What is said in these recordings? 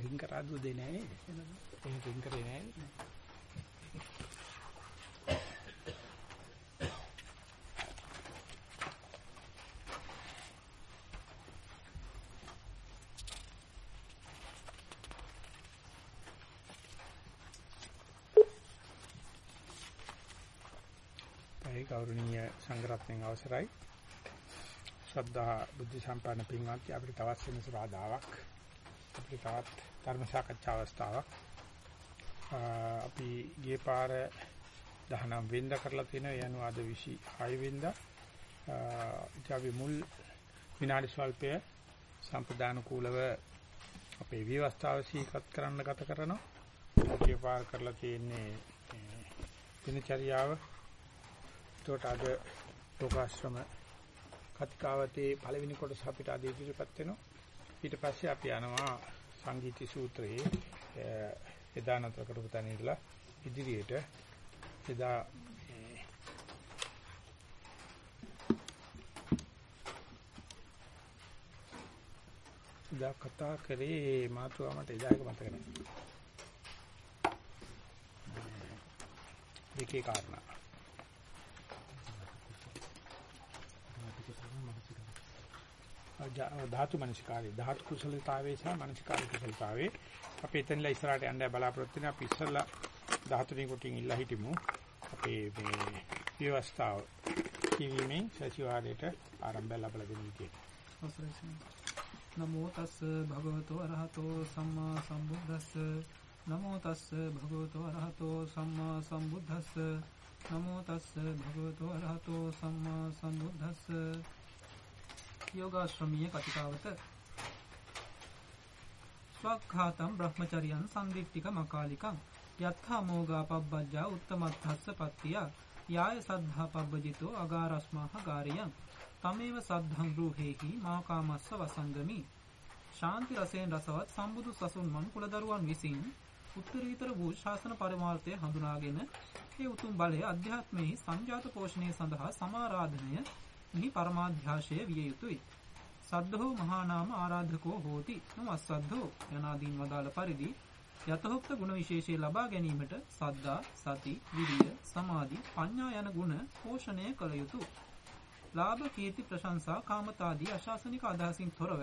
රින් කරා දුවේ නෑ නේද? එහෙම රින් කරේ නෑ. ඒ ගෞරවනීය සංග්‍රහයෙන් අවසරයි. ශ්‍රද්ධා බුද්ධ සම්පන්න පින්වත්නි අපිට තවත් සෙනසුරාදාවක් අපිට තවත් ධර්ම සාකච්ඡා අවස්ථාවක්. අපි ගියේ පාර 19 වෙනිදා කරලා තියෙනවා යනු අද 26 වෙනිදා. අපි මුල් විනාඩි ස්වල්පය සම්ප්‍රදාන කූලව අපේ විවස්ථාව සීකත් කරන්න ගත කරනවා. ගියේ පාර කරලා තියෙන්නේ දිනචරියාව. එතකොට අද ලෝකාශ්‍රම කතිකාවතේ පළවෙනි කොටස අපිට අද ඉදිරිපත් වෙනවා. ඊට පස්සේ අපි යනවා සංගීති සූත්‍රයේ එදා නතර කරපු තැන ඉඳලා ඉදිරියට එදා එදා කතා කරේ මාතුවා මට එදා එක මතක නැහැ. දෙකේ කාරණා. ධාතු මනසිකාරය. ධාතු කුසලතාවයේ සහ මනසිකාරය කුසලතාවයේ. අපි එතනලා ඉස්සරහට යන්න බලාපොරොත්තු වෙන අපි ඉස්සලා ධාතුනේ කොටින් ඉල්ලා හිටමු. අපේ මේ ව්‍යවස්ථාව කිවීමෙන් සතිවාරයට ආරම්භය ලැබලා දෙන විදියට. නමෝ තස් භගවතෝ අරහතෝ සම්මා සම්බුද්දස්ස. නමෝ තස් භගවතෝ අරහතෝ සම්මා සම්බුද්දස්ස. නමෝ තස් භගවතෝ අරහතෝ සම්මා සම්බුද්දස්ස. යෝගාශ්‍රමීය කතිකාවත ස්වක්ඛාතම් බ්‍රහ්මචරියං සම්දිට්ඨික මකාලිකං යත්ථා මෝගා පබ්බජ්ජා උත්තමත්ථස්ස පත්තිය යාය සද්ධා පබ්බජිතෝ අගාරස්මාහ ගාරියං තමේව සද්ධං රූහෙහි මාකාමස්ස වසංගමි. ශාන්ති රසයෙන් රසවත් සම්බුදු සසුන් මන් කුලදරුවන් විසින් උත්තරීතර වූ ශාසන පරමාර්ථය හඳුනාගෙන ඒ උතුම් බලය අධ්‍යාත්මයේ සංජාත පෝෂණය සඳහා සමාරාධනය මෙහි පරමාධ්‍යාශය විය යුතුය. සද්ධෝ මහා නාම ආරාධකෝ හෝති. නමස්සද්ධෝ යනාදීන් වදාළ පරිදි යතහොක්ත ගුණ විශේෂය ලබා ගැනීමට සද්දා, සති, විරිය, සමාධි, ප්‍රඥා යන ගුණ පෝෂණය කළ යුතුය. ලාභ, කීර්ති, ප්‍රශංසා, කාමතාදී අශාසනික අදහසින් තොරව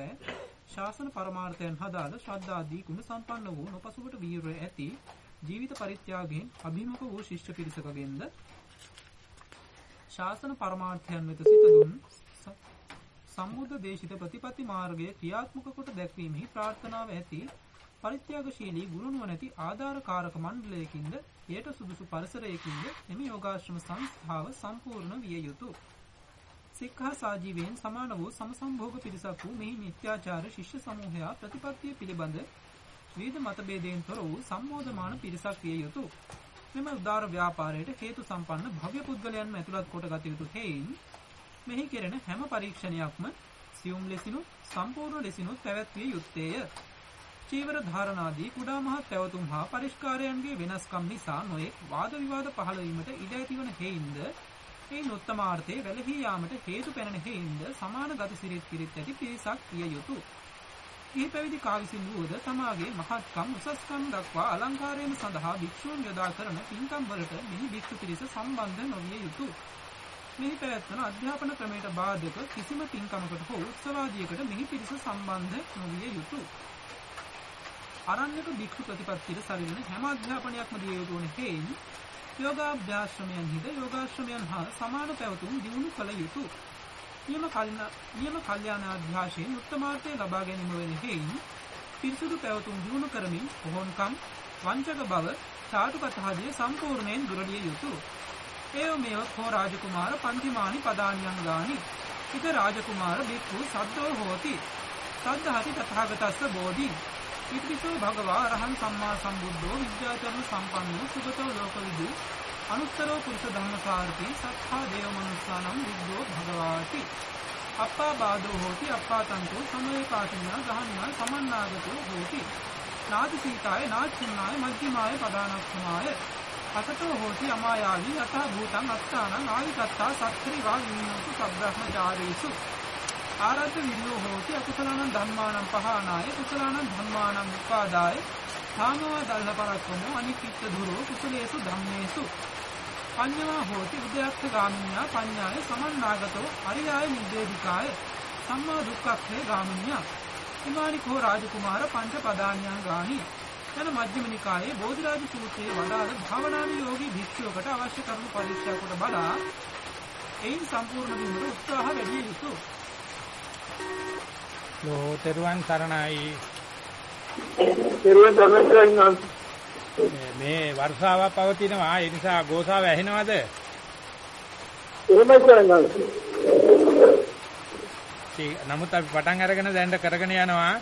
ශාසන පරමාර්ථයන් හදාළ ශ්‍රද්ධාදී ගුණ සම්පන්න වූ නොපසුබට වීරය ඇති ජීවිත පරිත්‍යාගයෙන් අභිමුඛ වූ ශිෂ්‍ය පිරිසකගෙන්ද ශාසන පරමාර්ථයන් වෙත සිත දුන් සම්බුද්ධ දේශිත ප්‍රතිපatti මාර්ගය ක්‍රියාත්මක කොට දැක්වීමෙහි ප්‍රාර්ථනාව ඇති පරිත්‍යාගශීලී ගුරුණුව නැති ආධාරකාරක මණ්ඩලයකින්ද එයට සුදුසු පරිසරයකින්ද එම යෝගාශ්‍රම සංස්ථාව සම්පූර්ණ විය යුතුය. සික්ඛා සාජීවයෙන් සමාන වූ සමසම්භෝග පිරිසක් වූ මෙහි නිත්‍යාචාර ශිෂ්‍ය සමූහයා ප්‍රතිපත්තිය පිළිබඳ විවිධ මතභේදයෙන් තොර වූ සම්මෝධමාන පිරිසක් විය යුතුය. මෙම උදාර ව්‍යාපාරයට හේතු සම්පන්න භව්‍ය පුද්ගලයන්ම ඇතුළත් කොට ගත යුතු හේයින් මෙහි කෙරෙන හැම පරීක්ෂණයක්ම සියුම් ලෙසිනුත් සම්පූර්ණ ලෙසිනුත් පැවැත්විය යුත්තේය. චීවර ධාරණාදී කුඩා මහත් පැවතුම් හා පරිස්කාරයන්ගේ වෙනස්කම් නිසා නොයෙක් වාද විවාද පහළ වීමට ඉඩ ඇතිවන හේයින්ද ඒ උත්තමාර්ථයේ වැළහී යාමට හේතු පැනන හේයින්ද සමාන ගති සිරිත් කිරිත් ඇති පිරිසක් විය යුතුය. ඒ පැවිදි කා විසින් වූද තමාගේ මහත්කම් උසස්කම් දක්වා අලංකාරයෙන් සඳහා භික්ෂූන් යොදා කරන පින්කම් වලට මෙහි භික්ෂු පිරිස සම්බන්ධ නොවිය යුතුය. මෙහි පැවැත්වන අධ්‍යාපන ක්‍රමයට බාධක කිසිම පින්කමකට හෝ උත්සවාදියකට මෙහි පිරිස සම්බන්ධ නොවිය යුතුය. අරණ්‍යක භික්ෂු ප්‍රතිපත්තියට සරිලන හැම අධ්‍යාපනයක්ම දිය යුතු වන හේයින් යෝගාභ්‍යාශ්‍රමයන්හිද යෝගාශ්‍රමයන් හා සමාන පැවතුම් දියුණු කළ යුතුය. නියම නියම කල්යාණාභ්‍යාසයෙන් උත්තමාර්ථය ලබා ගැනීම වෙන හේයින් පිරිසුදු පැවතුම් දියුණු කරමින් කොහොන්කම් වංචක බව චාටුකතාදිය සම්පූර්ණයෙන් දුරලිය යුතුය. ඒව මේව කෝ රාජකුමාර පන්තිමානි පදානියන් ගානි. ඉද රාජකුමාර බික්ඛු සද්දෝ හෝති. සද්ධාති තථාගතස්ස බෝධි. ඉතිපිසෝ භගවා අරහං සම්මා සම්බුද්ධෝ විද්‍යාචරණ සම්පන්නෝ සුගතෝ ලෝකවිදු අනුත්තරෝ පුරුෂ ධම්මසාරති සත්තා දේව මනුස්සානම් බුද්ධෝ භගවාති. අප්පා බාධෝ හෝති අප්පා තන්තෝ සමේ පාටිනා ගහන්නා සමන්නාගතෝ හෝති. නාති සීතාය නාචුන්නාය මජ්ක්‍ධිමාය පදානක්ඛමාය. අසතෝ හෝති අමායාවි යථා භූතං අත්තානං ආවිකත්තා සත්ත්‍රි වා විඤ්ඤෝතු සබ්‍රහ්මචාරීසු. ආරද්ධ විරියෝ හෝති අකුසලානං ධම්මානං පහනාය කුසලානං ධම්මානං උපාදාය. සාමවා දල්හ පරක්කමෝ අනික්කිට දුරෝ කුසලේසු ධම්මේසු. පඤ්ඤවා හෝති උද්‍යක්ඛ ගාමිනියා පඤ්ඤාය සමන්නාගතෝ අරියාය නිද්දේදිකාය සම්මා දුක්ඛක්ඛේ ගාමිනියා හිමානිකෝ රාජකුමාර පංච පදානියන් ගානි යන මජ්ක්‍ධිම නිකායේ බෝධිරාජ සූත්‍රයේ වදාළ භාවනානුයෝගී භික්ෂුවකට අවශ්‍ය කරුණු පරීක්ෂා කොට බලා එයින් සම්පූර්ණ වීමට උත්සාහ වැඩි යුතුය. ලෝ තෙරුවන් සරණයි. ධර්මස්තරයන් වහන්සේ මේ- වර්ෂාවක් පවතිනවා. ඒ නිසා ගෝසාව ඇහෙනවද? එහෙමයි කරන්නේ නමුත් අපි පටන් අරගෙන දැන් කරගෙන යනවා.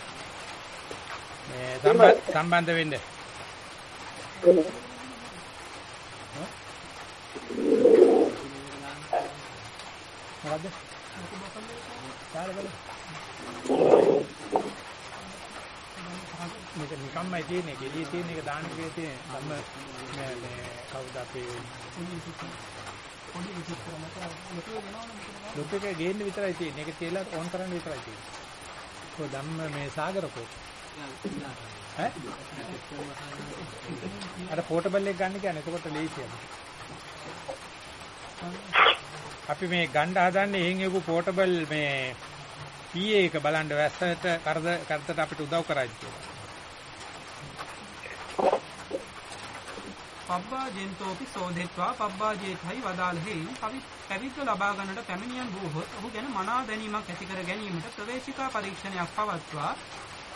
මේ සම්බ- සම්බන්ධ වෙන්න. මොකද්ද? කාල බල. මේක නිකම්මයි තියෙන්නේ, ගෙඩිය තියෙන එක දාන්න කියලා තියෙන ධම්ම මේ මේ කවුද අපේ ලොකු එක ගේන්න විතරයි තියෙන්නේ. ඒක තියලා ඕන් කරන්න විතරයි තියෙන්නේ. කො ධම්ම මේ සාගරකෝ. ඈ? අර පෝටබල් එක ගන්න කියන්නේ එතකොට ලේසියි. අපි මේ ගන්න හදන්නේ එහෙන් එපු පෝටබල් මේ PA එක බලන්න වැස්සට කරද කරදට අපිට උදව් කරයි කියලා. පබ්බා ජෙන්තෝපි සෝදෙත්වා. පබ්බා ජේතයි වදාළෙහි. පැවිද්ද ලබා ගන්නට පැමිණියන් වූහොත් ඔහු ගැන මනා දැනීමක් ඇති කර ගැනීමට ප්‍රවේශිකා පරීක්ෂණයක් පවත්වා.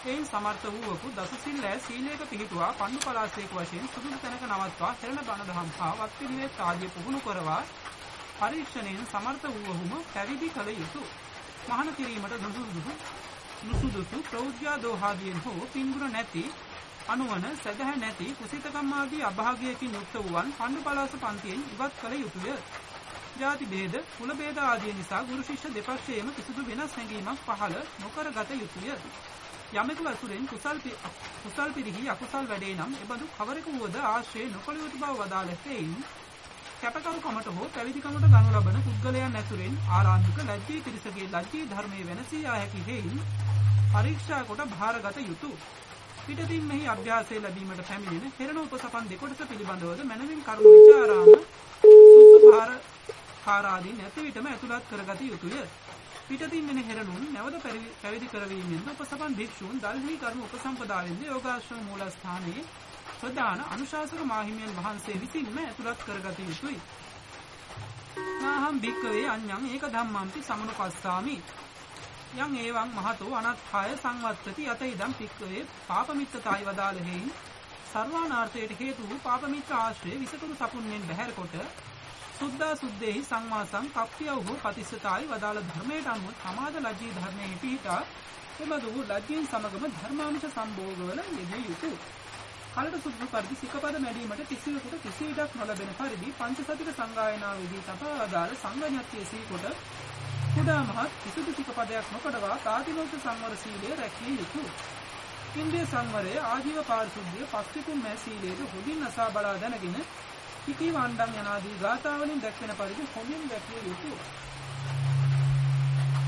එයින් සමර්ථ වූවකු දසසිල් ලෑ සීලයක පිහිටුවා. පණ්ඩු පලාසයක වශයෙන් සුදුසු තැනක නවත්වා. හෙළන බණ දහම් හා වත් පිළිවෙත් ආදිය පුහුණු කරවා පරීක්ෂණයෙන් සමර්ථ වූවහුම පැවිදි කළ යුතුය. මහාන කිරීමට නුසුදුසු නුසුදුසු ප්‍රෞද්ධා දෝහාදියෙන් හෝ පින්ගුර නැති අනුවන සදහ නැති කුසිතකම් ආදී අභාගයකින් යුක්ත වූවන් පණ්ඩු පලාස පන්තියෙන් ඉවත් කළ යුතුය. ජාති ભેද, කුල ભેද ආදී නිසා ගුරු ශිෂ්‍ය දෙපක්ෂයේම කිසිදු වෙනස් හැඟීමක් පහළ නොකරගත යුතුය. යමෙකු අසුරෙන් කුසල් පි- කුසල් පිරිහි අකුසල් වැඩේ නම් එබඳු කවරෙකු වුවද ආශ්‍රය නොකළ යුතු බව වදාළෙහින් කැපකරුකමට හෝ පැවිදිකමට ගනු ලබන පුද්ගලයන් ඇසුරෙන් ආරාධික ලැජ්ජී පිරිසගේ ලැජ්ජී ධර්මයේ වෙනසී යා හැකි හේයින් පරීක්ෂා කොට භාරගත යුතුය. පිටතින් මෙහි අභ්‍යාසය ලැබීමට පැමිණෙන හෙරණ උපසපන් දෙකොටස පිළිබඳවද මනවින් කරුණු විචාරාම සුසු භාර කාරාදී නැති විටම ඇතුළත් කරගත යුතුය. පිටතින් මෙන හෙරණුන් නැවත පැරි- පැවිදි කරවීමෙන්ද උපසපන් භික්ෂූන් දල්හි කර්ම උපසම්පදාවෙන්ද යෝගාශ්‍රම මූලස්ථානයේ ප්‍රධාන අනුශාසක මාහිමියන් වහන්සේ විසින්ම ඇතුළත් කරගත යුතුයි. නාහම් භික්කවේ අඤ්ඤං ඒක ධම්මම්පි සමනුපස්සාමි. යං ඒවං මහතෝ අනත්ථාය සංවත්තති යත ඉදම් භික්කවේ පාපමිත්තතායි වදාළෙහින් සර්වානාර්ථයට හේතු වූ පාපමිත්‍ර ආශ්‍රය විසකුරු සපුන්නෙන් බැහැර කොට සුද්ධා සුද්ධේහි සංවාසං කප්පියව් පතිස්සතායි වදාළ ධර්මයට අනුව සමාද ලජ්ජී ධර්මයේ පිහිටා එබඳු වූ ලජ්ජීන් සමගම ධර්මාංශ සම්භෝගවල යෙදිය යුතුය. කලට සුදු පරිදි සිකපද මැඩීමට කිසිවෙකුට කිසි ඉඩක් නොලැබෙන පරිදි පංචසතික සංගායනාවේදී තබා අදාළ සංගණ්‍යත්වයේ සීකොට කුඩා මහත් කිසිදු සිකපදයක් නොකඩවා තාතිනෝක සංවර සීලය රැකිය යුතුය. ඉන්ද්‍රිය සංවරය ආජීව පාරිශුද්ධිය පස්තිකුම් මෑ සීලයේද හොඳින් අසා බලා දැනගෙන කිකී වණ්ඩම් යනාදී ගාථාවලින් දැක්වෙන පරිදි හොඳින් දැකිය යුතුය.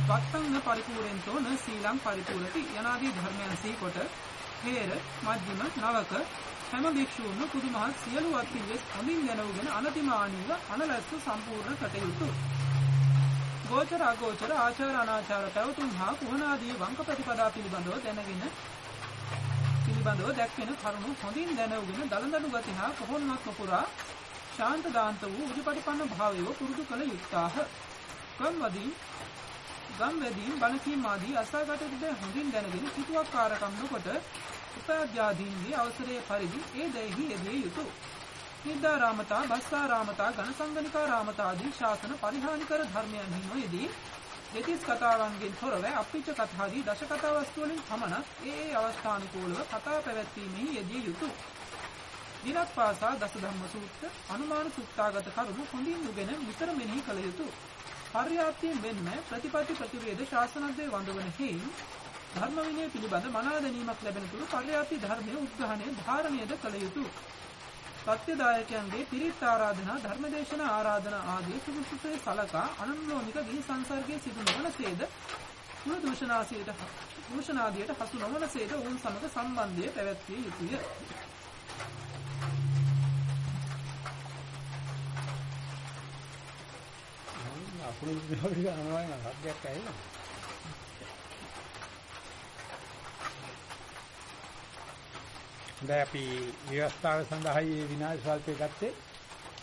වත්තං පරිපූර්ණතෝ න සීලං පරිපූර්ණති යනාදී ධර්මයන් සීකොට හේර මධ්‍යම නවක හැම භික්ෂූන්ම පුදුමහත් සියලු වත්පිළිවෙත් හොඳින් දැනුගෙන අනතිමානීව අනලැස්ව සම්පූර්ණ කටයුතු. ගෝචර අගෝචර ආචාර අනාචාර පැවතුම් හා කුහනාදී වංක ප්‍රතිපදා පිළිබඳව දැනගෙන පිළිබඳව දැක්වෙන කරුණු හොඳින් දැනුගෙන දලදනු ගති හා කොහොන්වත් නොපුරා ශාන්ත දාන්ත වූ උජුපටිපන්න භාවයව පුරුදු කළ යුක්තාහ. ගම්වදී ගම් වැදීම් බණකීම් ආදී අසාගතද හොඳින් දැනගෙන සිතුවක්කාරකම් නොකොට උපාධ්‍යාදීන්ගේ අවසරයේ පරිදි ඒ දෙහි යෙදිය යුතුය. නිද්දාරාමතා, බස්සාරාමතා, ඝනසංගනිකාරාමතා ආදී ශාසන පරිහානිකර ධර්මයන්හි නොයෙදී දෙතිස් කතාවන්ගෙන් තොරව අප්පිච්ච කතාදී දශ කතා වස්තු වලින් පමණක් ඒ ඒ අවස්ථානුකූලව කතා පැවැත්වීමෙහි යෙදිය යුතුය. දිනක් පාසා දස ධම්ම සූත්‍ර, අනුමාන සූත්‍රාගත කරුණු හොඳින් උගෙන විතර මෙනෙහි කළ යුතුය. පර්යාප්තියෙන් වෙන්න ප්‍රතිපatti ප්‍රතිවේද ශාසනද්වේ වඳවන හේයින් ධර්ම විනය පිළිබඳ මනා දැනීමක් ලැබෙන තුරු පර්යාප්ති ධර්මයේ උද්ඝාණය ධාරණයද කළ යුතුය. සත්‍යදායකයන්ගේ පිරිත් ආරාධනා ධර්මදේශනා ආරාධනා ආදී සුදුසුසේ සලකා අනුලෝමික ගිහි සංසර්ගයේ සිදු නොවනසේද? කුල දූෂණාසියට දූෂණාදියට හසු නොවනසේද? ඔවුන් සමග සම්බන්ධය පැවැත්විය යුතුය. අකුරු විභාගය ගන්නවා නම් සබ්ජෙක්ට් දැන් අපි ව්‍යවස්ථාව සඳහායි විනාඩි ස්වල්පය ගත්තේ.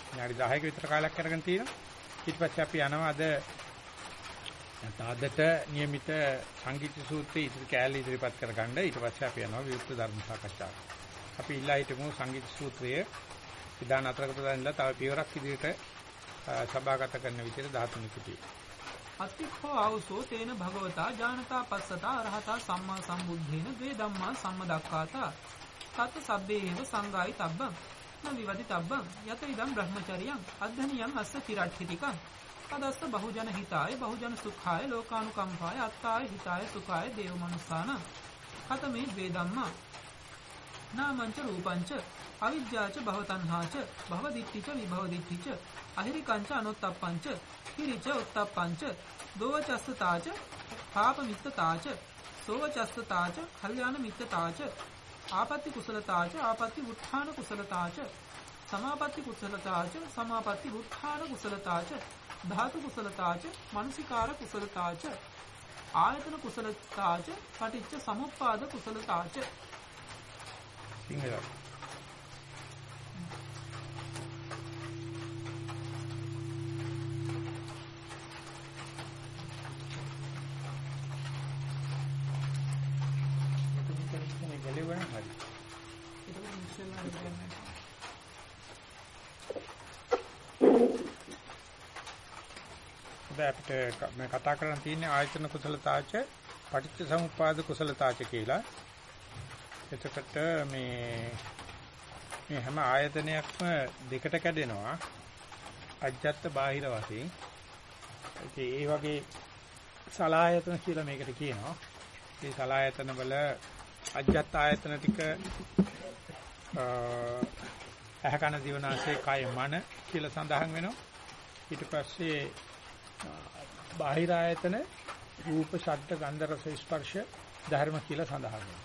විනාඩි 10ක විතර කාලයක් අරගෙන තියෙනවා. ඊට පස්සේ අපි යනවා අද තාදට નિયમિત සංගීත සූත්‍රයේ ඉදිරි කෑල්ල ඉදිරිපත් කරගන්න. ඊට පස්සේ අපි යනවා විවෘත ධර්ම සාකච්ඡාවට. අපි ඉල්ලා හිටමු සංගීත සූත්‍රයේ විධාන අතරක ප්‍රදානලා තව පියවරක් ඉදිරියට සභාගත කරන විදිහට 13 කුටිය. අත්තික්ඛෝ ආවසෝ තේන භගවතා ජානතා පස්සතා අරහතා සම්මා සම්බුද්ධේන ද්වේ ධම්මා සම්මදක්ඛාතා තත් සබ්බේව සංගායි තබ්බං. න විවදි තබ්බං. යත ඉදම් බ්‍රහ්මචරියං. අද්ධනියං අස්ස තිරට්ඨිතිකං තදස්ස බහුජන හිතාය බහුජන සුඛාය ලෝකානුකම්පාය අත්තාය හිතාය සුඛාය දේව මනුස්සාන. කතමේ ද්වේ ධම්මා නාමංච රූපංච. අවිජ්ජාච භවතණ්හාච. භවදිත්‍තිච විභවදිත්‍තිච අහිරිකංච අනොත්තප්පංච. හිරිච උත්තප්පංච. දෝවචස්සතාච පාපමිත්තතාච. සෝවචස්සතාච කල්යාණ මිත්තතාච ආපත්‍ති කුසලතාච ආපත්‍ති උත්ථාන කුසලතාච සමාපත්‍ති කුසලතාච සමාපත්‍ති උත්ථාන කුසලතාච ධාතු කුසලතාච මානසිකාර කුසලතාච ආයතන කුසලතාච පටිච්ච සමුප්පාද කුසලතාච. සිංහල. අපිට මේ කතා කරන්න තියෙන්නේ ආයතන කුසලතාච පටිච්ච සමුප්පාද කුසලතාච කියලා. එතකොට මේ මේ හැම ආයතනයක්ම දෙකට කැඩෙනවා. අජ්ජත් බාහිර වශයෙන්. ඉතින් ඒ වගේ සලායතන කියලා මේකට කියනවා. මේ සලායතන වල අජ්ජත් ආයතන ටික අහ කන දිවනාසේ කය මන කියලා සඳහන් වෙනවා. ඊට පස්සේ බාහිර ආයතන රූප, ශබ්ද, ගන්ධ, රස, ස්පර්ශ, ධර්ම කියලා සඳහන් වෙනවා.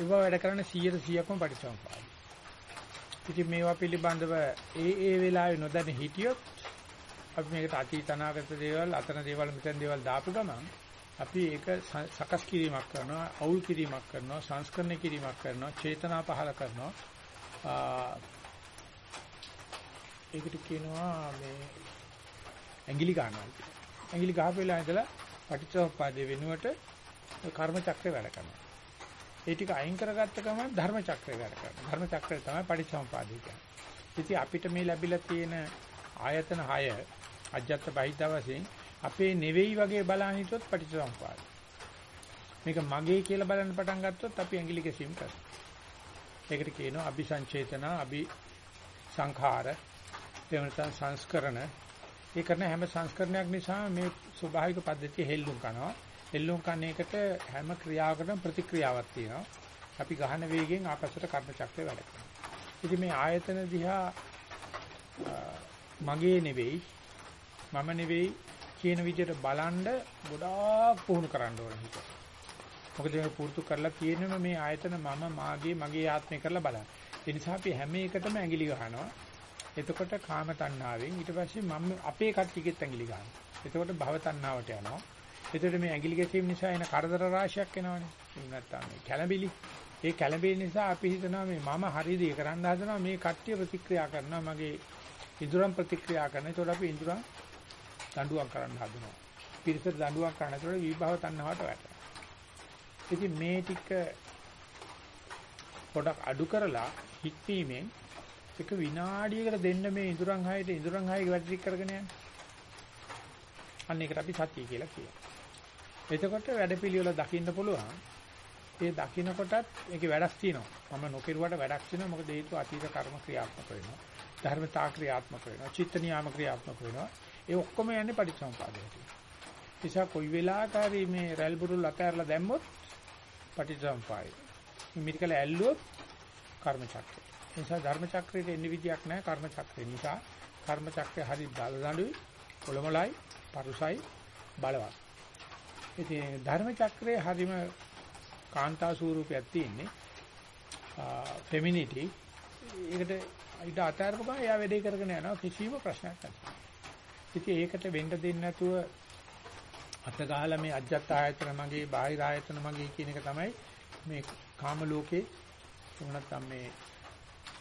ඒවා වැඩ කරන්නේ 100%ක්ම පරිසම්පාදයි. ඉතින් මේවා පිළිබඳව ඒ ඒ වෙලාවේ නොදැන හිටියොත් අපි මේකට අතීත අනාගත දේවල්, අතන දේවල්, මෙතන දේවල් දාපු ගමන් අපි ඒක සකස් කිරීමක් කරනවා, අවුල් කිරීමක් කරනවා, සංස්කරණය කිරීමක් කරනවා, චේතනා පහල කරනවා. ඒකට කියනවා මේ ඇඟිලි ගන්නවා කියලා. ඇඟිලි ගහපු වෙලාව ඉඳලා පටිච්චසමුප්පාදේ වෙනුවට කර්ම චක්‍රය වැඩ කරනවා. ඒ ටික අයින් කරගත්ත ගමන් ධර්ම චක්‍රය වැඩ කරනවා. ධර්ම චක්‍රය තමයි පටිච්චසමුපාදය කියන්නේ. ඉතින් අපිට මේ ලැබිලා තියෙන ආයතන 6 අජත්ත බහිද්ද වශයෙන් අපේ නෙවෙයි වගේ බලන හිටියොත් පටිච්චසමුපාදය. මේක මගේ කියලා බලන්න පටන් ගත්තොත් අපි ඇඟිලි ගැසීම් කරනවා. ඒකට කියනවා අபிසංචේතන, අபி සංඛාර, එවනතන සංස්කරණ. ඒ කරන හැම සංස්කරණයක් නිසා මේ ස්වභාවික පද්ධතිය හෙල්ලුම් කරනවා. හෙල්ලුම් කරන එකට හැම ක්‍රියාවකටම ප්‍රතික්‍රියාවක් තියෙනවා. අපි ගහන වේගෙන් ආපස්සට කර්ම චක්‍රය වැඩ කරනවා. ඉතින් මේ ආයතන දිහා මගේ නෙවෙයි මම නෙවෙයි කියන විදිහට බලන්ඩ ගොඩාක් පුහුණු කරන්න ඕන හිත. මොකද මේ පුරුදු කරලා තියෙනම මේ ආයතන මම මාගේ මගේ ආත්මය කරලා බලන්න. ඒ නිසා අපි හැම එකටම ඇඟිලි ගහනවා. එතකොට කාම තණ්හාවෙන් ඊට පස්සේ මම අපේ කට්ටියගෙත් ඇඟිලි ගන්නවා. එතකොට භව තණ්හාවට යනවා. එතකොට මේ ඇඟිලි ගැසීම නිසා එන කරදර රාශියක් එනවනේ. ඒ නැත්තම් මේ කැළඹිලි. ඒ කැළඹිලි නිසා අපි හිතනවා මේ මම හරියද කරන්න හදනවා මේ කට්ටිය ප්‍රතික්‍රියා කරනවා මගේ ඉඳුරම් ප්‍රතික්‍රියා කරන. ඒතකොට අපි ඉඳුරම් දඬුවම් කරන්න හදනවා. පිරිසට දඬුවම් කරන. ඒතකොට විභව තණ්හාවට වැටෙනවා. ඉතින් මේ ටික පොඩක් අඩු කරලා හික්වීමෙන් එක විනාඩියකට දෙන්න මේ ඉඳුරන් හයට ඉඳුරන් හයක වැඩි කරගෙන යන්න. අන්න ඒකට අපි සතිය කියලා කියනවා. එතකොට වැඩපිළිවෙල දකින්න පුළුවන්. ඒ දකින්න කොටත් ඒකේ වැඩක් තියෙනවා. මම නොකිරුවට වැඩක් තියෙනවා. මොකද හේතුව අතීත කර්ම ක්‍රියාත්මක වෙනවා. ධර්මතා ක්‍රියාත්මක වෙනවා. චිත්ත නියාම ක්‍රියාත්මක වෙනවා. ඒ ඔක්කොම යන්නේ පටිච්චසමුපාදයට. නිසා කොයි වෙලාවකරි මේ රැල් බුරුල් අතහැරලා දැම්මොත් පටිච්චසමුපාදයි. මිරිකල ඇල්ලුවොත් කර්ම චක්‍රය. නිසා ධර්ම චක්‍රයට එන්නේ විදියක් නැහැ කර්ම චක්‍රය නිසා කර්ම චක්‍රය හරි දල දඬුයි කොළමලයි පරුසයි බලවත්. ඉතින් ධර්ම චක්‍රයේ හරීම කාන්තා ස්වරූපයක් තියෙන්නේ. ෆෙමිනිටි. ඒකට ඊට අතාරපු ගමන් එයා වැඩේ කරගෙන යනවා කිසිම ප්‍රශ්නයක් නැහැ. ඉතින් ඒකට වෙන්න දෙන්නේ නැතුව අත ගහලා මේ අජ්ජත් ආයතන මගේ බාහිර ආයතන මගේ කියන එක තමයි මේ කාම ලෝකේ එහෙම නැත්නම් මේ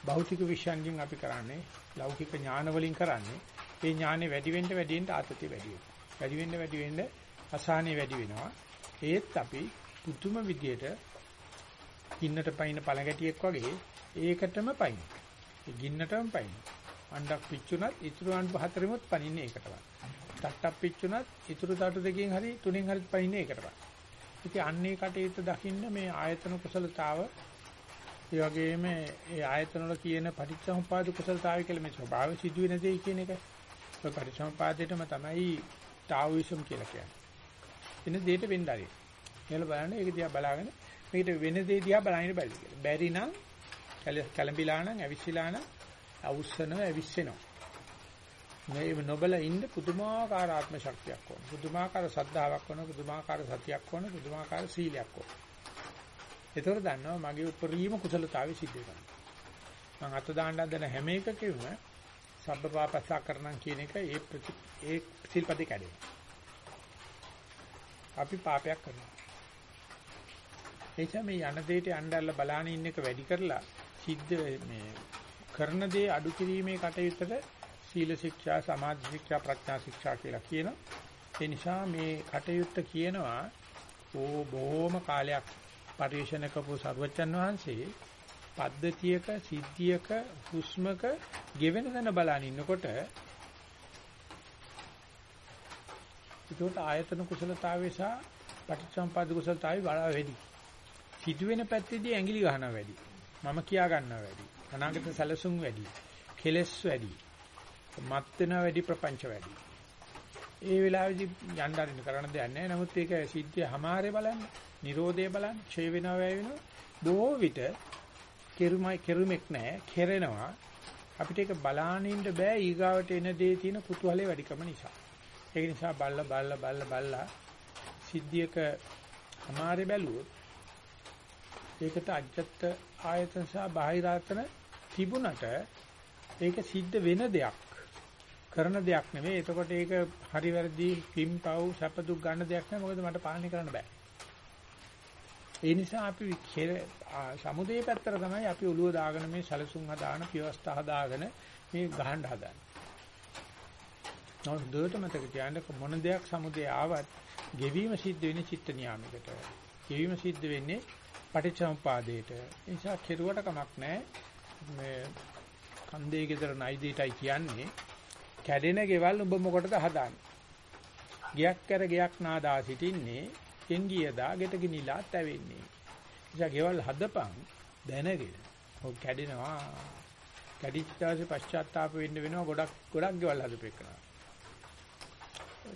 භෞතික විශ්යන්ගෙන් අපි කරන්නේ ලෞකික ඥාන වලින් කරන්නේ. ඒ ඥානෙ වැඩි වෙන්න වැඩි වෙන්න ආතතිය වැඩි වෙනවා. වැඩි වෙන්න වැඩි වෙන්න අසහනෙ වැඩි වෙනවා. ඒත් අපි පුදුම විදියට ගින්නට පයින් පළඟැටියෙක් වගේ ඒකටම පයින්. ඒ ගින්නටම පයින්. අණ්ඩක් පිච්චුනත් ඉතුරු අණ්ඩ හතරෙමුත් පනින්නේ ඒකටම. තට්ටක් පිච්චුනත් ඉතුරු තටු දෙකෙන් හරි තුනෙන් හරි පනින්නේ ඒකටම. ඉතින් අන්නේ කටයුතු දකින්න මේ ආයතන කුසලතාව ඒ වගේම ඒ ආයතන වල කියන පටිච්චසමුපාද කුසලතාවය කියලා මේ ස්වභාව සිදුවෙන දේ කියන එක. ඒ පටිච්චසමුපාදයටම තමයි ටාවිසම් කියලා කියන්නේ. එන දෙයට වෙන්න ආරි. එයාලා බලන්න ඒක දිහා බලාගෙන මේකට වෙන දේ දිහා බලන්න බැරි කියලා. බැරි නම් කැළඹිලා නම් ඇවිස්සලා නම් අවුස්සනවා ඇවිස්සෙනවා. මේ නොබල ඉන්න පුදුමාකාර ආත්ම ශක්තියක් ඕන. පුදුමාකාර සද්ධාාවක් ඕන, පුදුමාකාර සතියක් ඕන, පුදුමාකාර සීලයක් ඕන. ඒතර දන්නවා මගේ උපරිම කුසලතාවය සිද්ධ වෙනවා. මම අත දාන්න හදන හැම එකකෙම සබ්බ පාපස්සා කරනම් කියන එක ඒ ප්‍රති ඒ සිල්පදේ කැඩෙනවා. අපි පාපයක් කරනවා. එනිසා මේ යන දෙයට යන්නදල්ලා බලාන ඉන්න එක වැඩි කරලා සිද්ධ මේ කරන දේ අඩු කිරීමේ කටයුත්තට සීල ශික්ෂා, සමාධි ශික්ෂා, ප්‍රඥා ශික්ෂා කියලා කියනවා. ඒ නිසා මේ කටයුත්ත කියනවා ඕ බොහොම කාලයක් පරිශන කපු සර්වචන් වහන්සේ පද්ධතියක සිද්ධියක හුස්මක ගෙවෙන දන බලන ඉන්නකොට ඒකට ආයතන කුසලතාවය සහ පටිච්චසම්පාද කුසලතාවය වඩා වැඩි. සිදුවෙන පැත්තේදී ඇඟිලි ගන්නවා වැඩි. මම කියා ගන්නවා වැඩි. අනාගත සැලසුම් වැඩි. කෙලස් වැඩි. මත් වෙන වැඩි ප්‍රපංච වැඩි. ඒ වෙලාවේදී යන්න අරින්න කරන්න දෙයක් නැහැ. නමුත් ඒක සිද්ධිය හැමාරේ බලන්න, Nirodhe බලන්න, ඡය වෙනවා වැය වෙනවා. බොහෝ විට කෙරුමයි කෙරුමක් නැහැ. කෙරෙනවා. අපිට ඒක බලානින්න බෑ ඊගාවට එන දේ තියෙන කුතුහලයේ වැඩිකම නිසා. ඒක නිසා බල්ල බල්ල බල්ල බල්ලා සිද්ධියක අමාරේ බැලුවොත් ඒකට අජත්ත ආයතන සහ බාහිර ආයතන තිබුණට ඒක සිද්ධ වෙන දෙයක් කරන දෙයක් නෙවෙයි. එතකොට ඒක හරි වැරදි පිම් පව් සැප දුක් ගන්න දෙයක් නෙවෙයි. මොකද මට පාලනය කරන්න බෑ. ඒ නිසා අපි සමුදේ පැත්තට තමයි අපි ඔළුව දාගෙන මේ සැලසුම් හදාන පියවස්ථා හදාගෙන මේ ගහන්න හදන්නේ. නමුත් දුවට මතක තියාගන්න මොන දෙයක් සමුදේ ආවත් ගෙවීම සිද්ධ වෙන්නේ චිත්ත නියාමයකට. ගෙවීම සිද්ධ වෙන්නේ පටිච්චසමුපාදයට. ඒ නිසා කෙරුවට කමක් නැහැ. මේ කන්දේ ගෙදර නයි දෙයටයි කියන්නේ කැඩෙන ගෙවල් උඹ මොකටද හදාන්නේ? ගියක් කර ගියක් නාදා සිටින්නේ කෙන්ගියදා ගෙට ගිනිලා තැවෙන්නේ. නිසා ගෙවල් හදපන් දැනගෙන. ඔය කැඩෙනවා. කැඩිච්ච දවසේ පශ්චාත්තාප වෙන්න වෙනවා ගොඩක් ගොඩක් ගෙවල් හදපෙන්නවා.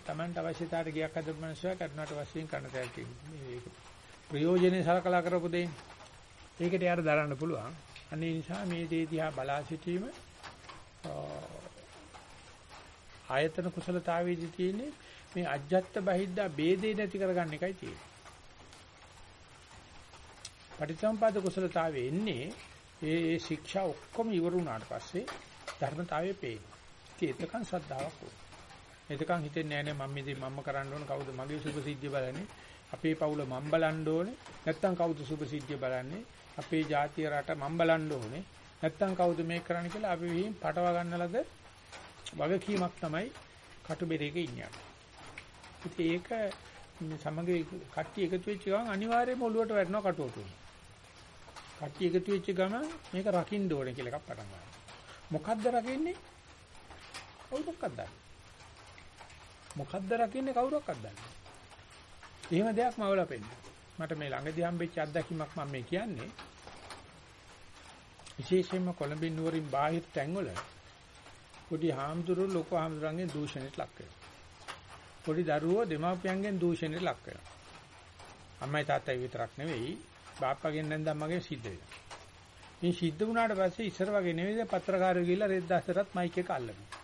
Tamanට අවශ්‍යතාවට ගියක් හදපු මනුස්සයා කරනාට වශයෙන් කරන තැනට මේක ප්‍රයෝජනේ සලකලා කරපු දෙයින් ඒකට යාර දරන්න පුළුවන්. අනේ නිසා මේ දේ දිහා බලා සිටීම ආයතන කුසලතාවයේදී තියෙන්නේ මේ අජ්ජත් බහිද්දා ભેදේ නැති කරගන්න එකයි තියෙන්නේ. පටිච්චසමුපාද කුසලතාවයේ එන්නේ ඒ ඒ ශික්ෂා ඔක්කොම ඉවර වුණාට පස්සේ ධර්මතාවයේ පේනවා. ඉතින් එතකන් සද්ධාාවක් ඕන. එතකන් හිතෙන්නේ නැහැ නේ මම මේ මම කරන්න ඕන කවුද මගේ සුභ සිද්ධිය බලන්නේ අපේ පවුල මම බලන්න ඕනේ නැත්නම් කවුද සුභ සිද්ධිය බලන්නේ අපේ ජාතිය රට මම බලන්න ඕනේ නැත්නම් කවුද මේක කරන්න කියලා අපි විහිං පටව ගන්නලද වගකීමක් තමයි කටුබෙරේක ඉන්නේ. ඉතින් ඒක සමග කට්ටිය එකතු වෙච්ච ගමන් අනිවාර්යයෙන්ම ඔලුවට වැටෙනවා කටුවටු. කට්ටිය එකතු වෙච්ච ගමන් මේක රකින්න ඕනේ කියලා එකක් පටන් ගන්නවා. මොකද්ද රකින්නේ? කවුරක්වත් දන්නේ. මොකද්ද රකින්නේ කවුරක්වත් දන්නේ. එහෙම දෙයක් මවලා පෙන්නන. මට මේ ළඟදී හම්බෙච්ච අත්දැකීමක් මම මේ කියන්නේ. විශේෂයෙන්ම කොළඹින් නුවරින් බාහිර තැන්වල පොඩි හාමුදුරුවෝ ලොකු හාමුදුරන්ගෙන් දූෂණයට ලක් වෙනවා. පොඩි දරුවෝ දෙමාපියන්ගෙන් දූෂණයට ලක් වෙනවා. අම්මයි තාත්තයි විතරක් නෙවෙයි බාප්පගෙන් නැන්දම්මගෙන් සිද්ධ වෙනවා. මේ සිද්ධ වුණාට පස්සේ ඉස්සර වගේ නෙවෙයි පත්‍රකාරයෝ ගිහිල්ලා රෙද්දාසරත් මයික් එක අල්ලනවා.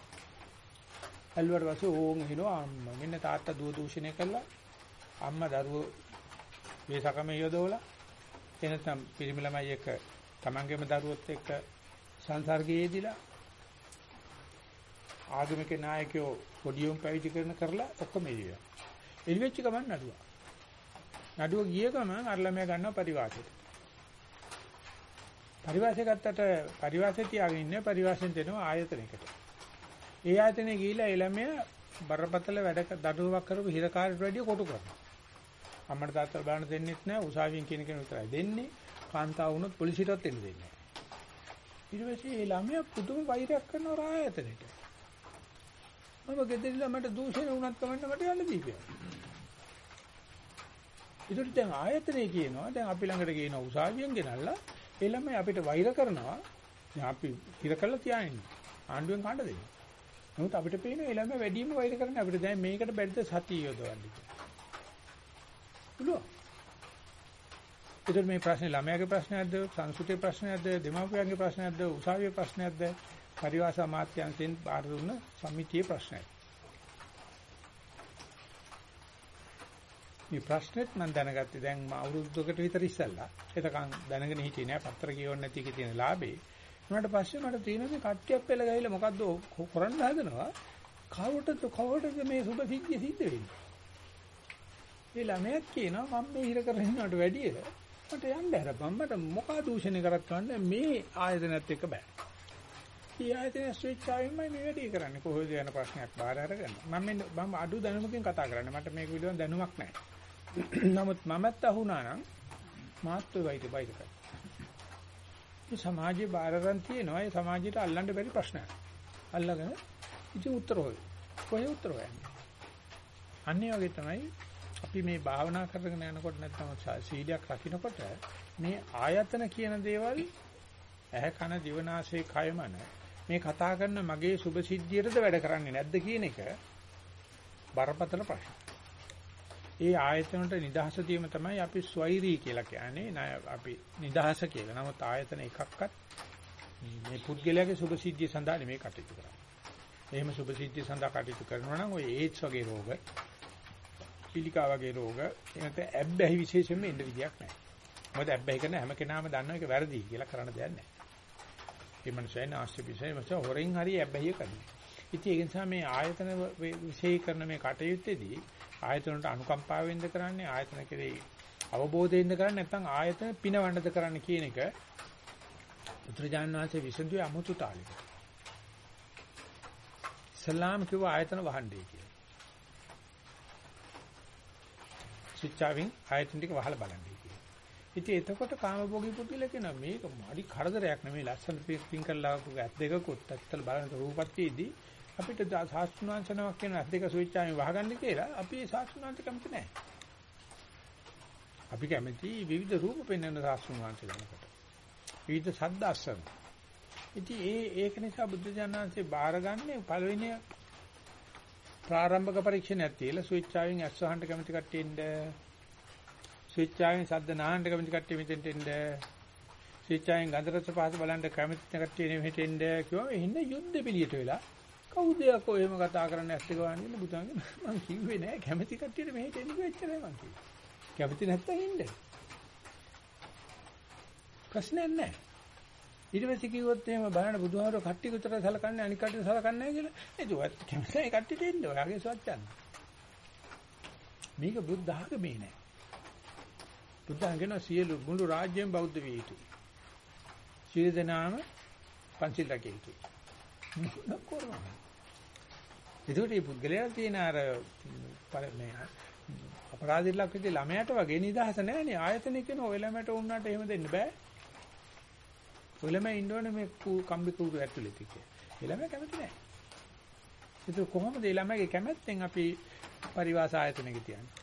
අල්ලුවට පස්සේ ඕන් හිනවා අම්මා මෙන්න තාත්තා දුව දූෂණය කළා අම්මා දරුවෝ වේසකම යොදවලා එනතම් පිරිමි ළමයි එක්ක තමන්ගේම දරුවොත් එක්ක සංසර්ගයේදීලා ආගමික නායකයෝ පොඩියුම් පැවිදි කරන කරලා ඔක්කොම එළිය. එළිවෙච්ච ගමන් නඩුව. නඩුව ගිය ගමන් අර ළමයා ගන්නවා පරිවාසයට. පරිවාසය ගත්තට පරිවාසය තියාගෙන ඉන්නේ පරිවාසයෙන් දෙනවා ආයතනයකට. ඒ ආයතනේ ගිහිලා ඒ ළමයා බරපතල වැඩ දඩුවමක් කරපු හිරකාරයට වැඩිය කොටු කරනවා. අම්මට තාත්තට බලන්න දෙන්නෙත් නැහැ උසාවියෙන් කියන කෙනෙක් විතරයි දෙන්නේ. කාන්තාව වුණොත් පොලිසියටත් එන්න දෙන්නේ නැහැ. ඊට පස්සේ ඒ ළමයා පුදුම වෛරයක් කරනවා ආයතනෙට. මම ගෙදරilla මට දූෂණය වුණත් කමන්න මට යන්න දීපියා. ඒකට දැන් ආයතනය කියනවා දැන් අපි ළඟට ගේන උසාවියෙන් ගෙනල්ලා ඒ ළමයි අපිට වෛර කරනවා. දැන් අපි හිර කළා තියාගෙන ආණ්ඩුවෙන් කාණ්ඩ දෙනවා. නමුත් අපිට පේන ඒ ළමයි වැඩිම වෛර කරන්නේ අපිට දැන් මේකට බැරිද සතිය යොදවන්න කියලා. පුළුවන්. ඒතර මේ ප්‍රශ්නේ ළමයාගේ ප්‍රශ්නයක්ද සංස්කෘතික ප්‍රශ්නයක්ද දෙමාපියන්ගේ ප්‍රශ්නයක්ද උසාවියේ ප්‍රශ්නයක්ද පරිවාස අමාත්‍යාංශයෙන් බාර දුන්න සමිතියේ ප්‍රශ්නයක්. මේ ප්‍රශ්නෙත් මම දැනගත්තේ දැන් අවුරුද්දකට විතර ඉස්සෙල්ලා. එතකන් දැනගෙන හිටියේ නෑ පත්‍ර කියවන්න නැති එකේ තියෙන ලාභේ. උනාට පස්සේ මට තියෙන මේ කට්ටියක් පෙළ ගහලා මොකද්ද කරන්න හදනවා? කවුටද කවුටද මේ සුබ සිද්ධිය සිද්ධ වෙන්නේ? ඒ ළමයාත් කියනවා මම මේ හිර කරගෙන ඉන්නවට වැඩිය මට යන්න හරපම් මට මොකා දූෂණය කරත් කන්නේ මේ ආයතනයත් එක්ක බෑ. මේ ආයතනය ස්විච් ආවෙමයි මේ වැඩේ කරන්නේ කොහොමද යන ප්‍රශ්නයක් බාර අරගෙන. මම මම අඩු දැනුමකින් කතා කරන්නේ. මට මේක පිළිබඳ දැනුමක් නැහැ. නමුත් මමත් අහුණා නම් මාත් ඔය වයිද බයිද කරා. මේ සමාජයේ බාරරන් තියෙනවා ඒ සමාජයට අල්ලන්න බැරි ප්‍රශ්නයක්. අල්ලගෙන ඉතින් උත්තර හොය. කොහේ උත්තර හොයන්නේ? අන්නේ වගේ තමයි අපි මේ භාවනා කරගෙන යනකොට නැත්නම් සීලයක් රකින්නකොට මේ ආයතන කියන දේවල් ඇහැ කන දිවනාසය කයමන මේ කතා කරන මගේ සුභ සිද්ධියටද වැඩ කරන්නේ නැද්ද කියන එක බරපතල ප්‍රශ්න. ඒ ආයතන වලට නිදහස දීම තමයි අපි ස්වෛරී කියලා කියන්නේ. අපි නිදහස කියලා. නමුත් ආයතන එකක්වත් මේ පුද්ගලයාගේ සුභ සිද්ධිය සඳහා නෙමෙයි කටයුතු කරන්නේ. එහෙම සුභ සිද්ධිය සඳහා කටයුතු කරනවා නම් ඔය ඒඩ්ස් වගේ රෝග පිළිකා වගේ රෝග එනත ඇබ්බැහි විශේෂයෙන්ම ඉන්න විදියක් නැහැ. මොකද ඇබ්බැහි කරන හැම කෙනාම දන්නවා ඒක වැරදි කියලා කරන්න දෙයක් නැහැ. ඒ මනුස්සයන් ආශ්‍රය විශේෂ මත හොරෙන් හරි ඇබ්බැහිය කරනවා. ඉතින් ඒ නිසා මේ ආයතන විශේෂ කරන මේ කටයුත්තේදී ආයතන වලට අනුකම්පාවෙන්ද කරන්නේ ආයතන කෙරෙහි අවබෝධයෙන්ද කරන්නේ නැත්නම් ආයතන පිනවන්නද කරන්නේ කියන එක උත්‍රාජාන වාසේ විසඳුවේ අමුතු තාලෙක. සලාම් කිව්ව ආයතන වහන්නේ කියලා. ශික්ෂාවෙන් ආයතන ටික වහලා බලන්නේ කියලා. ඉතින් එතකොට කාමභෝගී පුදුල කියන මේක මාඩි කරදරයක් නෙමෙයි ලස්සන පින් කරලා ඇත් දෙකකුත් ඇත්තට බලන රූපත්‍යයේදී අපිට සාස්ත්‍රණාංශනාවක් කියන ඇත් දෙක ස්විච්චාවෙන් වහගන්න කියලා අපි සාස්ත්‍රණාංශ කැමති නැහැ. අපි කැමති විවිධ රූප පෙන්වන සාස්ත්‍රණාංශ ගන්නකොට. විවිධ ශබ්ද අස්සන. ඉතින් ඒ ඒක නිසා බුද්ධ ඥානanse බාරගන්නේ පළවෙනි ප්‍රාරම්භක පරීක්ෂණයක් තියලා ස්විච් ආවෙන් ඇස් වහන්න කැමති කට්ටිය ඉන්න ස්විච් ආවෙන් සද්ද නාහන්න කැමති කට්ටිය මෙතෙන්ට එන්න ස්විච් ආවෙන් ගන්ධ රස පහස බලන්න කැමති කට්ටිය නෙමෙහෙට එන්න කිව්වා එන්න යුද්ධ පිළියට වෙලා කවුද යකෝ එහෙම කතා කරන්න ඇස් දෙක වහන්න ඉන්න බුදුන්ගේ මං කිව්වේ නෑ කැමති කට්ටියට මෙහෙට එන්න කිව්වෙච්චරයි මං කිව්වේ කැමති නැත්තම් ඉන්න ප්‍රශ්නයක් නෑ ඊට පස්සේ කිව්වොත් එහෙම බලන්න බුදුහාමර කට්ටිය විතර සලකන්නේ අනික් කට්ටිය සලකන්නේ නැහැ කියලා. ඒක ඔයත් කැමති කට්ටියට එන්න ඔයාගේ සත්‍යන්න. මේක බුද්ධ ආගමේ නෑ. බුද්ධ ආගම සියලු මුළු රාජ්‍යයෙන් බෞද්ධ විය යුතුයි. සියලු දෙනාම පන්සිල් රැකිය යුතුයි. මොන කරනවා? ඒකට මේ පුද්ගලයා තියෙන අර මේ අපරාධ ඉලක්ක විදිහේ ළමයාට වගේ නිදහස නැහැනේ ආයතනික කෙන ඔය ළමයට උන්නාට එහෙම දෙන්න බෑ. ඔලම ඉන්න ඕනේ මේ කම්බි කුරු ඇතුලේ තික. ළමයි කැමති නැහැ. ඒක කොහොමද ළමයිගේ කැමැත්තෙන් අපි පරිවාස ආයතනෙක තියන්නේ?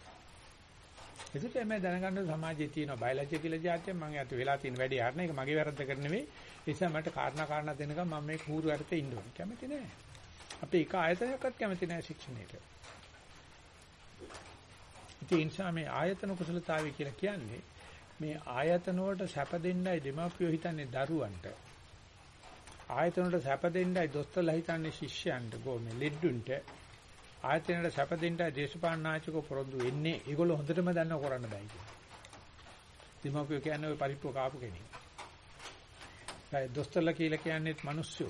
ඒකට එමෙ දැනගන්න සමාජයේ තියෙන බයලජ්‍ය කියලා જાතිය මම යතු වෙලා තියෙන වැඩි හරන එක මගේ වැරද්ද කර නෙවෙයි. ඒ නිසා මට කාරණා කාරණා දෙනකම් මම මේ කూరు ඇරතේ ඉන්න ඕනේ. කැමති නැහැ. අපි එක ආයතනයක්වත් කැමති නැහැ ශික්ෂණයට. ඒ නිසා මේ ආයතන කුසලතාවය කියලා කියන්නේ මේ ආයතන වලට සැප දෙන්නයි දෙමාපියෝ හිතන්නේ දරුවන්ට. ආයතන වලට සැප දෙන්නයි දොස්තරලා හිතන්නේ ශිෂ්‍යයන්ට, ගෝමේ ලෙඩුන්ට. ආයතනයේ සැප දෙන්න දේශපාලන නායකයෝ පොරොන්දු වෙන්නේ ඒගොල්ලෝ හොඳටම දන්නව කරන්න බෑ කියලා. දීමෝපිය කියන්නේ ওই පරිප්පුව කාපු කෙනෙක්. ඒ දොස්තරලා කියලා කියන්නේත් මිනිස්සු.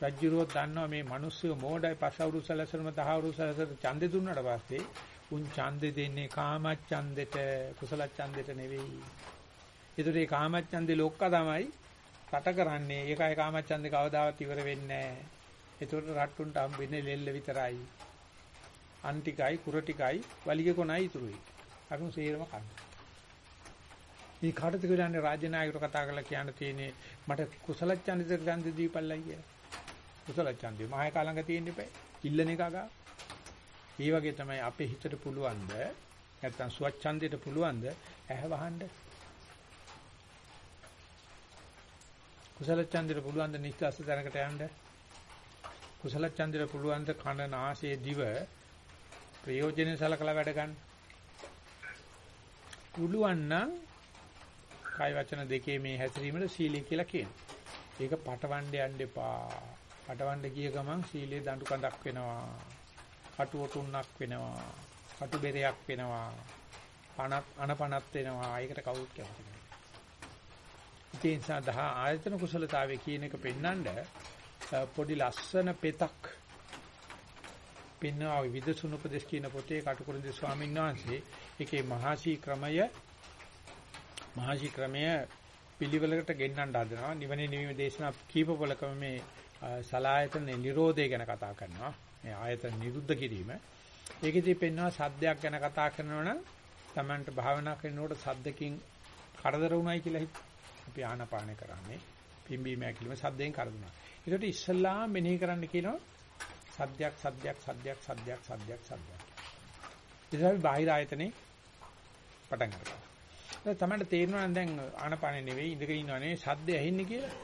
රජ්ජුරුවෝ දන්නවා මේ මිනිස්සු මෝඩයි පසවුරු සැලසුම තහවුරු සැලසුම ඡන්දෙ දුන්නාට පස්සේ උන් ඡන්දෙ දෙන්නේ කාමච්ඡන්දෙට කුසල ඡන්දෙට නෙවෙයි. ඒතර ඒ කාමච්ඡන්දේ ලොක්ක තමයි රට කරන්නේ. ඒකයි කාමච්ඡන්දේ කවදාවත් ඉවර වෙන්නේ නැහැ. ඒතර රට්ටුන්ට හම්බෙන්නේ ලෙල්ල විතරයි. අන් ටිකයි කුර ටිකයි වලිග කොනයි ඉතුරුයි. අරුන් සේරම කන්න. මේ කාටද කියන්නේ රාජ්‍ය නායකයෝ කතා කරලා කියන්න තියෙන්නේ මට කුසල ඡන්දිත ඡන්ද දීපල්ලයි කියලා. කුසල ඡන්දේ මහා කාලංග තියෙන්න එපා. ඉල්ලන එක ගා. ඒ වගේ තමයි අපේ හිතට පුළුවන්ද නැත්තම් සුවච්ඡන්දයට පුළුවන්ද ඇහැ වහන්න. කුසල ඡන්දයට පුළුවන්ද නිස්සස්ස තැනකට යන්න. කුසල ඡන්දයට පුළුවන්ද කන නාසය දිව ප්‍රයෝජනෙ සලකලා වැඩ ගන්න. පුළුවන් නම් කාය වචන දෙකේ මේ හැසිරීමට සීලය කියලා කියනවා. ඒක පටවන්න යන්න එපා. පටවන්න ගිය ගමන් සීලේ දඬු කඳක් වෙනවා. කටුවටුන්නක් වෙනවා. කටු බෙරයක් වෙනවා. පණක් අනපනත් වෙනවා. ඒකට කවුරුත් කැමති නැහැ. ඉතින් සදා ආයතන කුසලතාවය කියන එක පෙන්වන්න පොඩි ලස්සන පෙතක් පින්නවා විදසුණු උපදේශ කියන පොතේ කටුකුරුන්දේ ස්වාමීන් වහන්සේ ඒකේ මහසී ක්‍රමය මහසී ක්‍රමය පිළිවෙලකට ගෙන්නන්න හදනවා. නිවනේ නිවීම දේශනා කීප පොලකම මේ සලායතන නිරෝධය ගැන කතා කරනවා. මේ ආයතන නිරුද්ධ කිරීම. ඒකෙදී පෙන්වනවා සද්දයක් ගැන කතා කරනවා නම් Tamanට භාවනා කරනකොට සද්දකින් කරදර වුණයි කියලා හිත අපි ආනාපාන කරන්නේ. පිම්බීම ඇකිලිම සද්දෙන් කරදුනා ඒකට ඉස්සල්ලාම මෙනෙහි කරන්න කියනවා සද්දයක් සද්දයක් සද්දයක් සද්දයක් සද්දයක් සද්දයක්. ඉතින් බාහිර ආයතනේ පටන් ගන්නවා. දැන් තමයි තේරෙනවා දැන් ආනපානෙ නෙවෙයි ඉඳගෙන ඉන්නවනේ සද්ද ඇහෙන්නේ කියලා.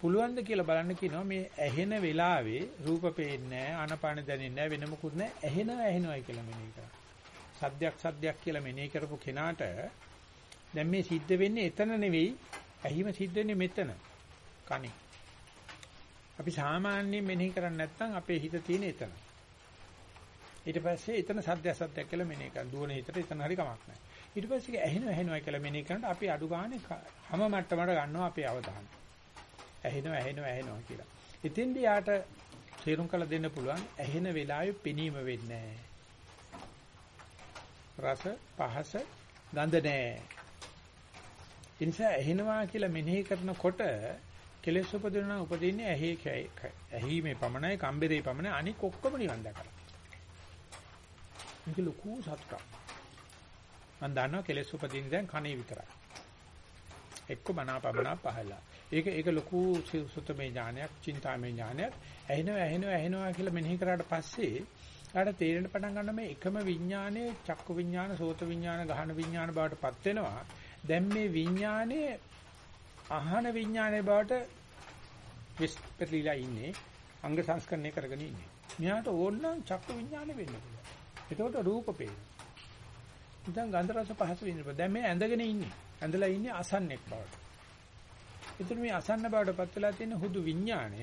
පුළුවන් ද කියලා බලන්න කියනවා මේ ඇහෙන වෙලාවේ රූප පේන්නේ නැහැ ආනපානෙ දැනෙන්නේ නැහැ වෙන මොකුත් නැහැ ඇහෙනවා ඇහෙනවායි කියලා මෙනෙහි කරා. සද්දයක් සද්දයක් කියලා මෙනෙහි කරපු කෙනාට දැන් මේ සිද්ධ වෙන්නේ එතන නෙවෙයි ඇහිම සිද්ධ වෙන්නේ මෙතන. කනේ. අපි සාමාන්‍යයෙන් මෙනෙහි කරන්නේ නැත්නම් අපේ හිත තියෙන එතන. ඊට පස්සේ එතන සද්ද සද්දයක් කියලා මෙනෙහි කරන දුවන හිතට එතන හරි කමක් නැහැ. ඊට පස්සේ ඇහෙනවා ඇහෙනවා කියලා මෙනෙහි කරනකොට අපි අඩු ගානේ හැම මට්ටමකට ගන්නවා අපේ අවධානය. ඇහෙනවා ඇහෙනවා ඇහෙනවා කියලා. ඉතින්දී යාට තේරුම් කළ දෙන්න පුළුවන් ඇහෙන වෙලාවේ පෙනීම වෙන්නේ රස පහස ගඳ නැහැ. ඉන්සා ඇහෙනවා කියලා මෙනෙහි කරනකොට කෙලෙස් උපදිනවා උපදින්නේ ඇහි ඇහිමේ පමණයි කම්බරේ පමණයි අනික ඔක්කොම නිවන් දැකලා. මේක ලොකු සතුටක්. මම දන්නවා කෙලෙස් උපදින්නේ දැන් කනේ විතරයි. එක්ක මනාපමනා පහලා. ඒක ඒක ලොකු සුතමේ ඥානයක්, චින්තාමේ ඥානයක්. ඇහෙනවා ඇහෙනවා ඇහෙනවා කියලා මෙනෙහි කරාට පස්සේ ඊට තේරෙන්න පටන් ගන්න මේ එකම විඥානයේ චක්කු විඥාන, සෝත විඥාන, ගහන විඥාන බවට පත් වෙනවා. දැන් මේ විඥානයේ අහන විඥානයේ බවට විස්පර්ලිලා ඉන්නේ අංග සංස්කරණය කරගෙන ඉන්නේ. මෙයාට ඕනනම් චක්කු විඥානෙ වෙන්න පුළුවන්. එතකොට රූප පේනවා. ඉතින් ගන්ධ රස පහස විඳින්න. දැන් මේ ඇඳගෙන ඉන්නේ. ඇඳලා ඉන්නේ අසන්නෙක් බවට. ඉතින් මේ අසන්න බවට පත් වෙලා තියෙන හුදු විඥානය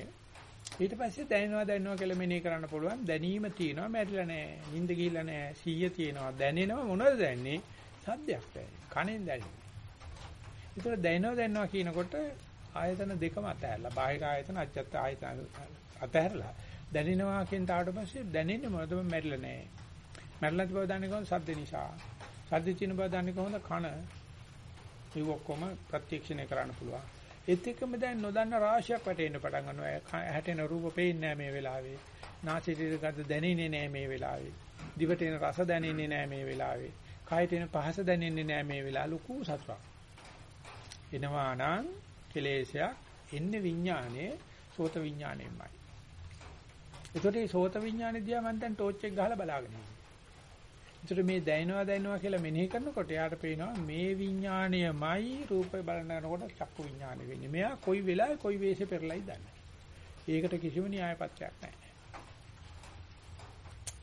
ඊට පස්සේ දැනෙනවා දැනෙනවා කියලා මෙනෙහි කරන්න පුළුවන්. දැනීම තියෙනවා, මැරිලා නැහැ. නිින්ද ගිහිල්ලා නැහැ. සීය තියෙනවා. දැනෙනවා මොනවද දැනෙන්නේ? සද්දයක් දැනෙන්නේ. කනෙන් දැනෙන්නේ. ඒතර දැනෙනවා දැනනවා කියනකොට ආයතන දෙකම අතහැරලා බාහිර ආයතන අජත්ත ආයතන අතහැරලා දැනෙනවා කියන තාට පස්සේ දැනෙන්නේ මොකද මැරිලා නැහැ. මැරිලා තිබව දන්නේ කොහොමද සද්ද නිසා. සද්ද චින බව දන්නේ කොහොමද කන. ඒ ඔක්කොම ප්‍රත්‍යක්ෂණය කරන්න පුළුවන්. ඒත් එක්කම දැන් නොදන්න රාශියක් වැටෙන්න පටන් ගන්නවා. හැටෙන රූප පේන්නේ නැහැ මේ වෙලාවේ. නාසයේ ගඳ දැනෙන්නේ නැහැ මේ වෙලාවේ. දිවට එන රස දැනෙන්නේ නැහැ මේ වෙලාවේ. කයට එන පහස දැනෙන්නේ නැහැ මේ වෙලාව. ලොකු සතුටක්. එනවා නම් කෙලේශයක් එන්නේ විඥානයේ සෝත විඥාණයෙන්මයි. ඒකට මේ සෝත විඥානේ දිහා මම දැන් ටෝච් එක ගහලා බලාගෙන ඉන්නවා. ඒකට මේ දැනෙනවා දැනෙනවා කියලා මෙනෙහි කරනකොට යාට පේනවා මේ විඥාණයමයි රූපේ බලනකොට චක්කු විඥානෙ වෙන්නේ. මෙයා කොයි වෙලාවෙ කොයි වෙස්ෙ පෙරලයි දන්නේ. ඒකට කිසිම න්‍යායපත්‍යක් නැහැ.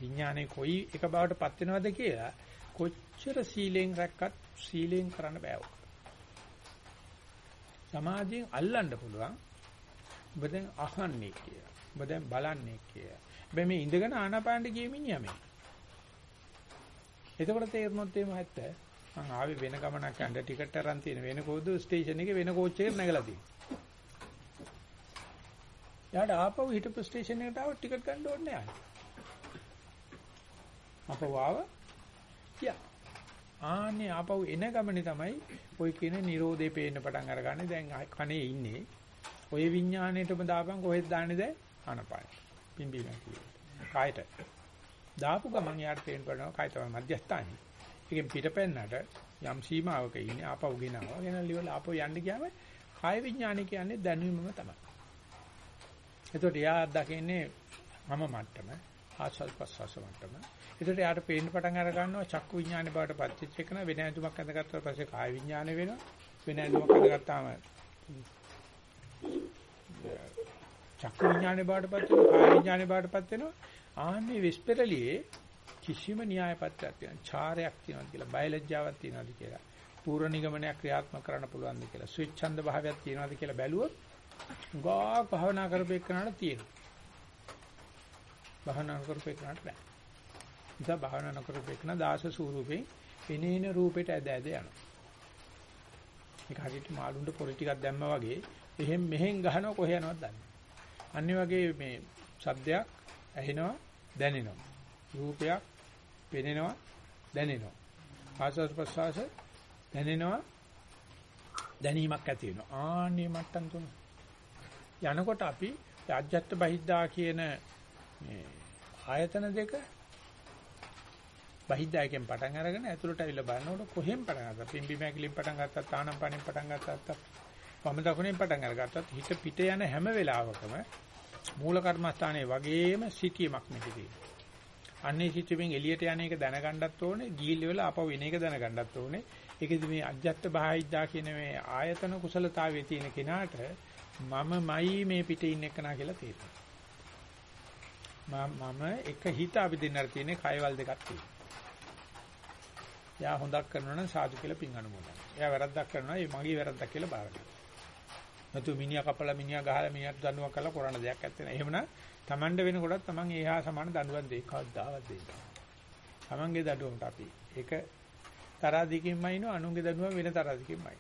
විඥානේ කොයි එක බවට පත් වෙනවද කියලා කොච්චර සීලෙන් රැක්කත් සීලෙන් කරන්න බෑ. සමාධියෙන් අල්ලන්න පුළුවන්. ඔබ දැන් අහන්නේ කියලා. ඔබ දැන් බලන්නේ කියලා. හැබැයි මේ ඉඳගෙන ආනාපානට ගිය මිනිහා මේ. එතකොට තේරුනොත් එහෙම ඇත්ත. මං ආවේ වෙන ගමනක් යන්න ටිකට් අරන් තියෙන වෙන කෝද ස්ටේෂන් එකේ වෙන කෝච් එකකට නැගලා තියෙනවා. යාට ආපහු හිටපු ස්ටේෂන් එකට ආව ටිකට් ගන්න ඕනේ නැහැ. අපව ආව යා ආන්නේ ආපහු එන ගමනේ තමයි ඔය කියන Nirodhe පේන්න පටන් අරගන්නේ. දැන් කනේ ඉන්නේ. ඔය විඥාණයටම දාපන් කොහෙද දාන්නේ දැන්? ආනපාන. පිම්බීම කියන්නේ කායට? දාපු ගමන් යාට පේන්න පටන් කාය තමයි මධ්‍යස්ථානේ ඒකෙන් පිටපැන්නට යම් සීමාවක ඉන්නේ ආපහු ගෙනවා. ගෙනල්ලා ඉවල ආපහු යන්න ගියාම කාය විඥානය කියන්නේ දැනුමම තමයි. එතකොට එයා දකින්නේ මම මට්ටම ආස්වාද ප්‍රසවාස මට්ටම. ඒකට යාට පේන්න පටන් අර ගන්නවා චක්කු විඥානේ බවට පත්‍චිච්ච එකන වෙන ඇඳුමක් ඇඳගත්තාට පස්සේ කාය විඥානේ වෙනවා. වෙන ඇඳුමක් ඇඳගත්තාම චක්කු විඥානේ බවට පත් වෙනවා කාය විඥානේ බවට පත් වෙනවා. ආන්නේ විස්පෙරලියේ කිසිම න්‍යාය පත්‍රයක් තියෙනවා. චාරයක් තියෙනවද කියලා බයලජ්ජාවක් තියෙනවද කියලා. පූර්ව නිගමනයක් ක්‍රියාත්මක කරන්න පුළුවන්ද කියලා. ස්විච්ඡන්ද භාවයක් තියෙනවද කියලා බැලුවොත් ගා භාවනා කරපේකනට තියෙනවා. භාවනා කරපේකනට බෑ. නිසා භාවනා නොකරපෙන්න දාස ස්වරූපේ එනේන රූපෙට ඇද ඇද යනවා. ඒක හරියට මාළුන්ට පොල් ටිකක් දැම්මා වගේ එහෙන් මෙහෙන් ගහනවා කොහෙ යනවද දන්නේ. අනිත් වගේ මේ ශබ්දයක් ඇහෙනවා දැනෙනවා. රූපයක් පෙනෙනවා දැනෙනවා. ආස්වාද ප්‍රසවාස දැනෙනවා දැනීමක් ඇති වෙනවා. ආන්නේ මට්ටම් තුන. යනකොට අපි අජත්ත බහිද්දා කියන මේ ආයතන දෙක බහිද්දායකෙන් පටන් අරගෙන ඇතුළට අවිල්ල බලනකොට කොහෙන් පටන් ගත්තත් පිම්බි මැකිලින් පටන් ගත්තත් ආනම්පනින් පටන් ගත්තත් වම දකුණෙන් පටන් අරගත්තත් හිත පිට යන හැම වෙලාවකම මූල කර්මස්ථානයේ වගේම සිටීමක් මෙතේ අන්නේ සිටීමෙන් එළියට යන එක දැනගන්නත් ඕනේ ගීල් වල අපව වෙන එක දැනගන්නත් ඕනේ. ඒකෙදි මේ අජ්ජත් බාහිද්දා කියන මේ ආයතන කුසලතාවයේ තියෙන කෙනාට මමමයි මේ පිටේ ඉන්න එකනා කියලා තේරෙනවා. මම එක හිත අපි දෙන්නට තියෙන්නේ කයවල් දෙකක් තියෙනවා. එයා හොඳක් කරනවා නම් සාදු කියලා පින් අනුමෝදන්. එයා වැරද්දක් කරනවා ඒ මගේ වැරද්දක් කියලා බාර ගන්න. නැතු මිනිහා කපලා මිනිහා ගහලා මිනිහට දඬුවම් කරලා කරන්න දෙයක් නැත්තේ නෑ. එහෙමනම් Tamande වෙනකොටත් Taman ඒහා සමාන දඬුවම් දෙයි කවදාවත් දෙන්න. Tamanගේ දඬුවමට අපි ඒක තරහදිකින්මයි නෝ අනුන්ගේ දඬුවම වෙන තරහදිකින්මයි.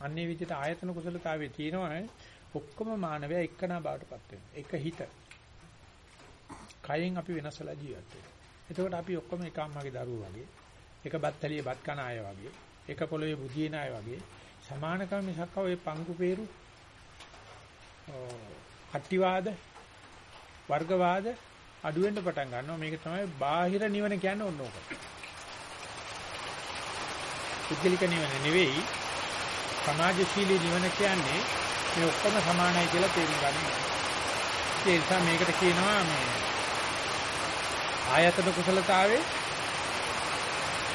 අන්නේ විදිහට ආයතන කුසලතාවයේ තියෙනවා ඔක්කොම මානවය එක්කනා බවටපත් වෙනවා. එක හිත. කයෙන් අපි වෙනසලා ජීවත් වෙනවා. එතකොට අපි ඔක්කොම එක අම්මගේ දරුවෝ වගේ එක බත්තලිය බත් කන අය වගේ, එක පොළවේ බුදින අය වගේ සමානකම මිසක් ඔය පංගු peeru කට්ටිවාද වර්ගවාද අඩු වෙන්න පටන් ගන්නවා මේක තමයි බාහිර නිවන කියන්නේ ඕන ඕක. පුද්ගලික නිවන නෙවෙයි සමාජශීලී නිවන කියන්නේ මේ ඔක්කොම සමානයි කියලා තේරුම් ගන්න. ඒ නිසා මේකට කියනවා මේ ආයතන කුසලතාවේ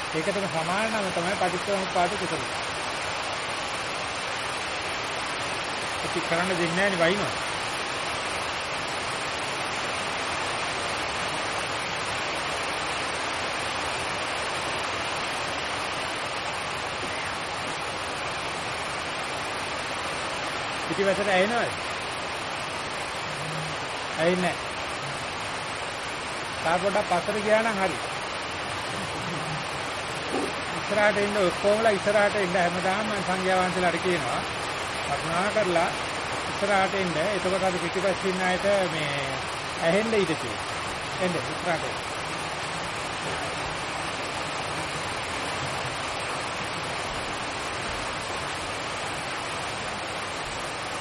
ඒකටම සමාන නම තමයි පටිච්චසමුප්පාද කුසල. අපි කරන්න දෙන්නේ නැහැ නේ වයින්නවා. පිටිවසට ඇහෙනවද? ඇහෙන්නේ නැහැ. තා පොඩක් පස්සට ගියා නම් හරි. ඉස්සරහට ඉන්න ඔක්කොමලා ඉස්සරහට ඉන්න හැමදාම මම සංඝයා වහන්සේලාට කියනවා. කරුණා කරලා ඉස්සරහට ඉන්න එතකොට අර පිටිපස්සේ ඉන්න අයට මේ ඇහෙන්න ඉඩ තියෙනවා. එන්න ඉස්සරහට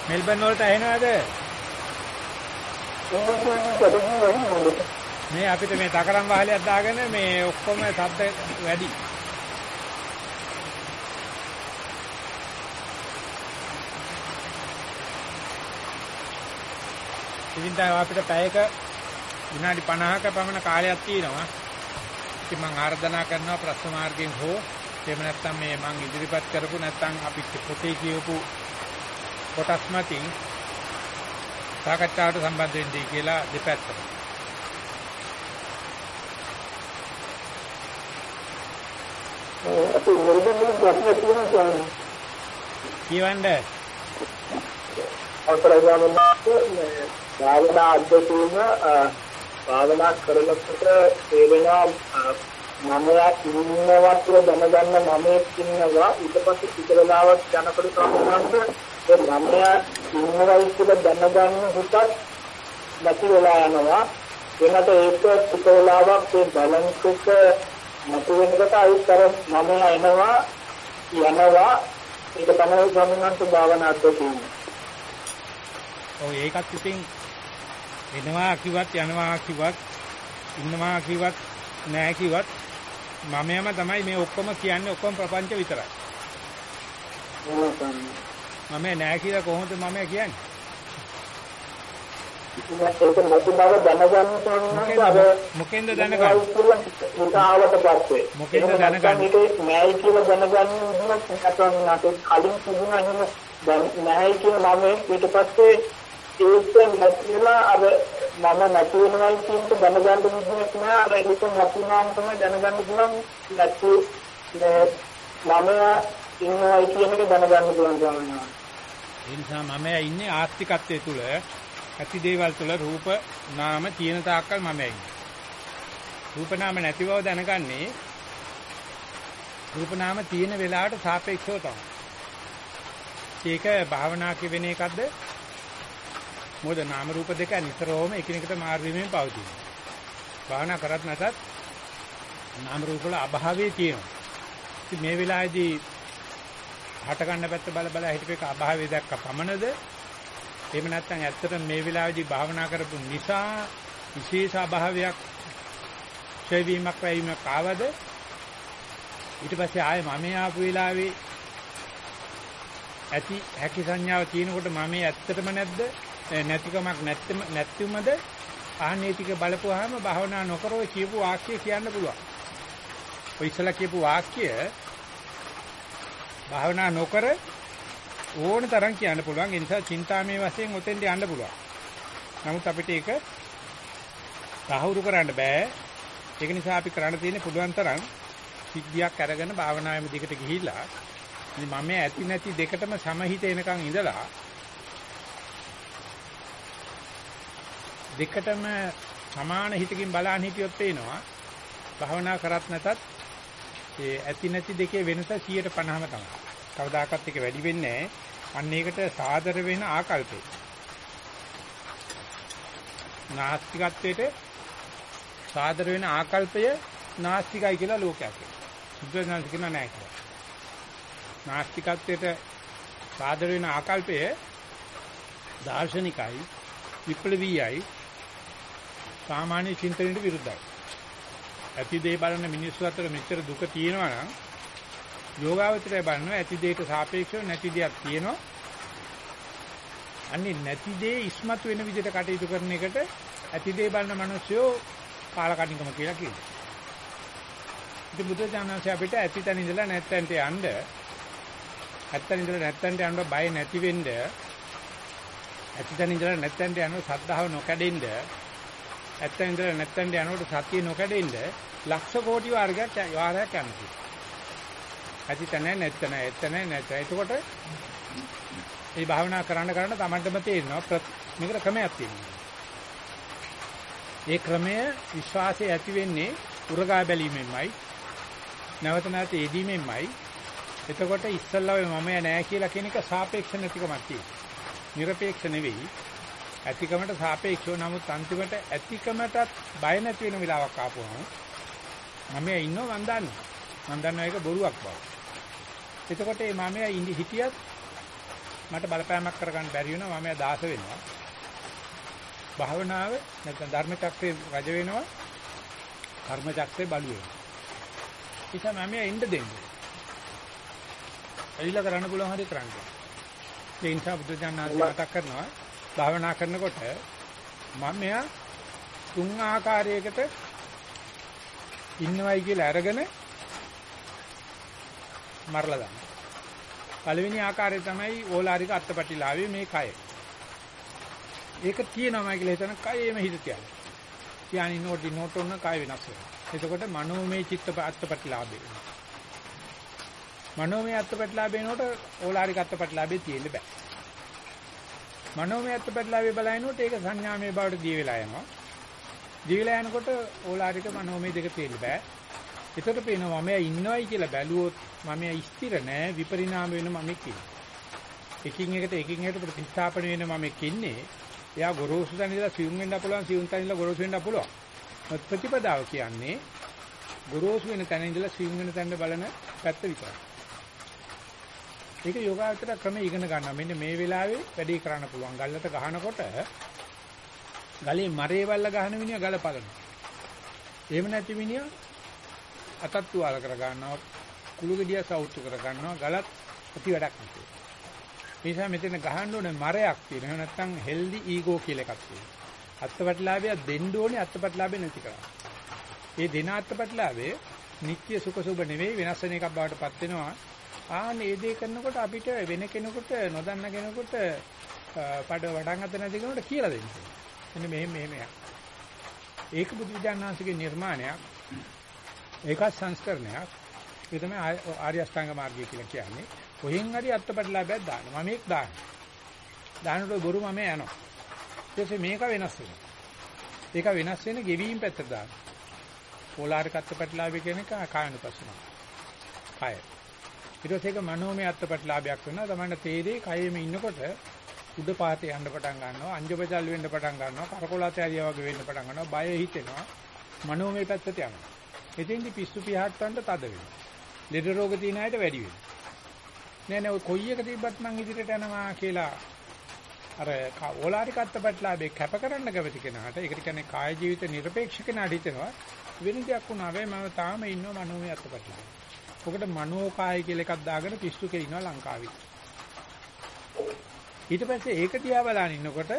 මෙල්බන් වලට ඇහෙනවද? මේ අපිට මේ තකරම් වාහලයක් දාගෙන මේ ඔක්කොම ශබ්ද වැඩි. ඉතින් දැන් අපිට පැයක විනාඩි 50ක පමණ කාලයක් තියෙනවා. ඉතින් මම ආර්දනා කරනවා ප්‍රශ්න මාර්ගයෙන් හෝ එහෙම නැත්නම් මේ මම ඉදිරිපත් කරපු නැත්නම් අපි පොතේ කියවපු කොටස් මතින් සාකච්ඡාවට සම්බන්ධ වෙන්නයි කියලා දෙපැත්තට. අපි මෙල්බන් වල ප්‍රශ්න තියෙනවා කියවන්නේ අවසරයි ගමන් භාවනා අධ්‍යක්ෂුම භාවනා කරනකොට තේරෙනවා මමයා ඉන්නවා කියලා දැනගන්න මමෙක් ඉන්නවා. ඊට පස්සේ ටික වෙලාවක් යනකොට තමයි ඒ මමයා ඉන්නවයි කියලා දැනගන්න හිතත් නැති වෙලා යනවා. එනට ඒක ටික වෙලාවක් ඒ බැලන්ස් එක නැති වෙනකොට අයිත් අර මමයා එනවා යනවා. ඒක තමයි සම්මන්ත භාවනා අත්දැකීම ඔව් ඒකත් ඉතින් එනවා කිව්වත් යනවා කිව්වත් ඉන්නවා කිව්වත් නැහැ කිව්වත් මමයම තමයි මේ ඔක්කොම කියන්නේ ඔක්කොම ප්‍රපංච විතරයි. මම නැහැ කියලා කොහොමද මම කියන්නේ? මොකෙන්ද දැනගන්නේ? මොකෙන්ද දැනගන්නේ? නෑයි කියලා දැනගන්න කලින් තිබුණා එහෙම දැන් නෑයි කියලා මම ඊට පස්සේ ඒක නැතිලා අර මම නැති වෙනවයි කියන එක දැනගන්න විදිහක් නෑ අර ඒක නැතිනම් තමයි දැනගන්න පුළුවන් නැති මම ඉන්නවයි කියන එක දැනගන්න පුළුවන් ගමනවා ඒ නිසා මම ඉන්නේ ආස්තිකත්වයේ තුල ඇති දේවල් තුල රූප නාම තියෙන තාක්කල් මම ඉන්නේ. රූප නාම නැති බව දැනගන්නේ රූප නාම තියෙන වෙලාවට සාපේක්ෂව තමයි. ඒක භාවනා කියවෙන එකක්ද? මොකද නාම රූප දෙක නිතරම එකිනෙකට මාරු වීමෙන් පවතින. භාවනා කරත් නැතත් නාම රූප වල අභාවයේ තියෙනවා. ඉතින් මේ වෙලාවේදී හට ගන්න පැත්ත බල බල හිටපේක අභාවය දැක්ක පමණද එහෙම නැත්නම් ඇත්තටම මේ වෙලාවේදී භාවනා කරපු නිසා විශේෂ අභාවයක් ඡේවීමක් වීමක් ආවද ඊට පස්සේ ආයේ මම ආපු වෙලාවේ ඇති හැකි සංඥාව තියෙනකොට මම ඇත්තටම නැද්ද නැතිකමක් නැත්නම් නැත්තුමද ආනේතික බලපුවාම භාවනා නොකරෝ කියපු වාක්‍ය කියන්න පුළුවන්. ඔය ඉස්සලා කියපු වාක්‍ය භාවනා නොකර ඕන තරම් කියන්න පුළුවන්. ඒ නිසා චින්තාමේ වශයෙන් ඔතෙන්ට යන්න පුළුවන්. නමුත් අපිට ඒක සාහවුරු කරන්න බෑ. ඒක නිසා අපි කරන්න තියෙන්නේ පුළුවන් තරම් සිද්ධියක් අරගෙන භාවනාවෙම දිගට ගිහිල්ලා ඉතින් මම ඇති නැති දෙකටම සමහිත එනකන් ඉඳලා දෙකටම සමාන හිතකින් බලන් හිටියොත් පේනවා භාවනා කරත් නැතත් ඒ ඇති නැති දෙකේ වෙනස 150ම තමයි. කවදාකවත් එක වැඩි වෙන්නේ නැහැ. අන්න ඒකට සාදර වෙන ආකල්පේ. නාස්තිකත්වයට සාදර වෙන ආකල්පය නාස්තිකයි කියලා ලෝකයක් කියනවා. සුද්ධඥාන කියනවා නැහැ කියලා. නාස්තිකත්වයට සාදර වෙන ආකල්පය දාර්ශනිකයි විප්ලවීයයි සාමාන්‍ය චින්තනයට විරුද්ධයි. ඇති දේ බලන මිනිස්සු අතර මෙච්චර දුක තියෙනවා නම් යෝගාවචරය බලනවා ඇති දෙයට සාපේක්ෂව නැති දෙයක් තියෙනවා. අන්නේ නැති දේ ඉස්මතු වෙන විදිහට කටයුතු කරන එකට ඇති දේ බලන මිනිස්සු කාලකන්නිකම කියලා කියනවා. ඉතින් බුද්ධ ඥානසේ අපිට ඇති තැන ඉඳලා නැත්තන්ට යන්න ඇත්තන් ඉඳලා නැත්තන්ට යන්න බය නැති වෙන්න ඇති තැන ඉඳලා නැත්තන්ට යන සද්ධාව නොකඩෙන්න ඇත්තන් ඉඳලා නැත්තන්ට යනකොට සතිය නොකඩෙන්න ලක්ෂ කෝටි වාරයක් වාරයක් යනවා. ඇති තැන නැත්තන ඇත්තන නැත. එතකොට මේ භාවනා කරන්න කරන්න Tamanටම තේරෙනවා මේකට ක්‍රමයක් තියෙනවා. ඒ ක්‍රමය විශ්වාසය ඇති වෙන්නේ උරගා බැලීමෙන්මයි නැවත නැවත යෙදීමෙන්මයි එතකොට ඉස්සල්ලා මම නෑ කියලා කියන එක සාපේක්ෂ නැතිකමක් තියෙනවා. নিরপেক্ষ නෙවෙයි. ඇතිකමට සාපේක්ෂව නමුත් අන්තිමට ඇතිකමටත් බය නැති වෙන වෙලාවක් ආපුවම මම ඉන්නව මන් දන්නවා. මන් දන්නවා ඒක බොරුවක් බව. එතකොට මේ මම ඉඳි හිටියත් මට බලපෑමක් කරගන්න බැරි වෙනවා මම දාස වෙනවා. භාවනාව නැත්නම් ධර්ම චක්‍රේ රජ වෙනවා. කර්ම චක්‍රේ බලු වෙනවා. ඒක මම ඉන්න දෙන්නේ. ඇවිල්ලා කරන්න පුළුවන් හරි කරන්න. ඒ නිසා බුදු දඥාන්සේ මතක් කරනවා භාවනා කරනකොට මම මෙයා තුන් ආකාරයකට ඉන්නවයි කියලා අරගෙන මරලා දානවා. පළවෙනි ආකාරය තමයි ඕලාරික අත්පටිලාවේ මේ කය. ඒක තියෙනවා කියලා හිතන කයෙම හිත තියන්නේ. කියන්නේ නෝටි නෝට ඔන්න කය වෙනස් වෙනවා. එතකොට මනෝමය චිත්ත අත්පටිලාභේ වෙනවා. මනෝමය අත්පටිලාභේනොට ඕලාරික අත්පටිලාභේ තියෙන්න බෑ. මනෝමය අත්පටිලාභේ බලනකොට ඒක සංඥාමය බවට දී වෙලා යනවා. දිවිලා යනකොට ඕලාරික මනෝමය දෙක තේරෙන්න බෑ. ඒතකොට පේනවා මම ඉන්නවයි කියලා බැලුවොත් මම ස්ථිර නෑ විපරිණාම වෙන මම ඉන්නේ. එකින් එකට එකින් එකට ප්‍රතිස්ථාපන වෙන මම ඉන්නේ. එයා ගොරෝසු තැන ඉඳලා සියුම් වෙන්න පුළුවන් සියුම් තැන ඉඳලා ගොරෝසු වෙන්න පුළුවන්. ප්‍රතිපදාව කියන්නේ ගොරෝසු වෙන තැන ඉඳලා සියුම් වෙන තැනට බලන පැත්ත විතරයි. ඒක යෝගාවචර ක්‍රම ඉගෙන ගන්නවා. මෙන්න මේ වෙලාවේ වැඩේ කරන්න පුළුවන්. ගල්ලට ගහනකොට ගලේ මරේ වල්ල ගහන මිනිහා ගල පලනවා. එහෙම නැති මිනිහා අතත් තුවාල කර ගන්නවා. කුළු ගෙඩිය සවුත්තු කර ගන්නවා. ගලත් ඇති වැඩක් නැති. ඒ නිසා මෙතන ගහන්න ඕනේ මරයක් තියෙනවා. එහෙම නැත්නම් හෙල්දි ඊගෝ කියලා එකක් තියෙනවා. අත්පත්ලාභය දෙන්න ඕනේ අත්පත්ලාභය නැති කරා. ඒ දින අත්පත්ලාභය නිත්‍ය සුඛ සුබ නෙවෙයි වෙනස් වෙන එකක් බවට පත් වෙනවා. ආන් ඒ දේ කරනකොට අපිට වෙන කෙනෙකුට නොදන්න කෙනෙකුට පඩ වඩන් අත නැති කෙනෙකුට කියලා දෙන්න. එන්න මෙහෙම මෙහෙම යක්. ඒක බුදු විඥානංශගේ නිර්මාණයක්. ඒකත් සංස්කරණයක්. ඒ තමයි ආර්ය අෂ්ටාංග මාර්ගය කියලා කියන්නේ. කොහෙන් හරි අත්පත්ලාභයක් දාන්න. මම ඒක දාන්න. දානකොට බොරු මම යනවා. ඊටසේ මේක වෙනස් වෙනවා. ඒක වෙනස් වෙන ගෙවීම් පැත්තට දාන්න. පොලාරික අත්පත්ලාභය කියන එක කායනුපස්සනාව. කාය. ඊට පස්සේ ඒක මනෝමය අත්පටලාභයක් වෙනවා. තමන්න තේරේ කයෙම ඉන්නකොට උඩ පාතේ යන්න පටන් ගන්නවා. අංජබජල් වෙන්න පටන් ගන්නවා. කරකොලත ඇරියා වගේ වෙන්න පටන් ගන්නවා. බය හිතෙනවා. මනෝමය පැත්තට යනවා. එතෙන්දි පිස්සු පියාට්ටන්ට තද වෙනවා. ලෙඩ රෝග තියෙන අයට වැඩි වෙනවා. නෑ නෑ ඔය කොයි එක තිබ්බත් මං ඉදිරියට යනවා කියලා අර ඕලාරි කත්තපටලාභේ කැප කරන්න කැමති කෙනාට ඒකට කියන්නේ කාය ජීවිත නිර්පේක්ෂ කෙනාට හිතෙනවා වෙන දෙයක් වුණා වෙයි මම තාම ඉන්නව මනෝමය අත්පටලාභ ඔකට මනෝකාය කියලා එකක් දාගෙන පිස්සු කෙලිනවා ලංකාවේ. ඊට පස්සේ ඒක දිහා බලන ඉන්නකොට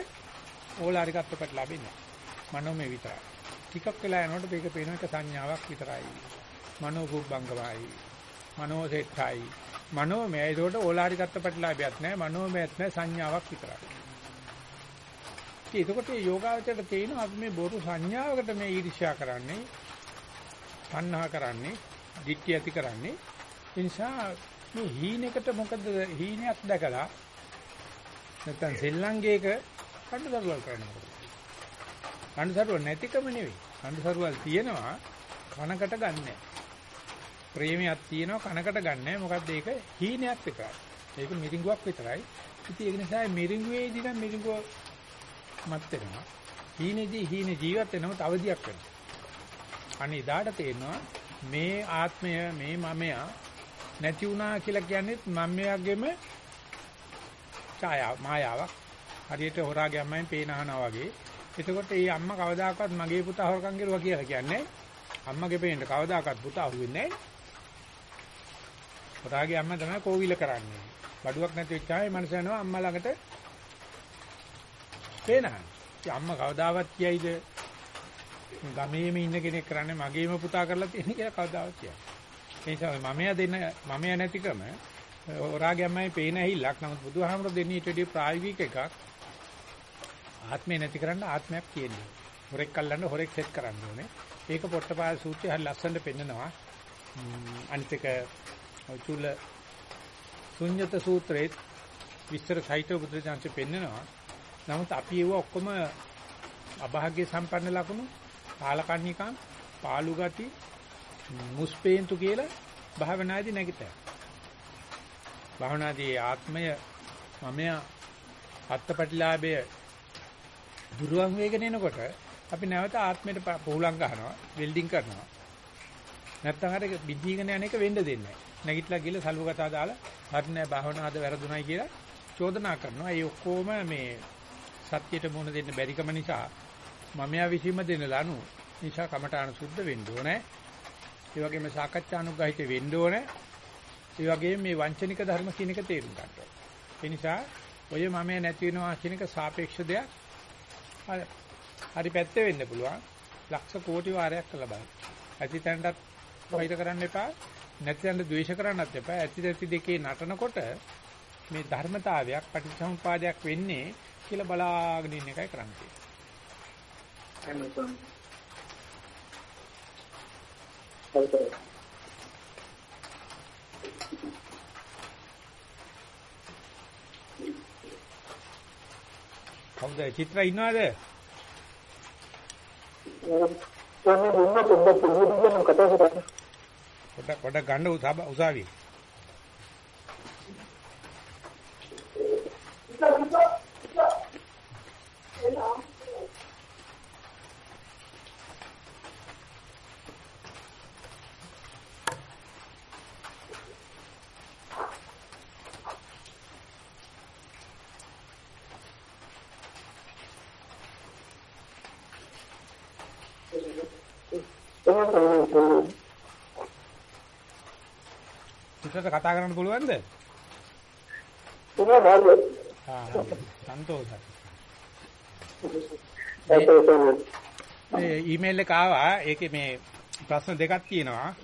ඕලාරික අත්පත්ලාභේ නෑ. මනෝමය විතරයි. ටිකක් වෙලා යනකොට මේක පේන එක සංඥාවක් විතරයි. මනෝ කුබ්බංගමයි. මනෝ සෙට්ටයි. මනෝමය ඒකට ඕලාරික අත්පත්ලාභයක් නෑ. මනෝමයත් නෑ සංඥාවක් විතරයි. එතකොට මේ යෝගාවචරයට තේිනවා අපි මේ බොරු සංඥාවකට මේ ඊර්ෂ්‍යා කරන්නේ, තණ්හා කරන්නේ, ditthිය ඇති කරන්නේ. ඒ නිසා මේ හීනෙකට මොකද හීනයක් දැකලා නැත්තම් සෙල්ලංගේක කණ්ඩුසරුවල් කරනවා. කණ්ඩුසරුවල් නැතිකම නෙවෙයි. කණ්ඩුසරුවල් තියෙනවා කනකට ගන්නෑ. ප්‍රේමයක් තියෙනවා කනකට ගන්නෑ. මොකද්ද ඒක හීනයක් විතරයි. ඒක මිරිඟුවක් විතරයි. ඉතින් ඒක නිසා මිරිඟුවේදී නම් මිරිඟුව මත් වෙනවා. හීනේදී හීන ජීවත් වෙනම තවදියක් වෙනවා. අනේ ඉදාට තේරෙනවා මේ ආත්මය මේ මමයා නැති වුණා කියලා කියන්නේ මමයාගෙම ඡායාව මායාවක්. හරියට හොරාගේ අම්මෙන් පේන අහනවා වගේ. එතකොට මේ අම්මා කවදාකවත් මගේ පුතා හොරකම් කරුවා කියලා කියන්නේ අම්මගේ පේන්න කවදාකවත් පුතා අහුවෙන්නේ නැහැ. හොරාගේ අම්මා තමයි කෝවිල කරන්නේ. බඩුවක් නැති වෙච්චාම මනස යනවා අම්මා ළඟට පේනවා. ඉතින් අම්මා කවදාවත් කියයිද ගමේම ඉන්න කෙනෙක් කරන්නේ මගේම පුතා කරලා තියෙන කියලා කවදාවත් කියන්නේ. ඒ නිසා මමයා දෙන්න මමයා නැතිකම හොරාගේ අම්මයි පේන ඇහිල්ලක්. නමුත් බුදුහාමර දෙන්නේ ඊට වඩා ප්‍රායෝගික එකක්. ආත්මේ නැති කරන්න ආත්මයක් කියන්නේ. හොරෙක් කල්ලන්න හොරෙක් සෙට් කරන්න ඕනේ. ඒක පොට්ටපාය සූත්‍රය හරි ලස්සනට පෙන්නනවා. අනිත් එක චුල්ල ශුන්්‍යත සූත්‍රයේ විස්තර සහිතව බුදුරජාණන් පෙන්නනවා. නමුත් අපි ඒව ඔක්කොම අභාග්‍ය සම්පන්න ලකුණු කාලකන්නිකම් පාළු ගති මුස්පේන්තු කියලා භාවනාදී නැගිටා. භාවනාදී ආත්මය මමයා අත්පටිලාභය දුරවන් වේගෙන එනකොට අපි නැවත ආත්මයට පොහුලම් ගන්නවා වෙල්ඩින් කරනවා. නැත්තම් අර බිඳීගෙන යන එක වෙන්න දෙන්නේ නැහැ. නැගිටලා ගිහලා සලුවකටා දාලා හරි නෑ භාවනාවද වැරදුණයි කියලා චෝදනා කරනවා. ඒ ඔක්කොම මේ සත්‍යයට මුහුණ දෙන්න බැරිකම නිසා මමයා විසීම දෙන ලනු නිසා කමඨාන සුද්ධ වෙන්න ඕනේ. ඒ වගේම සාකච්ඡානුග්‍රහිත වෙන්න ඕනේ. ඒ වගේම මේ වංචනික ධර්ම කියන එක තේරුම් ගන්න ඕනේ. ඒ නිසා ඔය මමයා නැති වෙනවා කියන එක සාපේක්ෂ දෙයක්. හරි පැත්තේ වෙන්න පුළුවන්. ලක්ෂ කෝටි වාරයක් කළා බලන්න. ඇතිතැනටත් වෛර කරන්න එපා. නැතිතැනට ද්වේෂ කරන්නත් එපා. ඇති ඇති දෙකේ නටනකොට මේ ධර්මතාවයක් පටිච්චසමුපාදයක් වෙන්නේ කියලා බලාගෙන ඉන්න එකයි කරන්නේ. එහෙනම් කවුද චිත්‍ර ඉන්නවද? තෝනේ දුන්න පොඩ්ඩක් පුදුමයෙන් කතා කරා. පොඩ පොඩ ගන්න උසාව උසාවිය. පිටට කතා කරන්න පුළුවන්ද? තුනා බාර. ආ සන්තෝෂයි. මේ ඊමේල් එක ආවා. ඒකේ මේ ප්‍රශ්න දෙකක් තියෙනවා.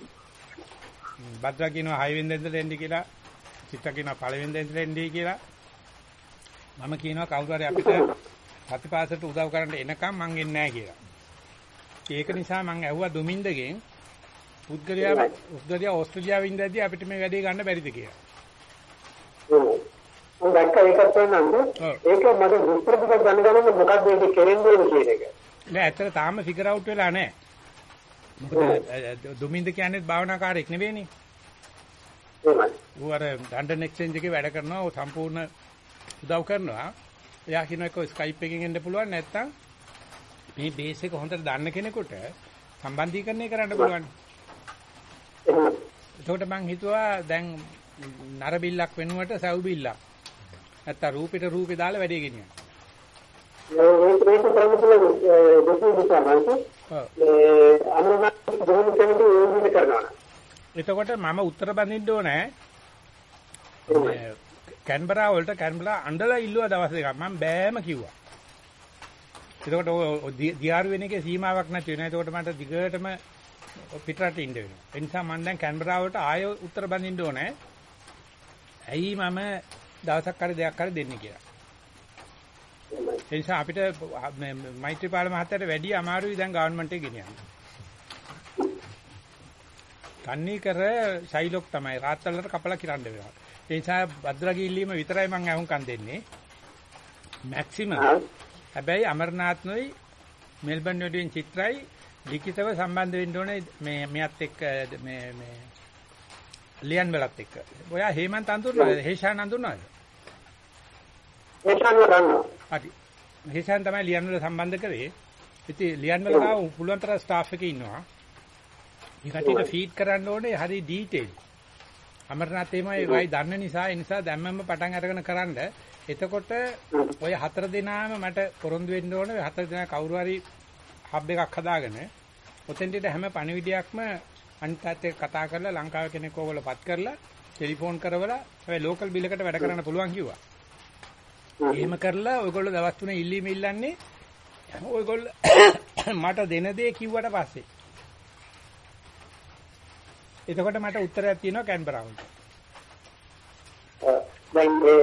භද්‍ර කියනවා 6 වෙනිදා ඉඳලා එන්නේ කියලා. චිත්ත කියනවා පළවෙනිදා ඉඳලා එන්නේ කියලා. මම කියනවා කවුරු හරි අපිට ප්‍රතිපාසට උදව් කරන්න එනකම් මං එන්නේ නැහැ කියලා. ඒක නිසා මං ඇහුවා දුමින්දගෙන් පුද්ගලයා පුද්ගලයා ඕස්ට්‍රේලියාවේ ඉඳද්දී අපිට මේ වැඩේ ගන්න බැරිද කියලා. මම දැක්ක එකක් තෝරනන්ද ඒක මට විස්තර ටිකක් දැනගන්න මොකක්ද ඒක කෙරෙන්නේ කියන එක. නෑ ඇත්තට තාම ෆිගර් අවුට් වෙලා නැහැ. මොකද දුමින්ද කියන්නේ භාවනාකාරයෙක් නෙවෙයිනේ. ඌ අර ලන්ඩන් එක්ස්චේන්ජ් එකේ වැඩ කරනවා සම්පූර්ණ උදව් කරනවා. එයා කියනවා ඒක ස්කයිප් එකකින් එන්න පුළුවන් නැත්නම් මේ බේස් එක හොඳට දන්න කෙනෙකුට සම්බන්ධීකරණය කරන්න පුළුවන්. එහෙමයි. එතකොට මං හිතුවා දැන් නර බිල්ලක් වෙනුවට සව් බිල්ලක්. නැත්තම් රූපෙට රූපේ දාලා වැඩේ ගෙනියන්න. ඒක මේක කරන්න පුළුවන් දෙකේ විතරයි. ඔව්. ඒ අනුරාධ බොහොම කෙනෙක් ඒ විදිහට කරනවා. එතකොට මම උත්තර බඳින්න ඕනේ මේ කැන්බරා වලට කැන්බරා අඬලා ඉල්ලුවා දවස් දෙකක් මම බෑම කිව්වා. එතකොට ඔය දියාරු වෙන එකේ සීමාවක් නැති වෙනවා. එතකොට මට දිගටම පිටරට ඉන්න වෙනවා. ඒ නිසා මම දැන් කැන්බරා වලට ආයෙ උත්තර බඳින්න ඕනේ. ඇයි මම දවසක් හරි දෙකක් හරි දෙන්නේ කියලා. ඒ නිසා අපිට මේ මෛත්‍රීපාල මහත්තයාට වැඩි අමාරුයි දැන් ගවර්න්මන්ට් එක ගෙනියන්න. තන්නේ කර ශෛලොක් තමයි රාත්තල්ලට කපලා කිරන්න වෙනවා. ඒ නිසා භද්‍රගී ඉල්ලීම විතරයි මම අහුම්කම් දෙන්නේ. මැක්සිමම්. හැබැයි අමරනාත්නොයි මෙල්බන් වලින් චිත්‍රයි ලිඛිතව සම්බන්ධ වෙන්න ඕනේ මේ මෙයත් එක්ක මේ මේ ලියන් වලත් එක්ක. ඔයා හේමන්ත අඳුරනවද? හේෂාන් අඳුරනවද? ඒකම ගන්නවා. හරි. හේෂාන් තමයි ලියන් වල සම්බන්ධ කරේ. ඉතින් ලියන් වල ගාව පුළුවන් තරම් ස්ටාෆ් එකේ ඉන්නවා. මේ කට්ටියට ෆීඩ් කරන්න ඕනේ හරි ඩීටේල්. අමරනාත් එමය වයි දන්න නිසා ඒ නිසා දැම්මම පටන් අරගෙන කරන්න. එතකොට ඔය හතර දෙනාම මට පොරොන්දු වෙන්න ඕනේ. හතර දෙනා කවුරු හරි හබ් එකක් හදාගෙන ඔතෙන්ට හැම පණිවිඩයක්ම අනිත් එක්ක කතා කරලා ලංකාවේ කෙනෙක් ඕගොල්ලෝ පත් කරලා ටෙලිෆෝන් කරවලා හැබැයි ලෝකල් බිලකට වැඩ කරන්න පුළුවන් කිව්වා. එහෙම කරලා ඔයගොල්ලෝ දවස් තුනේ ඉල්ලීම ඉල්ලන්නේ ඔයගොල්ලෝ මට දෙන දේ කිව්වට පස්සේ. එතකොට මට උත්තරයක් තියෙනවා කැන්බරාවට. දැන් ඒ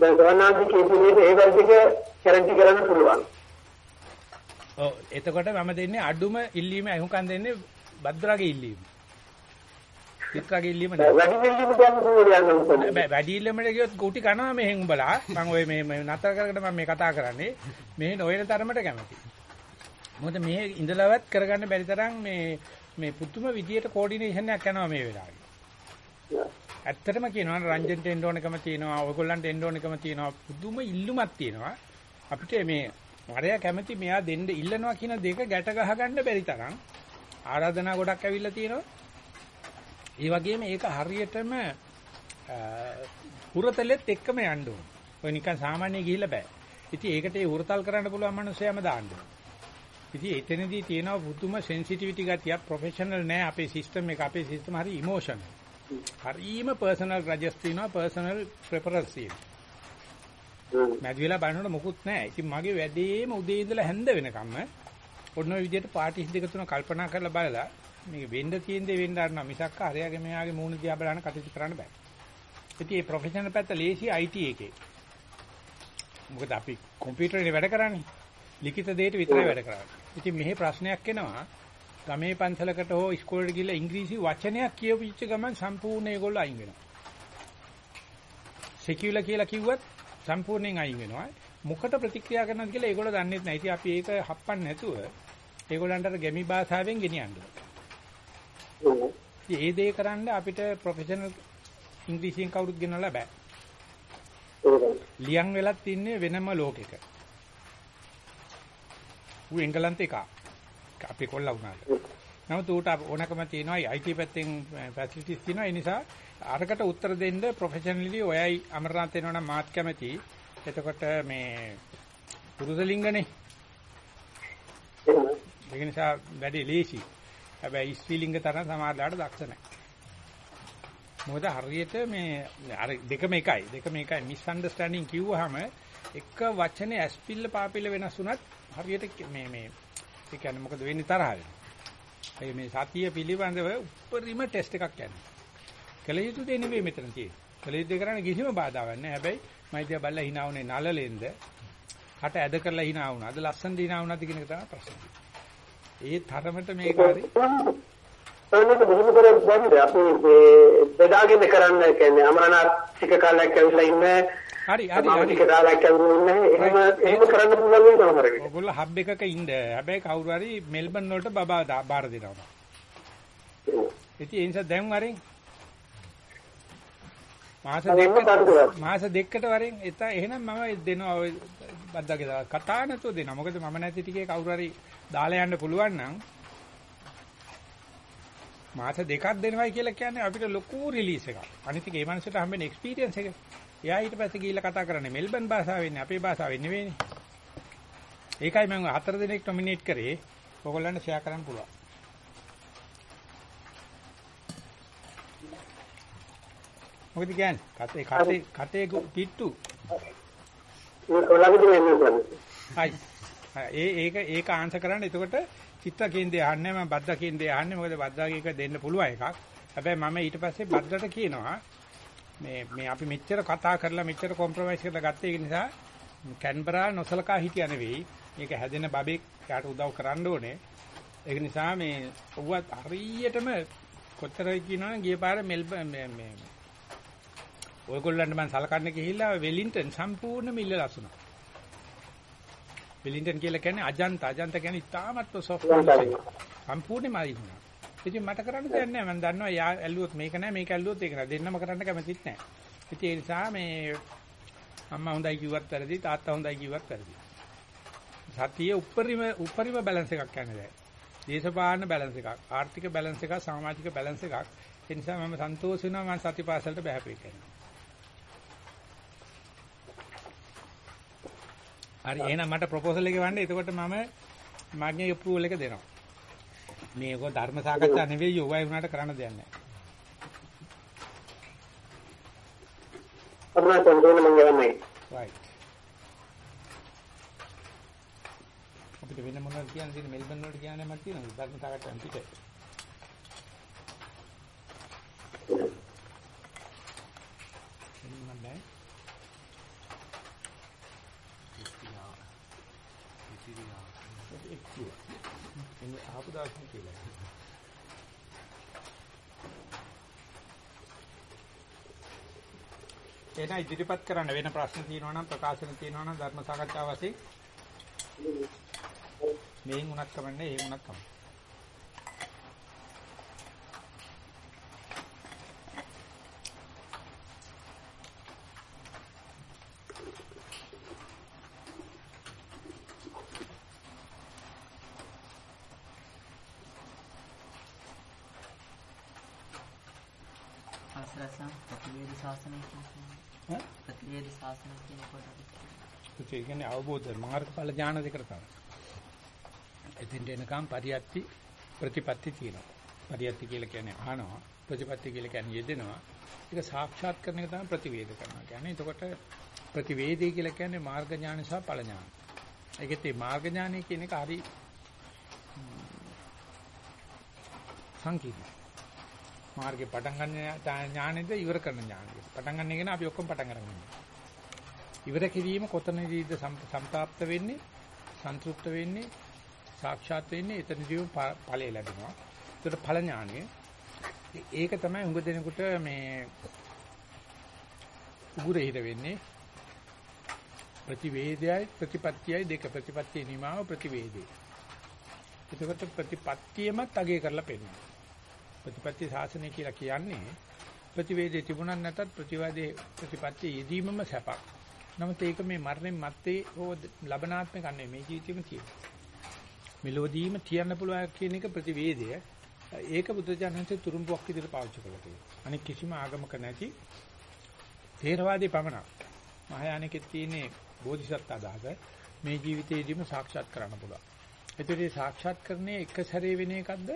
දැන් ගවර්නන්ස් කියපු දේ ඒ වගේ කැරන්ටි කරන්න පුළුවන්. ඔව් එතකොට මම දෙන්නේ අඩුම ඉල්ලීම අහුම්කම් දෙන්නේ භද්‍රාගේ ඉල්ලීම. චිත්‍රාගේ ඉල්ලීම නෑ. වැඩි වෙලිම ගන්න පුළුවන් බෑ වැඩි ඉල්ලීමට ගියොත් කුටි කනවා මෙහෙන් උඹලා. මම ඔය මේ නතර කරගෙන මම මේ කතා කරන්නේ. මෙහෙ නොයන තරමට කැමති. මොකද මේ ඉඳලවත් කරගන්න බැරි තරම් මේ මේ පුදුම විදියට කෝඩිනේෂන් එකක් යනවා මේ වෙලාවේ. ඇත්තටම කියනවා රංජන්ට එන්න ඕනකම තියෙනවා ඔයගොල්ලන්ට එන්න ඕනකම තියෙනවා. පුදුම ඉල්ලුමක් තියෙනවා. අපිට මේ මරයා කැමති මෙයා දෙන්න ඉල්ලනවා කියන දෙක ගැට ගහගන්න බැරි තරම් ආරාධනා ගොඩක් ඇවිල්ලා තියෙනවා. ඒ වගේම ඒක හරියටම හුරතලෙත් එක්කම යන්න ඕන. ඔය නිකන් සාමාන්‍ය ගිහිල්ලා බෑ. ඉතින් ඒකට ඒ හුරතල් කරන්න පුළුවන් මනුස්සයම දාන්න ඕන. ඉතින් එතනදී තියෙනවා පුදුම සෙන්සිටිවිටි ගතියක්. ප්‍රොෆෙෂනල් නෑ අපේ සිස්ටම් එක. අපේ සිස්ටම් හරි ඉමෝෂනල් හරිම පර්සනල් ග්‍රජස් තියෙනවා පර්සනල් ප්‍රෙෆරන්ස් තියෙනවා. මැදි වෙලා බලනකොට මොකුත් නැහැ. ඉතින් මගේ වැඩේම උදේ ඉඳලා හැන්ද වෙනකම්ම ඔන්න ඔය විදිහට පාටිස් දෙක තුන කල්පනා කරලා බලලා මේක වෙන්න තියෙන දේ වෙන්න අරනවා. මිසක් හරියගේ මෙයාගේ මූණ දිහා බලන කටයුතු කරන්න බෑ. ඉතින් මේ ප්‍රොෆෙෂනල් පැත්ත ලේසි IT එකේ. මොකද අපි කම්පියුටරේ වැඩ කරන්නේ. ලිඛිත දෙයට විතරයි වැඩ කරන්නේ. ඉතින් මෙහි ප්‍රශ්නයක් එනවා ගමේ පන්සලකට හෝ ඉස්කෝලේට ගිහලා ඉංග්‍රීසි වචනයක් කියවිච්ච ගමන් සම්පූර්ණ ඒගොල්ලෝ අයින් වෙනවා. සිකියුලා කියලා කිව්වත් සම්පූර්ණයෙන් අයින් වෙනවා. මොකට ප්‍රතික්‍රියා කරනවද කියලා ඒගොල්ලෝ දන්නේ නැහැ. ඉතින් අපි ඒක හප්පන්නේ නැතුව ඒගොල්ලන්ට අර ගැමි භාෂාවෙන් ගෙනියන්න. ඒ දේ කරන්න අපිට ප්‍රොෆෙෂනල් ඉංග්‍රීසියෙන් කවුරුත් ගෙනල්ලා බෑ. ලියන් වෙලත් ඉන්නේ වෙනම ලෝකෙක. ඌ එංගලන්තේ එකා. අපේ කොල්ලා වුණාට. නමුත් ඌට ඕනකම තියෙනවා IT පැත්තෙන් ෆැසිලිටිස් තියෙනවා. ඒ නිසා අරකට උත්තර දෙන්න ප්‍රොෆෙෂනලි ඔයයි අමරනාත් වෙනවා නම් මාත් කැමති. එතකොට මේ පුරුෂ ලිංගනේ. ඒක නිසා වැඩි ලේසි. හැබැයි ස්ත්‍රීලිංග තරම් සමාජලාට දක්ෂ නැහැ. මොකද හරියට මේ අර දෙකම එකයි. දෙකම එකයි. මිස් අන්ඩර්ස්ටෑන්ඩින් කිව්වහම එක වචනේ ඇස්පිල්ල පාපිල්ල වෙනස් වුණත් හරියට මේ මේ ඒ කියන්නේ මොකද වෙන්නේ තරහ වෙනවා. ඒ මේ සතිය පිළිබඳව උපරිම ටෙස්ට් එකක් යනවා. කළ යුතු දේ නෙවෙයි මෙතන තියෙන්නේ. කළ යුතු කරන්න කිසිම බාධාවක් නැහැ. හැබැයි මයිතිය බල්ලා hina වුනේ නලලෙන්ද කට ඇද කරලා hina වුණා. අද ලස්සන hina වුණාද කියන එක තමයි ප්‍රශ්නේ. ඒ තරමට මේක හරි ඒක බොහොම කරේ බන්නේ අපි මේ බෙදාගෙන කරන්න කියන්නේ අමරණාතික කාලයක් ඇවිල්ලා ඉන්න හරි හරි හරි. ඇවිල්ලා ඉන්න එහෙම එහෙම කරන්න පුළුවන් වෙනවා සමහර විට. ඔයගොල්ලෝ හබ් එකක ඉන්න. හැබැයි කවුරු හරි මෙල්බන් වලට බබා බාර දෙනවා. ඉතින් ඒ නිසා දැන් වරෙන් මාස දෙකකට. මාස දෙකකට වරෙන් එත එහෙනම් මම දෙනවා ඔය බද්දාගේ දා- කතා නැතුව දෙනවා. මොකද මම නැති ටිකේ කවුරු හරි දාලා යන්න පුළුවන් නම් මාස දෙකක් දෙනවයි කියලා කියන්නේ අපිට ලොකු රිලීස් එකක්. අනිත් එක ඒ මනසට හම්බෙන එක්ස්පීරියන්ස් එක. එයා ඊට පස්සේ ගිහිල්ලා කතා කරන්නේ මෙල්බන් භාෂාවෙන් අපේ භාෂාවෙන් නෙවෙයිනේ. ඒකයි මම හතර දිනක් නොමිනේට් කරේ. ඕගොල්ලන්ට ෂෙයා කරන්න පුළුවන්. මොකද කියන්නේ? කටේ කටේ කටේ ගු- පිට්ටු. ඒක ළඟදී වෙන්නේ නැහැ. හයි. ඒ ඒක ඒක ආන්සර් කරන්න. එතකොට චිත්ත කේන්දේ අහන්නේ මම බද්දා කේන්දේ අහන්නේ මොකද බද්දාගේ එක දෙන්න පුළුවන් එකක්. හැබැයි මම ඊට පස්සේ බද්දට කියනවා මේ මේ අපි මෙච්චර කතා කරලා මෙච්චර කොම්ප්‍රොමයිස් කරලා ගත්තේ ඒ නිසා කැන්බරා නොසලකා හිටියා නෙවෙයි. මේක හැදෙන බබෙක් යාට උදව් කරන්න ඕනේ. ඒක නිසා මේ ඔව්වත් හරියටම කොච්චර කියනවනම් ගිය පාර මෙල්බන් මේ ඔයගොල්ලන්ට මම සලකන්න ගිහිල්ලා වෙලින්ටන් සම්පූර්ණ මිල්ල ලස්සනයි. වෙලින්ටන් කියලා කියන්නේ අජන්ත අජන්ත කියන්නේ ඉතාමත්ව සොෆ්ට් සම්පූර්ණයෙන්ම ආයි වුණා. ඉතින් මට කරන්න දෙයක් නැහැ. මම දන්නවා යා ඇල්ලුවොත් මේක නැහැ මේක ඇල්ලුවොත් ඒක නැහැ. දෙන්නම කරන්න කැමතිත් නැහැ. ඉතින් ඒ නිසා මේ අම්මා හොඳයි කිව්වත් වැරදි තාත්තා හොඳයි කිව්වත් වැරදි. සතියේ උපරිම උපරිම බැලන්ස් එකක් යන්නේ දැන්. දේශපාලන බැලන්ස් එකක්, ආර්ථික බැලන්ස් එකක්, සමාජික බැලන්ස් එකක්. ඒ නිසා මම සන්තෝෂ වෙනවා මම සතිපාසලට බහැපේ කියන්නේ. හරි එහෙනම් මට ප්‍රොපෝසල් එක වන්න. එතකොට මම මගේ අප්‍රූවල් එක දෙනවා. මේක ධර්ම සාකච්ඡා නෙවෙයි ඔයයි වුණාට කරන්න දෙයක් නැහැ. අපරාධ සම්පූර්ණ මම යන්නේ. right. අපිට වෙන මොනවද කියන්න තියෙන්නේ මෙල්බන් වලට කියන්නේ මට තියෙනවා ධර්ම සාකච්ඡාන් පිට. එන්න නැහැ. ඒක කිව්වා. එන්නේ ආපු දාස්ම කියලා. එන ඉදිරිපත් කරන්න වෙන ප්‍රශ්න තියෙනවා නම් ප්‍රකාශන තියෙනවා නම් ධර්ම සාකච්ඡාව වශයෙන් මේන් උනක් කමන්නේ ඒ උනක් කමන්නේ. අවසරසම් ප්‍රතිවේද ශාසනය කියන්නේ ඈ? ප්‍රතිවේද ශාසනය කියනකොට ඒ කියන්නේ අවබෝධ මාර්ගඵල ඥාන දෙකට තමයි. එතින්ට එනකම් පරියත්ති ප්‍රතිපatti තියෙනවා. පරියත්ති කියලා කියන්නේ අහනවා. ප්‍රතිපatti කියලා කියන්නේ යෙදෙනවා. ඒක සාක්ෂාත් කරන එක තමයි ප්‍රතිවේද කරනවා. කියන්නේ එතකොට ප්‍රතිවේදී කියලා කියන්නේ මාර්ග ඥාන සහ ඵල ඥාන. ඒකෙත් මේ මාර්ග ඥානය කියන එක හරි සංකීර්ණයි. මාර්ගේ පටන් ගන්න ඥානෙද ඉවර කරන ඥානෙද. පටන් ගන්න එක අපි ඔක්කොම පටන් අරගෙන ඉන්නේ. ඉවර කිරීම කොතනදීද සම්- සම්ප්‍රාප්ත වෙන්නේ සන්තුෂ්ත වෙන්නේ සාක්ෂාත් වෙන්නේ එතනදීම ඵ- ඵලය ලැබෙනවා. ඒකට ඵල ඥානය. ඒක තමයි උඟ දෙනකොට මේ උගුරේ හිර වෙන්නේ. ප්‍රතිවේදයයි ප්‍රතිපත්තියයි දෙක. ප්‍රතිපත්තිය නිමාව ප්‍රතිවේදේ එතකොට ප්‍රතිපත්තියමත් අගය කරලා පෙන්නනවා. ප්‍රතිපත්ති ශාසනය කියලා කියන්නේ ප්‍රතිවේදේ තිබුණත් නැතත් ප්‍රතිවාදේ ප්‍රතිපත්ති යෙදීමම සැපක්. නමුත් ඒක මේ මරණයන් මත්තේ හෝ ලබනාත්මක නැහැ මේ ජීවිතෙම තියෙනවා. මෙලොවදීම තියන්න පුළුවන් කියන එක ප්‍රතිවේදය. ඒක බුදුජානකසේ තුරුම්බුවක් විදිහට පාවිච්චි කරලා තියෙනවා. අනික කිසිම ආගමක නැති තේරවාදී පමණක්. මහායානිකෙත් තියෙන්නේ බෝධිසත්ව අදහස මේ ජීවිතේදීම සාක්ෂාත් කරන්න පුළුවන්. ඒතරේ මේ සාක්ෂාත් කරන්නේ එක සැරේ වෙන එකක්ද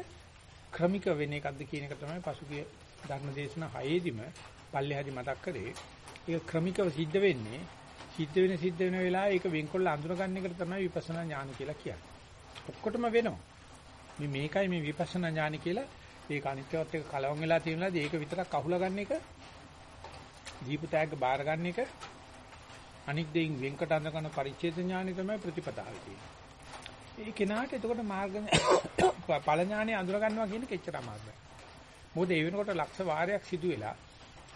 ක්‍රමික වෙන එකක්ද කියන එක තමයි පසුගිය ධර්මදේශන හයේදීම පල්ලෙහාදි මතක් කරේ. ඒක ක්‍රමිකව සිද්ධ වෙන්නේ සිද්ධ වෙන සිද්ධ වෙන වෙලාවේ ඒක වෙන්කොල්ල අඳුරගන්න එකට තමයි විපස්සනා ඥාන කියලා කියන්නේ. ඔක්කොටම වෙනවා. මේ මේකයි මේ විපස්සනා ඥාන කියලා ඒක අනිත්‍යවත් එක කලවම් වෙලා තියෙනවාදී ඒක විතරක් අහුලා ගන්න එක දීපු තෑග්ග බාර ගන්න එක අනික් දෙයින් වෙන්කට අඳගෙන පරිච්ඡේද ඥානෙ තමයි ප්‍රතිපදාව තියෙන්නේ. ඒ කෙනාට එතකොට මාර්ග ඵල ඥානෙ අඳුර ගන්නවා කියන කෙච්චර අමාරුයි. මොකද ඒ වෙනකොට ලක්ෂ වාරයක් සිදු වෙලා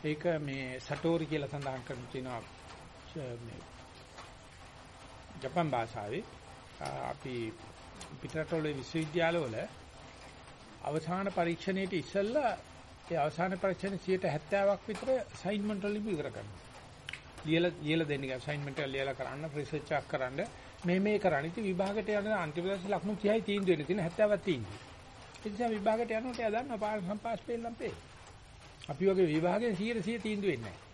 ඒක මේ සටෝරි කියලා සඳහන් කරන තියෙනවා මේ ජපන් භාෂාවේ අපි පිටරටවල විශ්වවිද්‍යාලවල අවසාන පරීක්ෂණයේට ඉස්සෙල්ලා ඒ අවසාන පරීක්ෂණ 70ක් විතර අසයින්මන්ට් වලින් ඉවර කරනවා. ලියලා ලියලා දෙන්න එක අසයින්මන්ට් එක ලියලා කරන්න රිසර්ච් එකක් කරන්න මේ මේ කරන්න. ඉතින් විභාගයට යන අන්තිම දවසේ ලකුණු 30යි තීන්දුව වෙන තියෙන 70ක් තියෙනවා. ඒ නිසා විභාගයට යනකොට එයා දන්නවා පාස් සම්පාස් පෙල්ලම් පේ. අපි වගේ විභාගයෙන් 100 100 තීන්දුව වෙන්නේ නැහැ.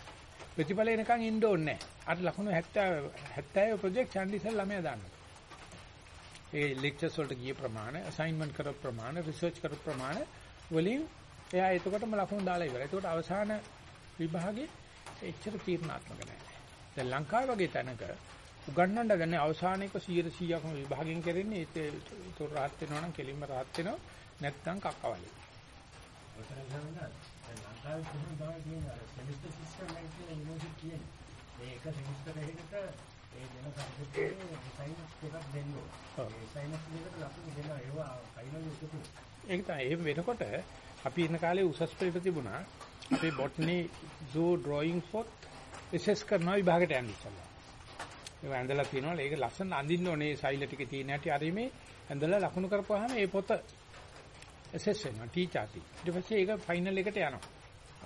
ප්‍රතිඵල එනකන් ඉන්න ඕනේ නැහැ. අර ලකුණු 70 70 ප්‍රොජෙක්ට් චන්ඩිසල් ළමයා දානවා. ඒ ලෙක්චර්ස් වලට ගිය ප්‍රමාණය, අසයින්මන්ට් කරපු ප්‍රමාණය, රිසර්ච් කරපු ප්‍රමාණය වලින් එයා එතකොටම ලකුණු දාලා ඉවරයි. එතකොට අවසාන විභාගේ එච්චර තීරණාත්මක නැහැ. දැන් ලංකාව වගේ තැනක උගන්වන්න ගන්නේ අවසානයක 100%ක්ම විභාගයෙන් කරන්නේ ඒක ඒක රහත් වෙනවා නම් කෙලින්ම රහත් වෙනවා නැත්නම් කක්කවලි. ඔතන ගමන් දැන් ලංකාවේ කොහොමද තමයි කියන්නේ අර සෙමිස්ටර් සිස්ටම් එක කියන යුනිවර්සිටි කියන්නේ. මේ එක සෙමිස්ටර් එකකට ඒ දෙන සබ්ජෙක්ට් එකේ අසයින්මන්ට් එකක් දෙන්න ඕන. ඔව්. ඒ අසයින්මන්ට් එකට ලකුණු දෙනවා ඒවා ෆයිනල් එකතු. ඒක තමයි එහෙම වෙනකොට අපි ඉන්න කාලේ උසස් පෙළ තිබුණා. අපේ බොටනි zoo drawing පොත් විශේෂ කරනවා විභාගයට යන්න ඉස්සලා. ඒක ඇඳලා තියෙනවා. ඒක ලස්සන අඳින්න ඕනේ සෛල ටිකේ තියෙන හැටි අර මේ ඇඳලා ලකුණු කරපුවාම ඒ පොත ඇසෙස් වෙනවා ටීචර්ටි. ඊට පස්සේ ඒක ෆයිනල් එකට යනවා.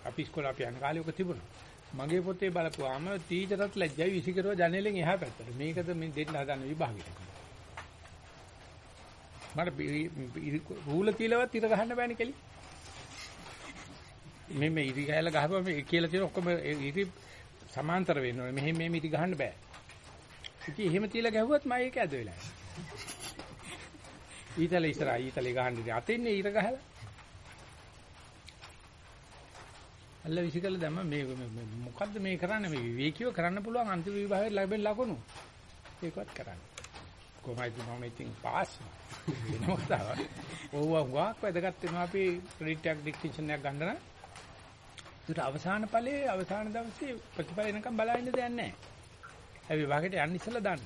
අපි ඉස්කෝලේ අපි යන කාලේ ඔක තිබුණා. මගේ පොතේ බලපුවාම ටීචර්ටත් ලැජ්ජයි විසිකරුව ජනේලෙන් එහා පැත්තට. මේකද මේ දෙන්න හදන විභාගෙට. මට රූල තියලවත් ඉර ගහන්න බෑනේ කෙලි. මේ මේ ඉරි ගහලා ගහපුවම මේ කියලා තියෙන ඔක්කොම ඉරි සමාන්තර වෙන්න ඕනේ. මෙහෙම මෙහෙම ඉරි ගහන්න බෑ. ඉතින් එහෙම තියලා ගැහුවත් මම ඒක ඇද වෙලා. ඊතල ඉස්සරහා ඊතලේ ගහන්න ඉතින් අතින්නේ ඉර ගහලා. අල්ල විසිකල දැම්ම මේ මේ- මොකද්ද මේ කරන්නේ මේ විවේකීව කරන්න පුළුවන් අන්තිම විභාගයේ ලැබෙන ලකුණු. ඒකවත් කරන්න. කොහොමද මම ඉතින් පාස් වෙනවා කතාවක්. ඕවා හුඟක් වැදගත් වෙනවා අපි ක්‍රෙඩිට් එකක් ඩික්ටිෂන් එකක් ගන්න නම්. ඒකට අවසාන ඵලයේ අවසාන දවසේ ප්‍රතිඵල එනකම් බලන්න දෙයක් නැහැ. ඒ විභාගයට යන්න ඉස්සෙල්ලා දාන්න.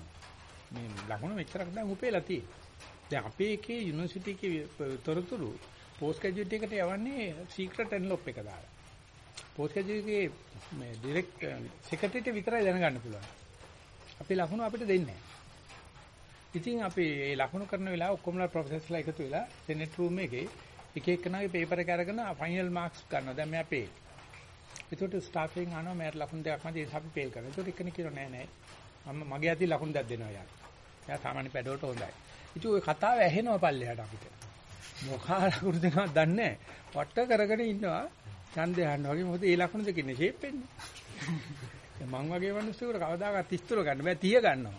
මේ ලකුණු මෙච්චරක් දැන් උපේලා තියෙන්නේ. දැන් අපේ එකේ යුනිවර්සිටි එකේ තොරතුරු පෝස්ට් ග්‍රැජුවේට් එකට යවන්නේ සීක්‍රට් එන්ලොප් එක දාලා. පෝස්ට් ග්‍රැජුවේට් එකේ මේ ඩිරෙක්ට් සෙක්‍රටරියට විතරයි දැනගන්න පුළුවන්. අපේ ලකුණු අපිට දෙන්නේ නැහැ. ඉතින් අපි මේ ලකුණු කරන වෙලාව ඔක්කොමලා ප්‍රොෆෙසර්ස්ලා එකතු වෙලා සෙනෙට් රූම් එකේ එක එකනාගේ පේපර් එක අරගෙන ෆයිනල් මාක්ස් ගන්නවා. දැන් මෙයා පේ. ඒකට ස්ටාෆ් එකෙන් අහනවා මට ලකුණු දෙකක් මැද ඒ අපි පේල් කරනවා. ඒකට එකෙනෙක් කියනවා නෑ නෑ. මම මගේ අතින් ලකුණු දෙකක් දෙනවා යාර. එයා සාමාන්‍ය පැඩවලට හොඳයි. ඉතින් ওই කතාව ඇහෙනවා පල්ලෙහාට අපිට. මොකා ලකුණු දෙනවද දන්නේ නෑ. වට කරගෙන ඉන්නවා. ඡන්දය අහනවා වගේ මොකද ඒ ලකුණු දෙකින්නේ ෂේප් වෙන්නේ. මං වගේ මිනිස්සුන්ට කවදාකවත් 30 ගන්න බෑ 30 ගන්නවා.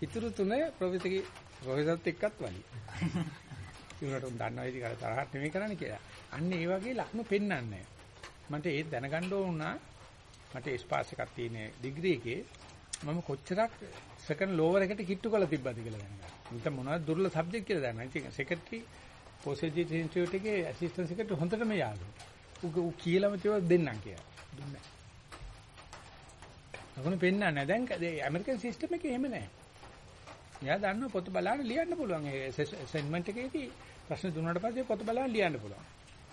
ඉතුරු තුනේ ප්‍රොෆෙසර්ගේ ප්‍රොෆෙසර්ත් එක්කත් වලි. ඒකට උන් දන්නවා ඉතින් අර තරහක් නෙමෙයි කරන්නේ කියලා. අන්න ඒ වගේ ලකුණු පෙන්වන්නේ මට ඒ දැනගන්න ඕන වුණා. මට ස්පාස් එකක් තියෙන ඩිග්‍රී එකේ මම කොච්චරක් සෙකන්ඩ් ලෝවර් එකට කිට්ටු කරලා තිබ්බද කියලා දැනගන්න. මට මොනවද දුර්ලභ සබ්ජෙක්ට් කියලා දැනගන්න. ඉතින් සෙක්‍රටරි පොසෙජි ඉන්ස්ටිටියුට් එකේ ඇසිස්ටන්ට් සෙක්‍රටරි හොඳටම යාළුවා. ඌ ඌ කියලාම තියව දෙන්නම් කියලා. දුන්නා. අකුණු පෙන්නන්නේ නැහැ. දැන් ඒ ඇමරිකන් සිස්ටම් එකේ එහෙම නැහැ. එයා දන්න පොත බලන්න ලියන්න පුළුවන්. ඒ ඇසයින්මන්ට් එකේදී ප්‍රශ්න දුන්නාට පස්සේ පොත බලන්න ලියන්න පුළුවන්.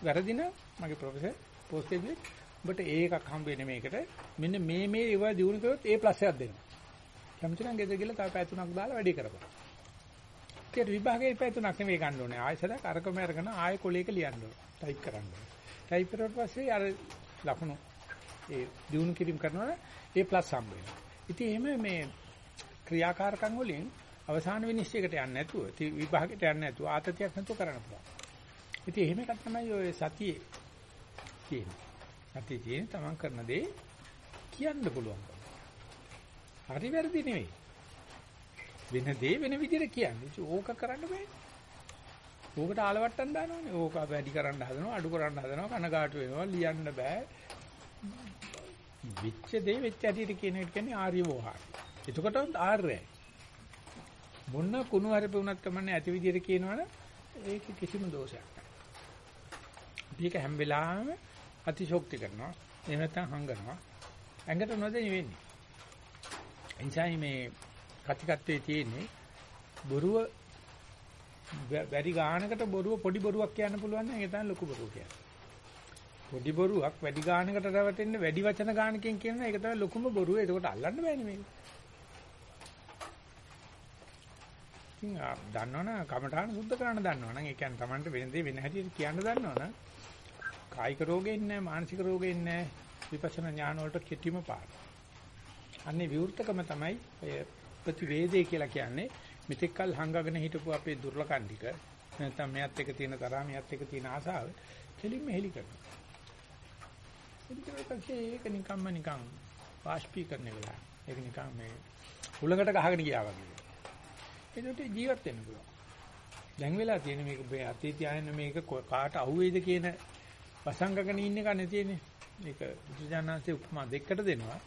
වැරදින මගේ ප්‍රොෆෙසර් පෝස්ට් එකේ ඔබට ඒකක් හම්බ වෙන්නේ මේකට. මෙන්න මේ මේ ඒවා දිනු කරොත් A+ එකක් දෙනවා. කැමති නම් ගෙදර ගිහලා තව පැය තුනක් දාලා වැඩි කරපන්. කට්ටියට විභාගයේ පැය තුනක් නෙවෙයි ගන්න ඕනේ. ආයෙසරක් අරකම අරගෙන ආයෙ කොලේක ලියන්න ඕනේ. ටයිප් කරන්න ඕනේ. ටයිප් කරුවට පස්සේ අර ලකුණු ඒ දිනු කිරීම කරනවා ඒ ප්ලස් හම්බ වෙනවා. ඉතින් එහෙම මේ ක්‍රියාකාරකම් වලින් අවසාන විනිශ්චයකට යන්නේ නැතුව විභාගයට යන්නේ නැතුව ආතතියක් නැතුව කරන්න පුළුවන්. ඉතින් එහෙම එකක් තමයි ඔය සතියේ තියෙන්නේ. සතියේ තියෙන තමන් කරන දේ කියන්න පුළුවන්. හරි වැරදි නෙවෙයි. වෙන දේ වෙන විදිහට කියන්නේ. ඕක කරන්න බෑ. ඕකට ආලවට්ටම් දානවනේ. ඕක වැඩි කරන්න හදනවා, අඩු කරන්න හදනවා, කනගාටු වෙනවා, ලියන්න බෑ. විච්ච දේ වෙච්ච ඇටියට කියන එක කියන්නේ ආර්ය වෝහාරය. එතකොට ආර්යයි. මොන කුණු හරි වුණත් කමන්නේ ඇති විදිහට කියනවනේ ඒක කිසිම දෝෂයක් නැහැ. මේක හැම වෙලාවෙම අතිශෝක්ති කරනවා. එහෙම නැත්නම් හංගනවා. ඇඟට නොදෙනි වෙන්නේ. එනිසා මේ කතිකත්වයේ තියෙන්නේ බොරුව වැඩි ගානකට බොරුව පොඩි බොරුවක් කියන්න පුළුවන් නම් ඒක තමයි ලොකු බොරුව කියන්නේ. පොඩි බොරුවක් වැඩි ගානකට රැවටෙන්න වැඩි වචන ගානකින් කියන එක තමයි ලොකුම බොරුව. ඒකට අල්ලන්න බෑනේ මේක. ඉතින් දන්නවනම් කමඨාන සුද්ධ කරන්න දන්නවනම් ඒ කියන්නේ Tamanට වෙන දේ වෙන හැටියට කියන්න දන්නවනම් කායික රෝගෙ ඉන්නේ මානසික රෝගෙ ඉන්නේ විපස්සනා ඥාන වලට කෙටිම පාර. අන්නේ විවෘතකම තමයි ඔය ප්‍රතිවේදේ කියලා කියන්නේ මෙතෙක්කල් හංගගෙන හිටපු අපේ දුර්ලකම් ටික නැත්නම් මෙයත් එක තියෙන තරහ මෙයත් එක තියෙන ආසාව කෙලින්ම හෙලි කරනවා. ඒකට ඒක නිකම්ම නිකම් වාෂ්පීකරණය වෙලා. ඒක නිකම් මේ උලඟට ගහගෙන ගියා වගේ. ඒකට ජීවත් වෙන්න පුළුවන්. දැන් වෙලා තියෙන මේක මේ අතේ තියාගෙන මේක කාට අහුවේද කියන වසංගකගෙන ඉන්න එක නේ තියෙන්නේ. මේක බුදුජානනාංශයේ උපමා දෙකකට දෙනවා.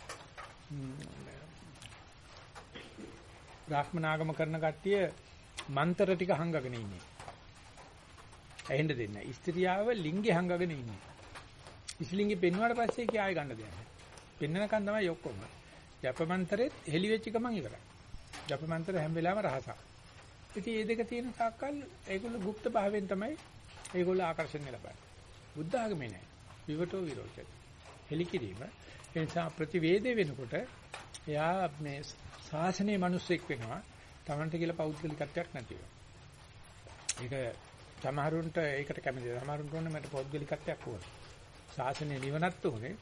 බ්‍රාහ්මනාගම කරන කට්ටිය මන්තර ටික හංගගෙන ඉන්නේ. ඇහෙන්න දෙන්නේ නැහැ. ස්ත්‍රියාව ලිංගේ හංගගෙන ඉන්නේ. ඉස්ලිංගේ පෙන්වුවාට පස්සේ කී ආයෙ ගන්න දෙයක් නැහැ. පෙන්නනකන් තමයි ඔක්කොම. ජපමන්තරෙත් හෙලි වෙච්ච ගමන් ඉවරයි. ජපමන්තර හැම වෙලාවෙම රහසක්. ඉතින් මේ දෙක තියෙන තාක්කල් ඒගොල්ලෝ গুপ্ত භාවයෙන් තමයි ඒගොල්ලෝ ආකර්ෂණය ලබන්නේ. බුද්ධ ආගමේ නැහැ. විවටෝ විරෝචක. හෙලි කිරීම. ඒ නිසා ප්‍රතිවේදේ වෙනකොට එයා මේ ශාසනයේ මිනිස්සෙක් වෙනවා. Tamante කියලා පෞද්ගලිකත්වයක් නැතිව. ඒක සමහරුන්ට ඒකට කැමතියි. සමහරුන්ට ඕනේ මට පෞද්ගලිකත්වයක් ඕනේ. ශාසනය නිවනත් ඕනේ.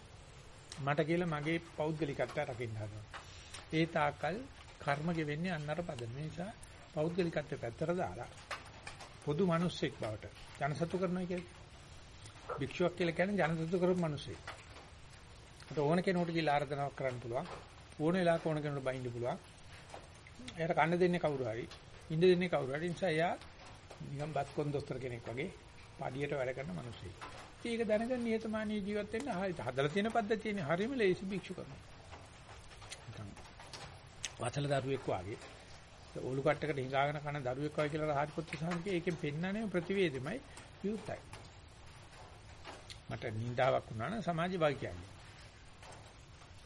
මට කියලා මගේ පෞද්ගලිකත්වය රකින්න හදනවා. ඒ තාකල් කර්ම ගෙවෙන්නේ අන්නතර පද. මේ නිසා පෞද්ගලිකත්වය පැත්තට දාලා පොදු මිනිස්සෙක් බවට ජනසතු කරනවා කියන්නේ. භික්ෂුවක් කියලා කියන්නේ ජනසතු කරපු මිනිස්සෙක්. ඒත් ඕන කෙනෙකුට කියලා ආර්දනාවක් කරන්න පුළුවන්. ඕන වෙලාවක ඕන කෙනෙකුට බයින්න පුළුවන්. එයාට කන්න දෙන්නේ කවුරු හරි. ඉන්න දෙන්නේ කවුරු හරි. නිසා එයා නිකන් බත් කොන්දොස්තර කෙනෙක් වගේ පඩියට වැඩ කරන මිනිස්සෙක්. ඒක දැනගෙන නියතමානී ජීවත් වෙන්න හදලා තියෙන පද්ධතියනේ හරියම ලේසි භික්ෂු කරනවා. වසල දරුවෙක් වාගේ ඔලු කට්ටකට හිඟාගෙන කන දරුවෙක් වගේ කියලා රහත්පුත්තු සාන්තිය ඒකෙන් පෙන්නන්නේ ප්‍රතිවේදෙමයි විවුර්තයි. මට නින්දාවක් වුණා නම් සමාජ භාග කියන්නේ.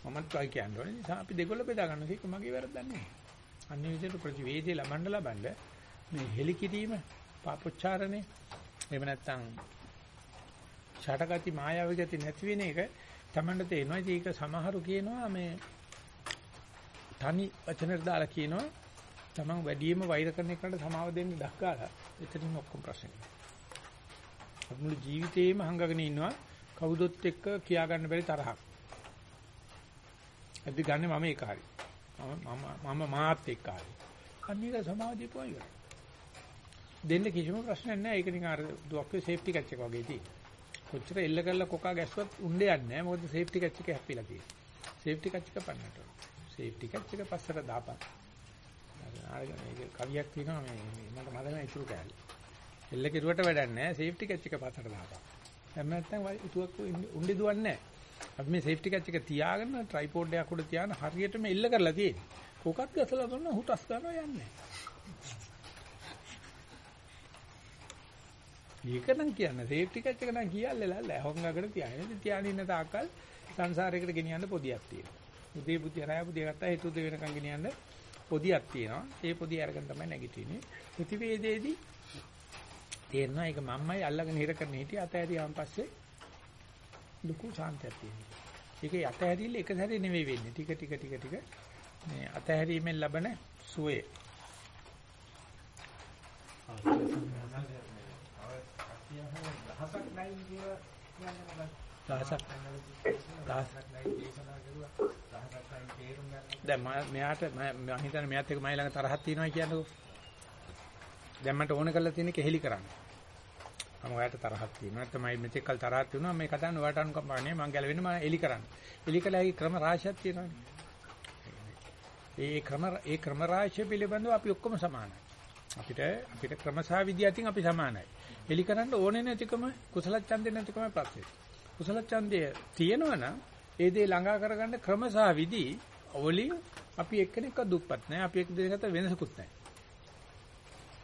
මමත් භාග කියන්නේ ඕනේ. නිසා අපි දෙකොල්ල බෙදා ගන්න එක මගේ වැරද්දක් නෙවෙයි. අන්නේ විදිහට ප්‍රතිවේදේ ලබන්න ලබන්න මේ හෙලි කිරීම පාපොච්චාරණේ එහෙම නැත්නම් ඡටගති මායාවී ගති නැති වෙන එක තමන්ට තේරෙනවා. ඒක සමහරු කියනවා මේ තනි වචනට දාලා කියනවා තමන් වැඩියෙන්ම වෛර කරන එකට සමාව දෙන්න දක්කාලා එතනින් ඔක්කොම ප්‍රශ්නේ. මුළු ජීවිතේම හංගගෙන ඉන්නවා කවුදොත් එක්ක කියා ගන්න බැරි තරහක්. අපි ගන්න මම ඒක හරි. මම මම මාත් එක්ක හරි. අනික සමාධිය පොයි. දෙන්න කිසිම ප්‍රශ්නයක් නැහැ. ඒක නිකන් අර දුක්කේ සේෆ්ටි කැච් එක වගේ තියෙනවා. කොච්චර එල්ල කරලා කොකා ගැස්සුවත් උණ්ඩේ යන්නේ නැහැ. මොකද සේෆ්ටි කැච් එක හැප්පිලා තියෙනවා. සේෆ්ටි කැච් එක පන්නට ඕන. සේෆ්ටි කැච් එක පස්සට දාපන්. ආරගෙන මේක කවියක් තියෙනවා මේ මට මතක නැහැ ඉතුරු කෑල්ල. එල්ල කෙරුවට වැඩක් නැහැ. සේෆ්ටි කැච් එක පස්සට දාපන්. එහෙම නැත්නම් ඉතුවක් උණ්ඩේ දුවන්නේ නැහැ. අපි මේ සේෆ්ටි කැච් එක තියාගෙන ට්‍රයිපෝඩ් එකක් උඩ තියාන හරියටම එල්ල කරලා තියෙන්නේ. කොකත් ගැසලා දුන්න හුටස් ගන්නවා යන්නේ. මේක නම් කියන්නේ සේෆ්ටි කැච් එක නම් කියල්ලලා හොංගකට තියාගෙන ඉතින් තියාගෙන ඉන්න තාක්කල් සංසාරයකට ගෙනියන්න පොදියක් තියෙනවා. උදේ බුද්ධිය රාය බුද්ධිය ගත්තා හිත උදේ වෙනකන් ගෙනියන්න පොදියක් තියෙනවා. ඒ පොදිය අරගෙන තමයි නැගිටින්නේ. ප්‍රතිවේදයේදී තේරෙනවා ඒක මම්මයි අල්ලගෙන හිර කරන හිටිය අතෑරියාන් පස්සේ ලুকু සාන්තියක් තියෙනවා. ඒකේ අතහැරීල එක සැරේ නෙවෙයි වෙන්නේ. ටික ටික ටික ටික මේ අතහැරීමෙන් ලබන සුවේ දහසක් නයින් කියලා කියන්නේ මොකක්ද? දහසක් දහසක් නයින් දේශනා කරුවා. දහසක් නයින් තේරුම් ගන්න. දැන් මම මෙයාට මම මම හිතන්නේ මෙයාත් එක්ක මයි ළඟ තරහක් තියෙනවා කියන්නකෝ. දැන් මට ඕන කරලා තියෙන්නේ කෙහෙලි කරන්න. මම ඔයාලට තරහක් තියෙනවා. නැත්නම් මයි මෙතෙක් කල් තරහක් තියෙනවා. මේ කතාන්න ඔයාලට අනුකම්පාවක් නෙවෙයි. මම ගැලවෙන්න මම එලි කරන්න. එලි කළා ඒ ක්‍රම රාශියක් තියෙනවානේ. ඒ ක්‍රම ඒ ක්‍රම රාශිය පිළිබඳව අපි ඔක්කොම සමානයි. අපිට අපිට ක්‍රම සහ විදි අතින් අපි සමානයි. එලි කරන්න ඕනේ නැතිකම කුසල ඡන්දේ නැතිකම ප්‍රශ්නේ. කුසල ඡන්දය තියෙනවනම් ඒ දේ ළඟා කරගන්න ක්‍රම සහ විදි වලින් අපි එක්කෙනෙක්ව දුප්පත් නැහැ. අපි එක්ක දෙයකට වෙනසකුත් නැහැ.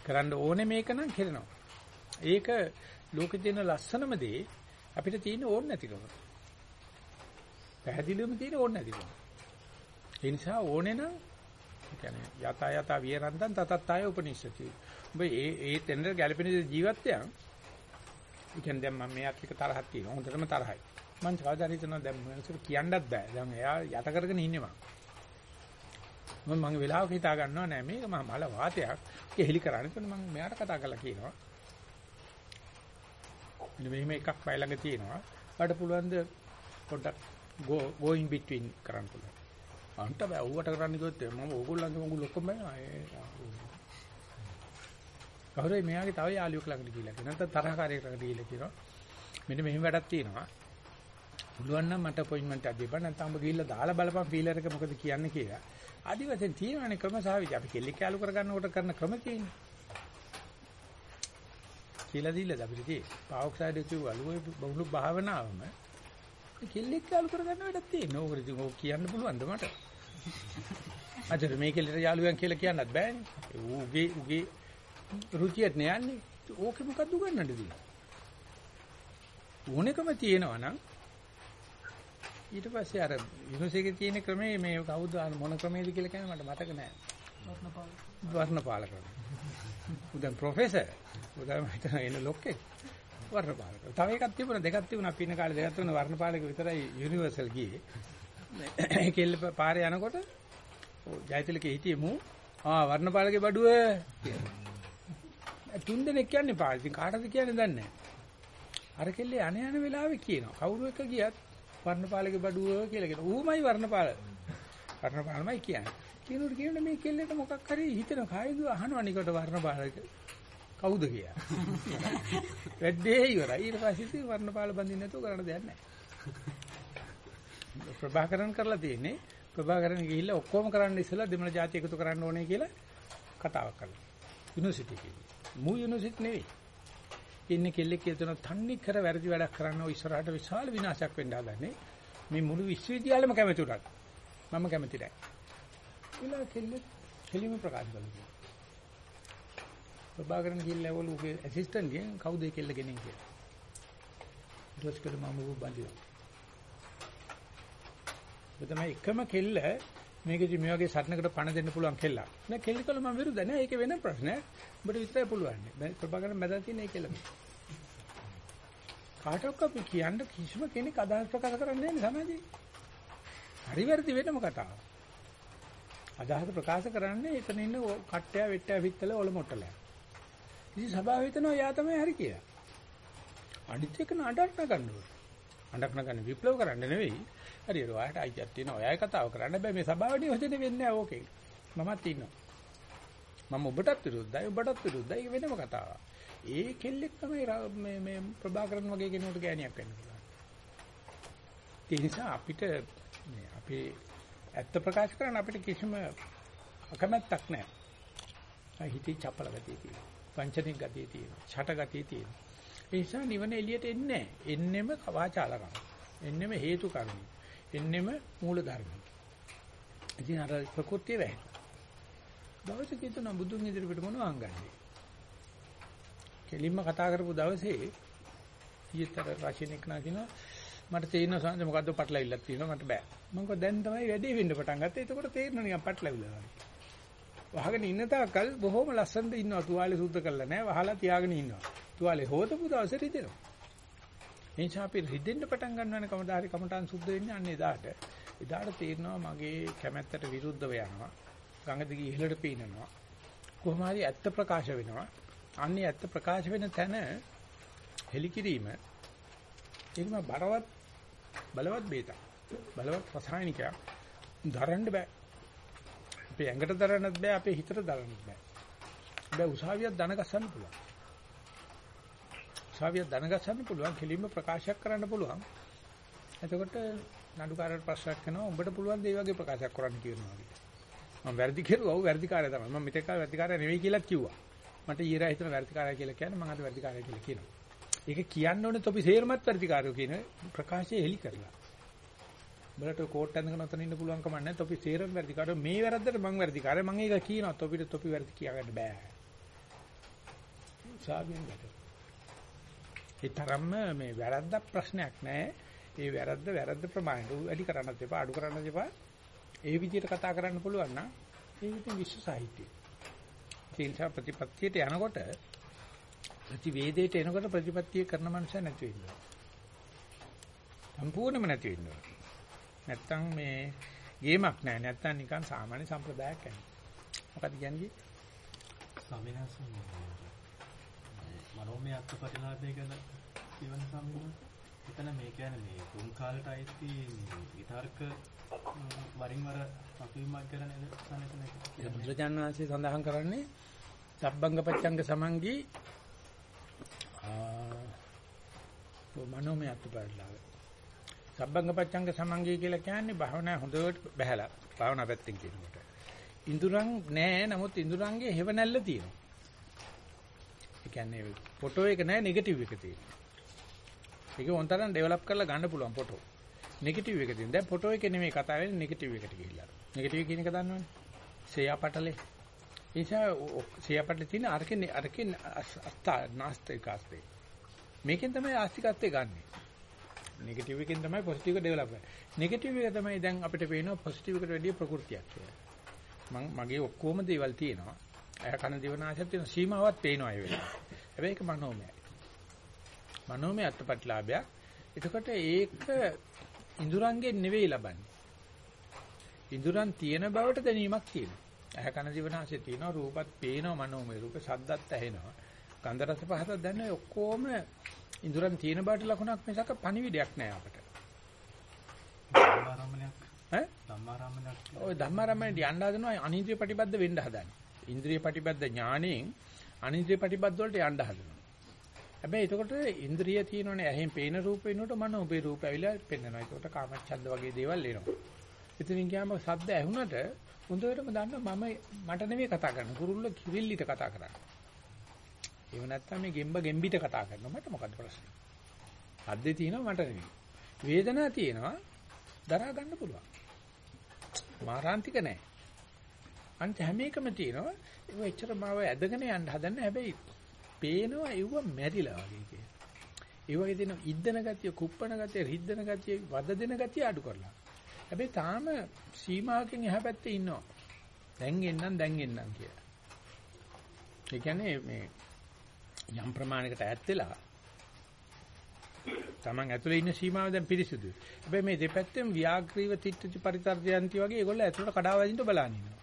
කරන්න ඕනේ මේක නම් කරනවා. ඒක ලෝකේ තියෙන ලස්සනම දේ අපිට තියෙන ඕන නැතිකම. පැහැදිලිවම තියෙන ඕන නැතිකම. ඒ නිසා ඕනේ නම් ඒ කියන්නේ යත යත විරන්තං තතත්තාය උපනිෂති. ඔබ ඒ ඒ තැනට ගැළපෙන ජීවිතයන් ඒ කියන්නේ දැන් මම මෙයාත් එක්ක තරහක් තියෙනවා. හොඳටම තරහයි. මං කවදාද හිතනවා දැන් මනසට කියන්නත් බෑ. දැන් එයා යට කරගෙන ඉන්නේ මං. මම මගේ වෙලාවක හිතා ගන්නවා නෑ මේක මම මල වාතයක්. ඒක හෙලි කරන්නේ. එතකොට මම මෙයාට කතා කරලා කියනවා. මෙන්න මෙහෙම එකක් වයි ළඟ තියෙනවා. ඔයාලට පුළුවන් ද පොඩ්ඩක් go go in between කරන්න පුළුවන්. අන්ට බෑ ඌවට කරන්න කිව්වොත් මම ඕගොල්ලන්ගේ මගුල් ඔක්කොම බෑ. කවුරුයි මෙයාගේ තව යාළුවෙක් ළඟට ගිහිල්ලා කියනවා. නැත්නම් තරහකාරයෙක් ළඟට ගිහිල්ලා කියනවා. මෙන්න මෙහෙම වැඩක් තියෙනවා. පුළුවන් නම් මට අපොයින්ට්මන්ට් එකක් දෙපන් නැත්නම් ඔබ ගිහිල්ලා දාලා බලපන් ෆීලර් එක මොකද කියන්නේ කියලා. ආදි වශයෙන් තියෙනවානේ ක්‍රම සහ විදි. අපි කෙල්ලෙක් යාළු කරගන්නකොට කරන ක්‍රම තියෙන්නේ. කියලා දීලාද අපිට තියෙන්නේ. පාවොක්සයිඩ් කිව්වලු ඔය බහුලු භාවනාවම කෙල්ලෙක් යාළු කරගන්න වැඩක් තියෙනවා. ඕකට ඉතින් ඕක කියන්න පුළුවන්ද මට? අද මේ කෙල්ලට යාළුවෙන් කියලා කියන්නත් බෑනේ. ඌගේ ඌගේ රුචියට නෑන්නේ. ඕකේ මොකද්ද උගන්නන්නද තියෙන්නේ? ඕනෙකම තියෙනවා නම් ඊට පස්සේ අර යුනිවර්සිටියේ තියෙන ක්‍රමේ මේ කවුද මොන ක්‍රමයේද කියලා කියන්නේ මට මතක නෑ. වර්ණපාල. වර්ණපාල ක්‍රම. උදන් ප්‍රොෆෙසර්. උදන් හිතන එන ලොක්කේ. වර්ණපාල ක්‍රම. තව එකක් තිබුණා දෙකක් තිබුණා පින්න කාලේ දෙකක් තිබුණා වර්ණපාලක විතරයි යුනිවර්සල් ගියේ. ඒ කෙල්ල පාරේ යනකොට ඔව් ජයතිලකේ හිටියේ මූ ආ වර්ණපාලගේ බඩුව තුන් දෙනෙක් කියන්නේ පාරේ. ඉතින් කාටද කියන්නේ දන්නේ නැහැ. අර කෙල්ලේ අන යන වෙලාවේ කියනවා. කවුරු එක ගියත් වර්ණපාලගේ බඩුව කියලා කියනවා. ඌමයි වර්ණපාල. වර්ණපාලමයි කියන්නේ. කියනකොට කියන්න මේ කෙල්ලට මොකක් හරි හිතන කායිද අහනවා නිකට වර්ණපාලක කවුද කියලා. වැඩේ ඉවරයි. ඊට පස්සේ ඉතින් වර්ණපාල බඳින්න නැතුව කරන්න දෙයක් නැහැ. ප්‍රභාකරන් කරලා තියෙන්නේ ප්‍රභාකරන් ගිහිල්ලා ඔක්කොම කරන්න ඉස්සෙල්ලා දෙමළ ජාති එකතු කරන්න ඕනේ කියලා කතාවක් කරලා. යුනිවර්සිටි එකේ. මූ යුනිවර්සිටි නෙවෙයි. ඉන්නේ කෙල්ලෙක් කියන තන්නේ කර වැරදි වැඩක් කරන්න ඔය ඉස්සරහට විශාල විනාශයක් වෙන්න හදන්නේ. මේ මුළු විශ්වවිද්‍යාලෙම කැමති උනත් මම කැමති නැහැ. ඊළඟ කෙල්ලෙක් කෙලිම ප්‍රකාශ කළා. ප්‍රභාකරන් ගිහිල්ලා ඒවලු උගේ ඇසිස්ටන්ට් ගෙන් කවුද ඒ කෙල්ල ගෙනින් කියලා. ඊට පස්සේ කළා මම ඌ බඳිනවා. ඒ තමයි එකම කෙල්ල මේකෙදි මේ වගේ සටනකට පණ දෙන්න පුළුවන් කෙල්ලක්. නෑ කෙල්ල කළ මම විරුද්ධ නෑ. ඒක වෙන ප්‍රශ්නයක්. ඔබට විතරයි පුළුවන්. මේ ප්‍රභාකරන් මැදන් තියෙන ඒ කෙල්ල. කාටවත් අපි කියන්න කිසිම කෙනෙක් අදහස් ප්‍රකාශ කරන්නේ නැහැ සමාජයේ. හරි වැරදි වෙනම කතාවක්. අදහස් ප්‍රකාශ කරන්නේ එතන ඉන්න කට්ටය වෙට්ටය පිටතල ඔල මොට්ටල. ඉතින් සභාව හිතනවා යා තමයි හරි කියලා. අනිත් එක නඩක් නගන්න අඬක් නගන්න විප්ලව කරන්න නෙවෙයි. හරියට ඔයාට අයිතියක් තියෙනවා. ඔයයි කතාව කරන්න බෑ මේ සභාව නියෝජනය වෙන්නේ නැහැ ඕකේ. මමත් ඉන්නවා. මම ඔබටත් විරුද්ධයි ඔබටත් විරුද්ධයි ඒක වෙනම කතාවක්. ඒ කෙල්ලෙක් තමයි මේ මේ ප්‍රභාකරන් වගේ කෙනෙකුට ගෑණියක් වෙන්න පුළුවන්. ඒ නිසා අපිට මේ අපේ ඇත්ත ප්‍රකාශ කරන්න අපිට කිසිම අකමැත්තක් නැහැ. හිතේ චපල ගතිය තියෙනවා. වංචනික ගතිය තියෙනවා. ඡට ගතිය තියෙනවා. ඒ නිසා නිවන එළියට එන්නේ නැහැ. එන්නෙම කවාචාලකම්. එන්නෙම හේතු කර්ම. එන්නෙම මූල ධර්ම. ඉතින් අර ප්‍රകൃතිය වැහෙනවා. දවසක හිතන බුදුන් ඉදිරියට මොනවං ගන්නේ? කෙලින්ම කතා කරපු දවසේ ඊතර රචනෙක් නා කියනවා මට තේරෙන සංජ මොකද්ද පටලවිල්ලක් තියෙනවා මට බෑ. මම කිව්වා දැන් තමයි වැඩේ වෙන්න පටන් ගත්තේ. එතකොට තේරෙනවා නිකන් පටලවිල්ලා වගේ. වහගෙන ඉන්න තාක්කල් බොහොම ලස්සනට ඉන්නවා. තුවාලේ සුද්ධ කරලා නැහැ. වහලා තියාගෙන ඉන්නවා. තුවාලේ හොදපු දවසේ රිදෙනවා. එනිසා අපි රිදෙන්න පටන් ගන්නවනේ කමදාරි කමටන් සුද්ධ වෙන්නේ අන්න එදාට. එදාට තේරෙනවා මගේ කැමැත්තට විරුද්ධව යනවා. ගඟ දිගේ ඉහළට පීනනවා. කොහොම හරි ඇත්ත ප්‍රකාශ වෙනවා. අන්නේ ඇත්ත ප්‍රකාශ වෙන තැන හෙලිකිරීම ඒකම බරවත් බලවත් බේතක්. බලවත් රසායනිකයක්. දරන්න බෑ. අපේ ඇඟට දරන්නත් බෑ අපේ හිතට දරන්නත් බෑ. හැබැයි උසාවියක් දන ගස්සන්න පුළුවන්. උසාවියක් දන ගස්සන්න පුළුවන් කෙලින්ම ප්‍රකාශයක් කරන්න පුළුවන්. එතකොට නඩුකාරට ප්‍රශ්නයක් කරනවා උඹට පුළුවන් දේ වගේ ප්‍රකාශයක් කරන්න කියනවා වගේ. මම වැරදි කෙරුවා ඌ වැරදිකාරය තමයි. මම මෙතෙක් කාලේ වැරදිකාරය නෙවෙයි කියලා කිව්වා. මට ඊරා හිතන වැරදිකාරය කියලා කියන්නේ මම අද වැරදිකාරය කියලා කියනවා. ඒක කියන්න ඕනේ තොපි සේරමත් වැරදිකාරයෝ කියන ප්‍රකාශය හෙලි කරලා. බලට කෝට් ඇඳගෙන ඔතන ඉන්න පුළුවන් කම නැහැ. තොපි සේරම වැරදිකාරයෝ මේ වැරද්දට මං වැරදිකාරය. මං ඒක කියනවා. තොපිට තොපි වැරදි කියාගන්න බෑ. සාබියෙන් ගැට. ඒ තරම්ම මේ වැරද්දක් ප්‍රශ්නයක් නෑ. ඒ වැරද්ද වැරද්ද ප්‍රමාණයට වැඩි කරන්නත් එපා අඩු කරන්නත් එපා. ඒ විදිහට කතා කරන්න පුළුවන් නම් ඒ විදිහ විශ්ව සාහිත්‍යය. තීන්සා ප්‍රතිපත්තියට යනකොට ප්‍රතිවේදයට එනකොට ප්‍රතිපත්තිය කරන මනුස්සය නැති වෙනවා. සම්පූර්ණයෙන්ම නැති වෙනවා. නැත්තම් මේ ගේමක් නෑ. නැත්තම් නිකන් සාමාන්‍ය සම්ප්‍රදායක් යන්නේ. මොකද කියන්නේ? ස්වාමිනාස මනෝමය අත්පටිලාභය ගැන කියවන සම්බන්ධ එතන මේ කියන්නේ මේ තුන් කාලට අයිති විතර්ක වරින් වර මතුවීමක් ගැන නේද සනතන ඒ බුදුරජාණන් වහන්සේ සඳහන් කරන්නේ සබ්බංග පච්ඡංග සමංගී ආ මනෝමය අත්පරිලාව. සබ්බංග පච්ඡංග සමංගී කියලා කියන්නේ භාවනා හොඳට බහැලා භාවනා පැත්තෙන් කියනකොට. ඉඳුරන් නෑ නමුත් ඉඳුරන්ගේ හේවණල්ල තියෙනවා. ඒ කියන්නේ ෆොටෝ එක නෑ නෙගටිව් එක තියෙනවා. ඒක වොන්තරන් ඩෙවලොප් කරලා ගන්න පුළුවන් ෆොටෝ. නෙගටිව් එක තියෙන. දැන් ෆොටෝ එක නෙමෙයි කතා වෙන්නේ නෙගටිව් එකට ගිහිල්ලා. නෙගටිව් කියන එක දන්නවනේ. සේයා පටලේ. ඒ නිසා සේයා පටලේ තියෙන අරකේ අරකේ අස්තා නාස්තිකාස්තේ. මේකෙන් තමයි ආස්තිකත්වය ගන්නෙ. නෙගටිව් එකෙන් තමයි පොසිටිව් එක ඩෙවලොප් වෙන්නේ. නෙගටිව් එක තමයි දැන් අපිට පේනවා පොසිටිව් එකට වැඩිය ප්‍රകൃතියක් කියලා. මම මගේ ඔක්කොම දේවල් තියෙනවා. අය කන දිවනාශයක් තියෙන සීමාවක් පේනවා ඒ වෙලාවේ. හැබැයි ඒක මනෝමයයි. මනෝමය අත්පත්ලාභයක්. එතකොට ඒක ඉඳුරංගෙන් නෙවෙයි ලබන්නේ. ඉඳුරන් තියෙන බවට දැනීමක් තියෙනවා. ඇහැ කන දිවනාශය තියෙනවා රූපත් පේනවා මනෝමය රූප ශබ්දත් ඇහෙනවා. ගන්ධ රස පහත දැන ඔක්කොම ඉඳුරන් තියෙන බවට ලකුණක් මිසක පණිවිඩයක් නෑ අපට. ධම්මාරම්මණයක් ඈ ධම්මාරම්මණයක් ඔය ධම්මාරම්මණයට යන්න හදනවා අනින්ද්‍රිය ප්‍රතිබද්ධ වෙන්න හදන්නේ. ඉන්ද්‍රිය ප්‍රතිබද්ධ ඥාණයෙන් අනින්ද්‍රිය ප්‍රතිබද්ධ වලට යන්න හදනවා. හැබැයි එතකොට ඉන්ද්‍රිය තියෙනවනේ ඇහෙන් පේන රූප වෙනකොට මන ඔබේ රූප ඇවිල්ලා පෙන්වනවා. එතකොට කාමච්ඡන්ද වගේ දේවල් එනවා. ඉතින් ගියාම සද්ද ඇහුනට හොඳටම දන්නවා මම මට නෙමෙයි කතා කරන්නේ. කුරුල්ල කිවිල්ලිට කතා කරන්නේ. ඒව නැත්තම් මේ ගෙම්බ ගෙම්බිට කතා කරනවා. මට මොකද ප්‍රශ්නේ? සද්දේ තියෙනවා මට නෙමෙයි. වේදනාව තියෙනවා දරා ගන්න පුළුවන්. මාරාන්තික නැහැ. අන්ත හැම එකම තියෙනවා. ඒක එච්චර මාව ඇදගෙන යන්න හදන්නේ හැබැයි පේනවා ඒව මැරිලා වගේ කියන. ඒ වගේ තියෙන ඉද්දන ගතිය, කුප්පන ගතිය, රිද්දන ගතිය, වද දෙන ගතිය අඩු කරලා. හැබැයි තාම සීමාවකින් එහා පැත්තේ ඉන්නවා. දැන් එන්නම් දැන් එන්නම් කියලා. ඒ කියන්නේ මේ යම් ප්‍රමාණයකට ඈත් වෙලා Taman ඇතුලේ ඉන්න සීමාව දැන් පිරිසුදුයි. හැබැයි මේ දෙපැත්තෙන් ව්‍යාග්‍රීව තිට්ඨති පරිතරයන්ති වගේ ඒගොල්ලෝ ඇතුලට කඩාවදින්න බලන ඉන්නවා.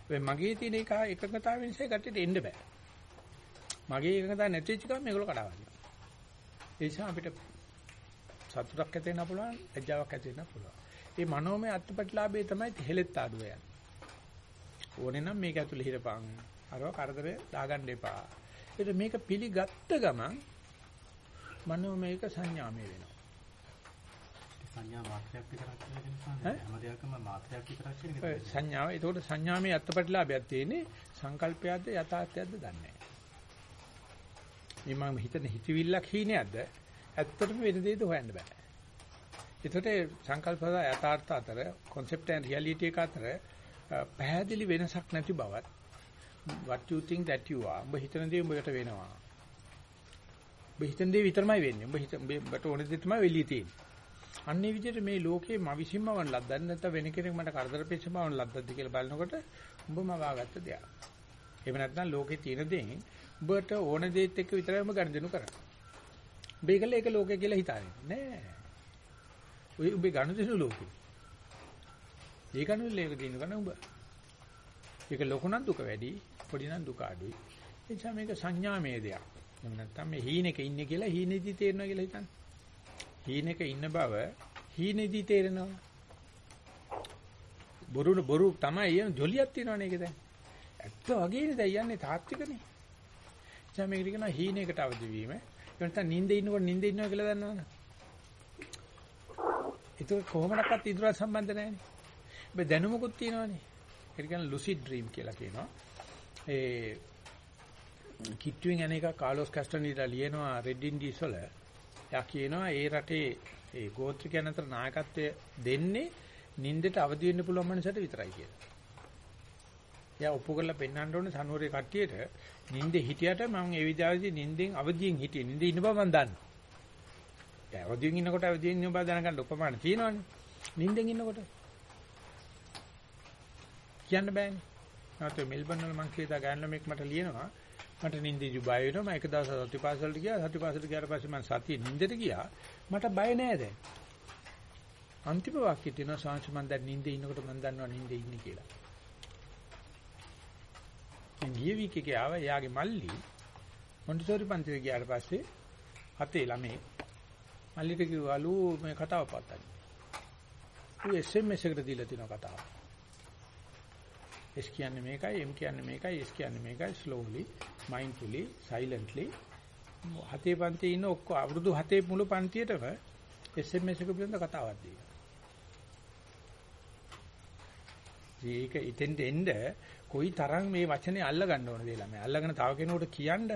හැබැයි මගේ තියෙන එක එකඟතාවය නිසා ගැටේට එන්න බෑ. මගේ එකඟතාව නැති වෙච්ච ගමන් මේගොල්ලෝ කඩාවදිනවා. ඒ නිසා අපිට සතුටක් ඇති වෙන්න පුළුවන්, ලැජ්ජාවක් ඇති වෙන්න පුළුවන්. මේ මනෝමය අත්පත්ලාභයේ තමයි හෙලෙත් ආඩුව යන්නේ. ඕනේ නම් මේක ඇතුලේ හිරපන්. අරව කරදරේ දාගන්න එපා. ඒක මේක පිළිගත්ත ගමන් මනෝමයක සංඥාමය වෙනවා. සංඥා මාත්‍රයක් විතරක් කියන නිසා ඈ? හැම දෙයක්ම මාත්‍රයක් විතරක් කියන ඔය එක. සංඥාව ඒකට සංඥාමය අත්පත්ලාභයක් තියෙන්නේ සංකල්පයක්ද යථාර්ථයක්ද දන්නේ නැහැ. මේ මම හිතන හිතවිල්ලක් හීනයක්ද ඇත්තටම වෙන දෙයක්ද හොයන්න බෑ. ඒකට සංකල්ප සහ යථාර්ථ අතර concept and reality එක අතර පැහැදිලි වෙනසක් නැති බවත් what you think that you are ඔබ හිතන දේ ඔබට වෙනවා. ඔබ හිතන දේ විතරමයි වෙන්නේ. ඔබ හිත ඔබට ඕන දේ තමයි වෙලිය තියෙන්නේ. අන්නේ විදිහට මේ ලෝකේ මම විසින්ම වන් ලද්දක් නැත්නම් වෙන කෙනෙක් මට කරදර පෙච්චම වන් ලද්දක්ද කියලා බලනකොට උඹම වාගත්ත දෙයක්. එහෙම නැත්නම් ලෝකේ තියෙන දේෙන් උඹට ඕන දේත් එක්ක විතරයි උඹ ගනුදෙනු කරන්නේ. මේකල ඒක ලෝකේ කියලා හිතානේ. නෑ. ඔය උඹේ ගනුදෙනු ලෝකේ. ඒ ගනුදෙනු ලෝකේ දිනන කන උඹ. ඒක ලොකු නම් දුක වැඩි, පොඩි නම් දුක අඩුයි. ඒ නිසා මේක සංඥාමය දෙයක්. එහෙම නැත්නම් මේ හීනෙක ඉන්නේ කියලා හීනෙදි තේරෙනවා කියලා හිතන්න. හීනෙක ඉන්න බව හීනෙදි තේරෙනවා. බොරු බොරු තමයි යන ජොලියක් තියෙනවනේ ඒක දැන්. ඇත්ත වගේනේ දැන් යන්නේ තාත්විකනේ. එතන මේකට කියනවා හීනෙකට අවදි වීම. ඒ නැත්නම් නිින්දේ ඉන්නකොට නිින්දේ ඉන්නවා කියලා දන්නවනේ. ඒක කොහොමඩක්වත් ඉදරට සම්බන්ධ නැහැනේ. ඔබ දැනුමකුත් තියෙනවනේ. ඒක කියන්නේ lucid dream කියලා කියනවා. ඒ කිට්ටුවෙන් අනේක කාලොස් කැස්ටනීලා ලියනවා රෙඩ් ඉන්ඩීස් වල. එයා කියනවා ඒ රටේ ඒ ගෝත්‍රිකයන් අතර නායකත්වය දෙන්නේ නින්දට අවදි වෙන්න පුළුවන් මනුස්සයට විතරයි කියලා. එයා ඔප්පු කරලා පෙන්වන්න ඕනේ සනුවරේ කට්ටියට නින්දේ හිටියට මම ඒ විදිහට නින්දෙන් අවදියෙන් හිටියේ. නින්දේ ඉන්න බව මම දන්නවා. ඒ අවදියෙන් ඉන්නකොට අවදියෙන් ඉන්න බව දැනගන්න උපමාන තියෙනවනේ. නින්දෙන් ඉන්නකොට කියන්න බෑනේ. නැත්නම් මෙල්බන් වල මං කීයදා ගෑනු ළමෙක් මට ලියනවා. මට නිින්දේදි බය වෙනවා. මම එක දවසක් සතිපාසලට ගියා. සතිපාසලට ගියාට පස්සේ මම සතිය නිින්දට ගියා. මට බය නෑ දැන්. අන්තිම වාක්‍යය තියෙනවා සාංශ මම දැන් නිින්දේ ඉන්නකොට මම දන්නවා නිින්දේ ඉන්නේ කියලා. දැන් ගිය වීක් එකේ ආව. එයාගේ මල්ලි මොන්ටිසෝරි පන්තිට ගියාට පස්සේ හතේ ළමේ මල්ලිට කිව්වලු මේ කතාව පවත්තන්න ඌ SMS එකකට දීලා තියෙනවා කතාව. S කියන්නේ මේකයි M කියන්නේ මේකයි S කියන්නේ මේකයි slowly mindfully silently. හතේ පන්තියේ ඉන්න ඔක්කො අවුරුදු හතේ මුළු පන්තියේටම SMS එක පිළිබඳ කතාවක් දීලා. ඒක ඉතින් දෙන්න කොයි තරම් මේ වචනේ අල්ල ගන්න ඕනද කියලා. මේ අල්ලගෙන තව කෙනෙකුට කියන්න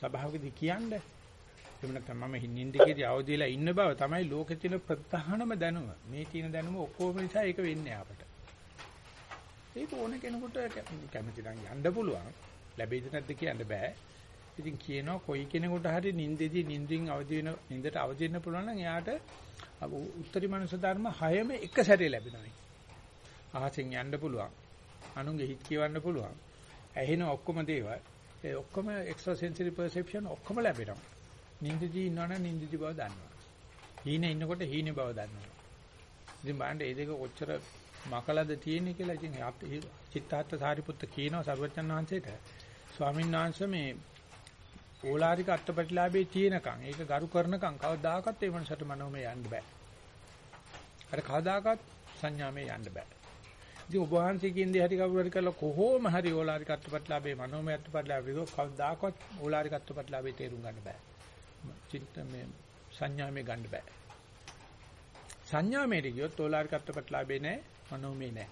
සභාවකදී කියන්න. එහෙම නැත්නම් මම නිින්දකේදී අවදිලා ඉන්න බව තමයි ලෝකේ තියෙන ප්‍රධානම දැනුම. මේ තියෙන දැනුම ඔක්කොම නිසා ඒක වෙන්නේ අපට ඒක ඕන කෙනෙකුට කැමති නම් යන්න පුළුවන්. ලැබෙයිද නැද්ද කියන්න බෑ. ඉතින් කියනවා කොයි කෙනෙකුට හරි නිින්දෙදී නිින්දින් අවදි වෙන නිින්දට අවදි වෙන්න පුළුවන් නම් එයාට උත්තරී මනුෂ්‍ය ධර්ම හයම එක සැරේ ලැබෙනවා. අහසෙන් යන්න පුළුවන්. අනුන්ගේ හිත කියවන්න පුළුවන්. ඇහෙන ඔක්කොම දේවල් ඒ ඔක්කොම එක්ස්ට්‍රා සෙන්සරි පර්සෙප්ෂන් ඔක්කොම ලැබෙනවා. නිින්දදී ඉන්නවනම් නිින්දදී බව දන්නවා. හීනේ ඉන්නකොට හීනේ බව දන්නවා. ඉතින් බලන්න මේ දෙක කොච්චර මකලද තියෙන්නේ කියලා ඉතින් චිත්තාර්ථ සාරිපුත්ත කියනවා සරුවචන් වහන්සේට ස්වාමීන් වහන්සේ මේ ඕලාරික අත්පටිලාභේ තියෙනකන් ඒක ගරු කරනකන් කවදාකවත් ඒ මනසට මනෝමය යන්න බෑ. අර කවදාකවත් සංඥාමය යන්න බෑ. ඉතින් ඔබ වහන්සේ කියන්නේ හරි කවුරු හරි කළා කොහොම හරි ඕලාරික අත්පටිලාභේ මනෝමය අත්පටිලාභේ කවදාකවත් ඕලාරික අත්පටිලාභේ තේරුම් ගන්න බෑ. චිත්තමය සංඥාමය ගන්න බෑ. සංඥාමයට ගියොත් ඕලාරික අත්පටිලාභේ නෑ මනෝමය නෑ.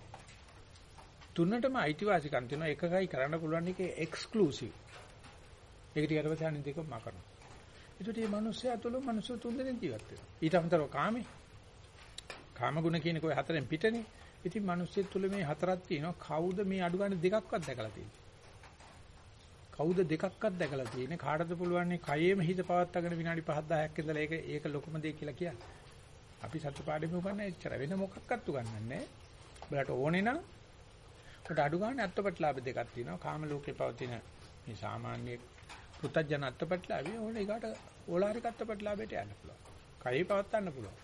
තුනටම අයිතිවාසිකම් තියෙනවා එකකයි කරන්න පුළුවන් එක එක්ස්ක්ලූසිව්. ඒකට ඊට පස්සේ අනිත් දෙක මකනවා. ඒකට මේ මිනිස්සයා තුල මිනිස්සු තුන් දෙනෙක් ජීවත් වෙනවා. ඊට අමතරව කාමේ. කාම ගුණ කියන කෝයි හතරෙන් පිටනේ. ඉතින් මිනිස්සු තුල මේ හතරක් තියෙනවා. කවුද මේ අඩු ගන්න දෙකක්වත් දැකලා තියෙන්නේ? කවුද දෙකක්වත් දැකලා තියෙන්නේ? කාටද පුළුවන් මේ කයෙම හිත පවත්වාගෙන විනාඩි 5 10ක් ඉඳලා ඒක ඒක ලොකුම දෙයක් කියලා කියන්නේ. අපි සත්‍යපාඩෙම උගන්නේ එච්චර වෙන මොකක්වත් උගන්වන්නේ නැහැ. ඔයාලට ඕනේ නම් ඔකට අඩු ගන්න අත්පත්ලාභ දෙකක් තියෙනවා. කාම ලෝකේ පවතින මේ සාමාන්‍ය පුතජන අත්පත්ලාභය ඕනේ ඒකට ඕලාරික අත්පත්ලාභයට යන්න පුළුවන්. කයි පවත්වන්න පුළුවන්.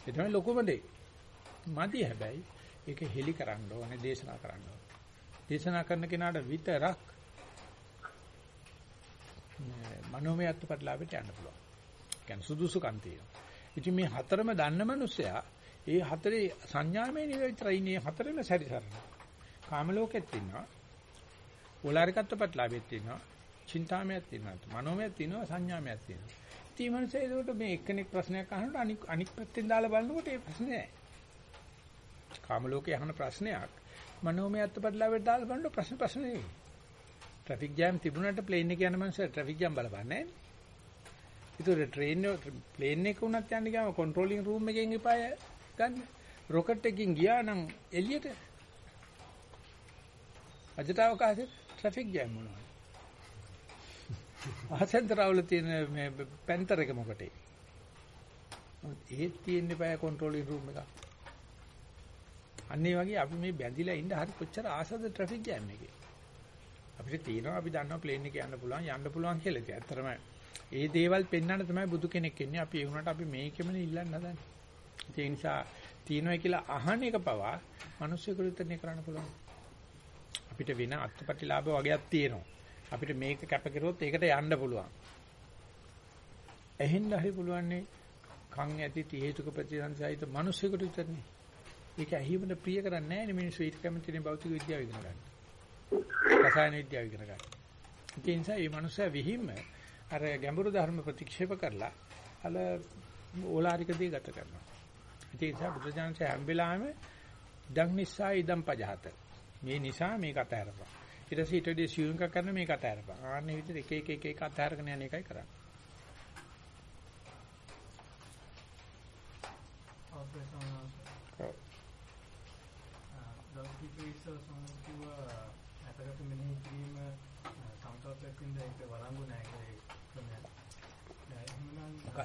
ඒ තමයි ලොකුම දේ. මදි හැබැයි ඒක හෙලි කරන්න ඕනේ දේශනා කරන්න ඕනේ. දේශනා කරන කෙනාට විතරක් මනෝමය අත්පත්ලාභයට යන්න පුළුවන්. කියන්නේ සුදුසුකම් තියෙනවා. ඉතින් මේ හතරම දන්න මනුස්සයා ඒ හතරේ සංඥාමය නෙවෙයි විතරයි ඉන්නේ හතරෙම සැරිසරනවා. කාම ලෝකෙත් ඉන්නවා. ඕලාරිකත්වපත් ලාභෙත් ඉන්නවා. චින්තාමයක් තියෙනවා. මනෝමයක් තියෙනවා. සංඥාමයක් තියෙනවා. ඉතින් මනසේ ඒකට මේ එක්කෙනෙක් ප්‍රශ්නයක් අහනකොට අනික් අනික් පැත්තෙන් දාලා බලනකොට ඒ ප්‍රශ්නේ නැහැ. කාම ලෝකේ අහන ප්‍රශ්නයක් මනෝමය අත්පත් ලාභෙට දාලා බලනකොට ප්‍රශ්න ප්‍රශ්න නෙවෙයි. ට්‍රැෆික් ජෑම් තිබුණාට ප්ලේන් එක යන මනුස්සය ට්‍රැෆික් ජෑම් බලපන්නේ නැහැ. ඒතර ට්‍රේන් ප්ලේන් එක උනත් යන්න ගියාම කන්ට්‍රෝලින් රූම් එකෙන් එපාය ගන්න. රොකට් එකකින් ගියා නම් එළියට අජට අවකාශයේ ට්‍රැෆික් ජෑම් වුණා. ආසෙන්තරවල තියෙන මේ පැන්තර එක මොකටේ? ඒත් තියෙන්නේ බය කන්ට්‍රෝලින් රූම් එක. අන්න ඒ වගේ අපි මේ බැඳිලා ඉන්න හරි කොච්චර ආසද ට්‍රැෆික් ජෑම් එකේ. අපිට තියෙනවා අපි දන්නවා ප්ලේන් එක යන්න පුළුවන් යන්න පුළුවන් කියලා. ඒක ඇත්තටම ඒ දේවල් පෙන්වන්න තමයි බුදු කෙනෙක් ඉන්නේ. අපි ඒ වුණාට අපි මේකෙමනේ ඉල්ලන්න හදන්නේ. ඒ නිසා තියෙනවා කියලා අහන එක පවා මිනිස්සුන්ට විතරනේ කරන්න පුළුවන්. අපිට වෙන අත්පටිලාභ වගේක් තියෙනවා. අපිට මේක කැප කරොත් ඒකට යන්න පුළුවන්. ඇහෙන්න හරි පුළුවන්නේ කන් ඇති ති හේතුක ප්‍රතිසංසයිත මිනිස්සුෙකුට විතරනේ. ඒක ඇහිමද ප්‍රිය කරන්නේ නැහැ නේ මිනිස්සු ඊට කැමතිනේ භෞතික විද්‍යාව ඉගෙන ගන්න. රසායන විද්‍යාව ඉගෙන ගන්න. ඒ නිසා මේ මිනිස්සයා විහිම්ම අර ගැඹුරු ධර්ම ප්‍රතික්ෂේප කරලා අල ඕලාරික දේ ගත කරනවා. ඒ නිසා බුදුජානක හැම වෙලාවෙම ඉදන් නිසා ඉදන් පජහත. මේ නිසා මේක අතහැරපන්. ඊට පස්සේ ඊට වඩා සියුම් එකක් කරන මේක අතහැරපන්. ආන්නේ විදිහට එක එක එක එක අතහැරගෙන යන එකයි කරන්නේ.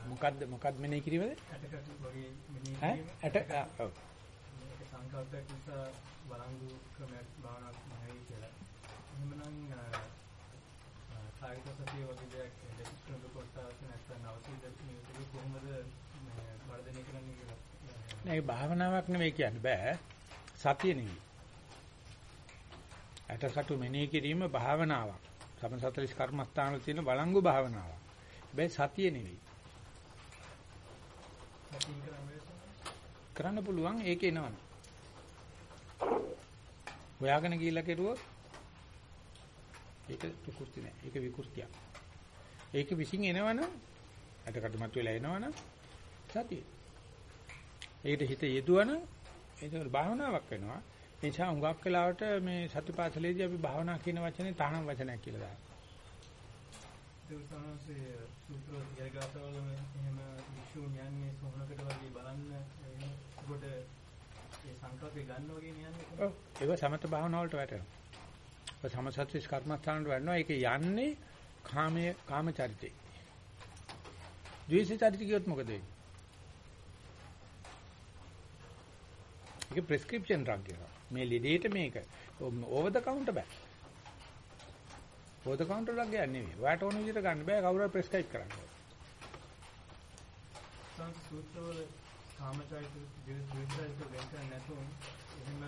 මොකද්ද මොකද්ද මෙනේ කිරීමද? ඈ ඇට ඔව්. සංකල්පයක් නිසා වළංගු ක්‍රමයක් භාවනාවක් නෙවෙයි කියලා. එහෙමනම් අ, අ, කායික සතිය වගේ දෙයක් දෙකකට කොටස් නැත්නම් නවතිද මේක කොහොමද වර්ධනය කරන්නේ කියලා. නෑ භාවනාවක් නෙවෙයි කියන්න බෑ. සතිය නෙවෙයි. ඇටකටු මෙනෙහි කිරීම භාවනාවක්. සම 40 කර්මස්ථානවල තියෙන බලංගු භාවනාවක්. හැබැයි සතිය නෙවෙයි. සතිය කරන්නේ? කරන්න පුළුවන් ඒක එනවනේ. හොයාගෙන ගිහිල්ලා කෙරුවොත් ඒක විකෘති නෑ. ඒක විකෘතියක්. ඒක විසින් එනවනම් ඇටකටු මත වෙලා එනවනම් සතිය. ඒකට හිත යෙදුවනම් ඒක භාවනාවක් වෙනවා. ඒ නිසා හුඟක් වෙලාවට මේ සතිපාසලේදී අපි භාවනා කියන වචනේ තහනම් වචනයක් කියලා දානවා. දෙව්සනසේ සූත්‍ර දීර්ඝාසවල එහෙම වික්ෂුන් යන්නේ සෝහනකට වගේ බලන්න ඒකට ඒ සංකල්පේ ගන්න වගේ යන්නේ ඔව් ඒක සමත භාවනාව වලට වැටෙනවා. ඔය සමසත්‍විස් කර්මස්ථානට වැටෙනවා. ඒක යන්නේ කාමයේ කාමචරිතේ. ද්වේෂ චරිත කියොත් මොකද වෙන්නේ? ඒක ප්‍රෙස්ක්‍රිප්ෂන් ඩ්‍රග් එකක්. මේ ලෙඩේට මේක ඕවර් ද කවුන්ටර් බෑ. ඕවර් ද කවුන්ටර් ඩ්‍රග් එකක් නෙවෙයි. ඔයාට ඕන විදිහට ගන්න බෑ කවුරු හරි ප්‍රෙස්ක්‍රයිබ් කරන්නේ. සංක සූත්‍රවල කාමචෛත විද්‍යාවිත වෙන් කරන්නේ නැතුව එහෙම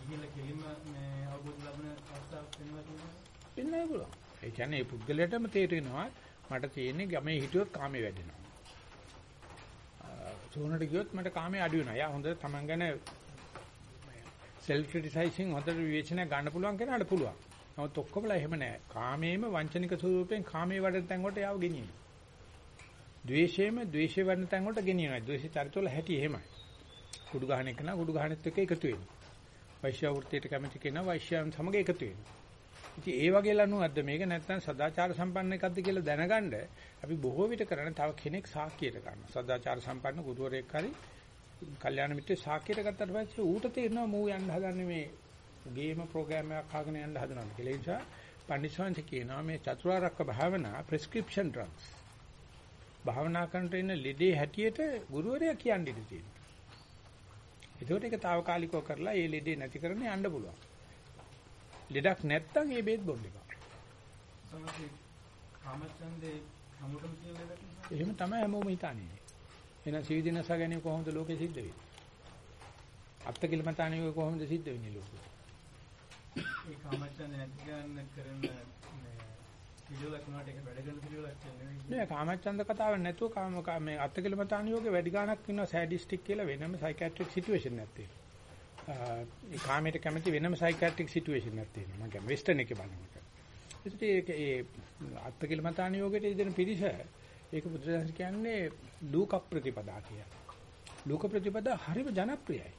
ගිහිල්ලා කෙලින්ම මේ අවබෝධ ලබන අවස්ථාවක් වෙනවා කියන්නේ වෙන්නයි පුළුවන්. ඒ කියන්නේ මේ පුද්ගලයාටම තේරෙනවා මට තියෙන්නේ ගමේ හිටියොත් කාමේ වැඩෙනවා. සෝනට ගියොත් මට කාමේ අඩු වෙනවා. යා හොඳ තමන් ගැන සෙල්ෆ් ක්‍රිටිසයිසිං හොඳට විවේචනය ගන්න පුළුවන් කෙනාට පුළුවන්. නමුත් ඔක්කොමලා එහෙම නැහැ. කාමයේම වංචනික ස්වරූපයෙන් කාමයේ වඩන තැන් වලට යාව ගෙනියනවා. ද්වේෂයේම ද්වේෂේ වඩන තැන් වලට ගෙනියනවා. ද්වේෂ චරිතවල හැටි එහෙමයි. කුඩු ගහන එක නා කුඩු ගහනෙත් එක්ක එකතු වෙනවා. වෛශ්‍ය වෘත්තියට කැමති කෙනා වෛශ්‍යයන් සමග එකතු වෙනවා. ඉතින් ඒ වගේ ලනුවක්ද මේක නැත්නම් සදාචාර සම්පන්න එකක්ද කියලා දැනගන්න අපි බොහෝ විට කරන්නේ තව කෙනෙක් සාක්කියට ගන්නවා. සදාචාර සම්පන්න ගුරුවරයෙක් හරි කල්යාණ මිත්‍රේ සාක්කියට ගත්තට පස්සේ ඌට තේරෙනවා මූ යන්න හදන්නේ මේ ගේම ප්‍රෝග්‍රෑම් එකක් අහගෙන යන්න හදනවා කියලා. ඒ නිසා පඬිස්සන්ති කියනවා මේ චතුරාර්යක භාවනා ප්‍රෙස්ක්‍රිප්ෂන් ඩ්‍රග්ස්. භාවනා කරනට ඉන්න ලෙඩේ හැටියට ගුරුවරයා කියන්න ඉඩ තියෙනවා. ඒකට ඒක తాවකාලිකව කරලා ඒ ලෙඩේ නැති කරන්න යන්න පුළුවන්. ලෙඩක් නැත්තම් ඒ බේත් බොන්න එපා. එහෙම තමයි හැමෝම හිතන්නේ. එහෙනම් සීදීනස ගැනීම කොහොමද ලෝකෙ සිද්ධ වෙන්නේ? අත්කලමතාණිය කොහොමද සිද්ධ වෙන්නේ ලෝකෙ? ඒ කාමචන්දේ නැති ගන්න කරන මේ පිළිවෙලක් වුණාට ඒක වැඩ කරන පිළිවෙලක් කියන්නේ නෑ කාමච්ඡන්ද කතාවක් නැතුව කාම කා- මේ අත්කලමතාණියෝගේ වැඩි ගාණක් ඉන්නවා සෑඩිස්ටික් කියලා වෙනම සයිකියාට්‍රික් සිටුේෂන් එකක් තියෙනවා. ඒ කාමයට කැමති වෙනම සයිකියාට්‍රික් සිටුේෂන් එකක් තියෙනවා. මම කියන්නේ වෙස්ටර්න් එකේ බලනකොට. ඒකට ඒක ඒ අත්කලමතාණියෝගේට ඉදෙන පිරිස ඒක බුදුදහම කියන්නේ ලූක ප්‍රතිපදා කියලා. ලූක ප්‍රතිපදා හරිම ජනප්‍රියයි.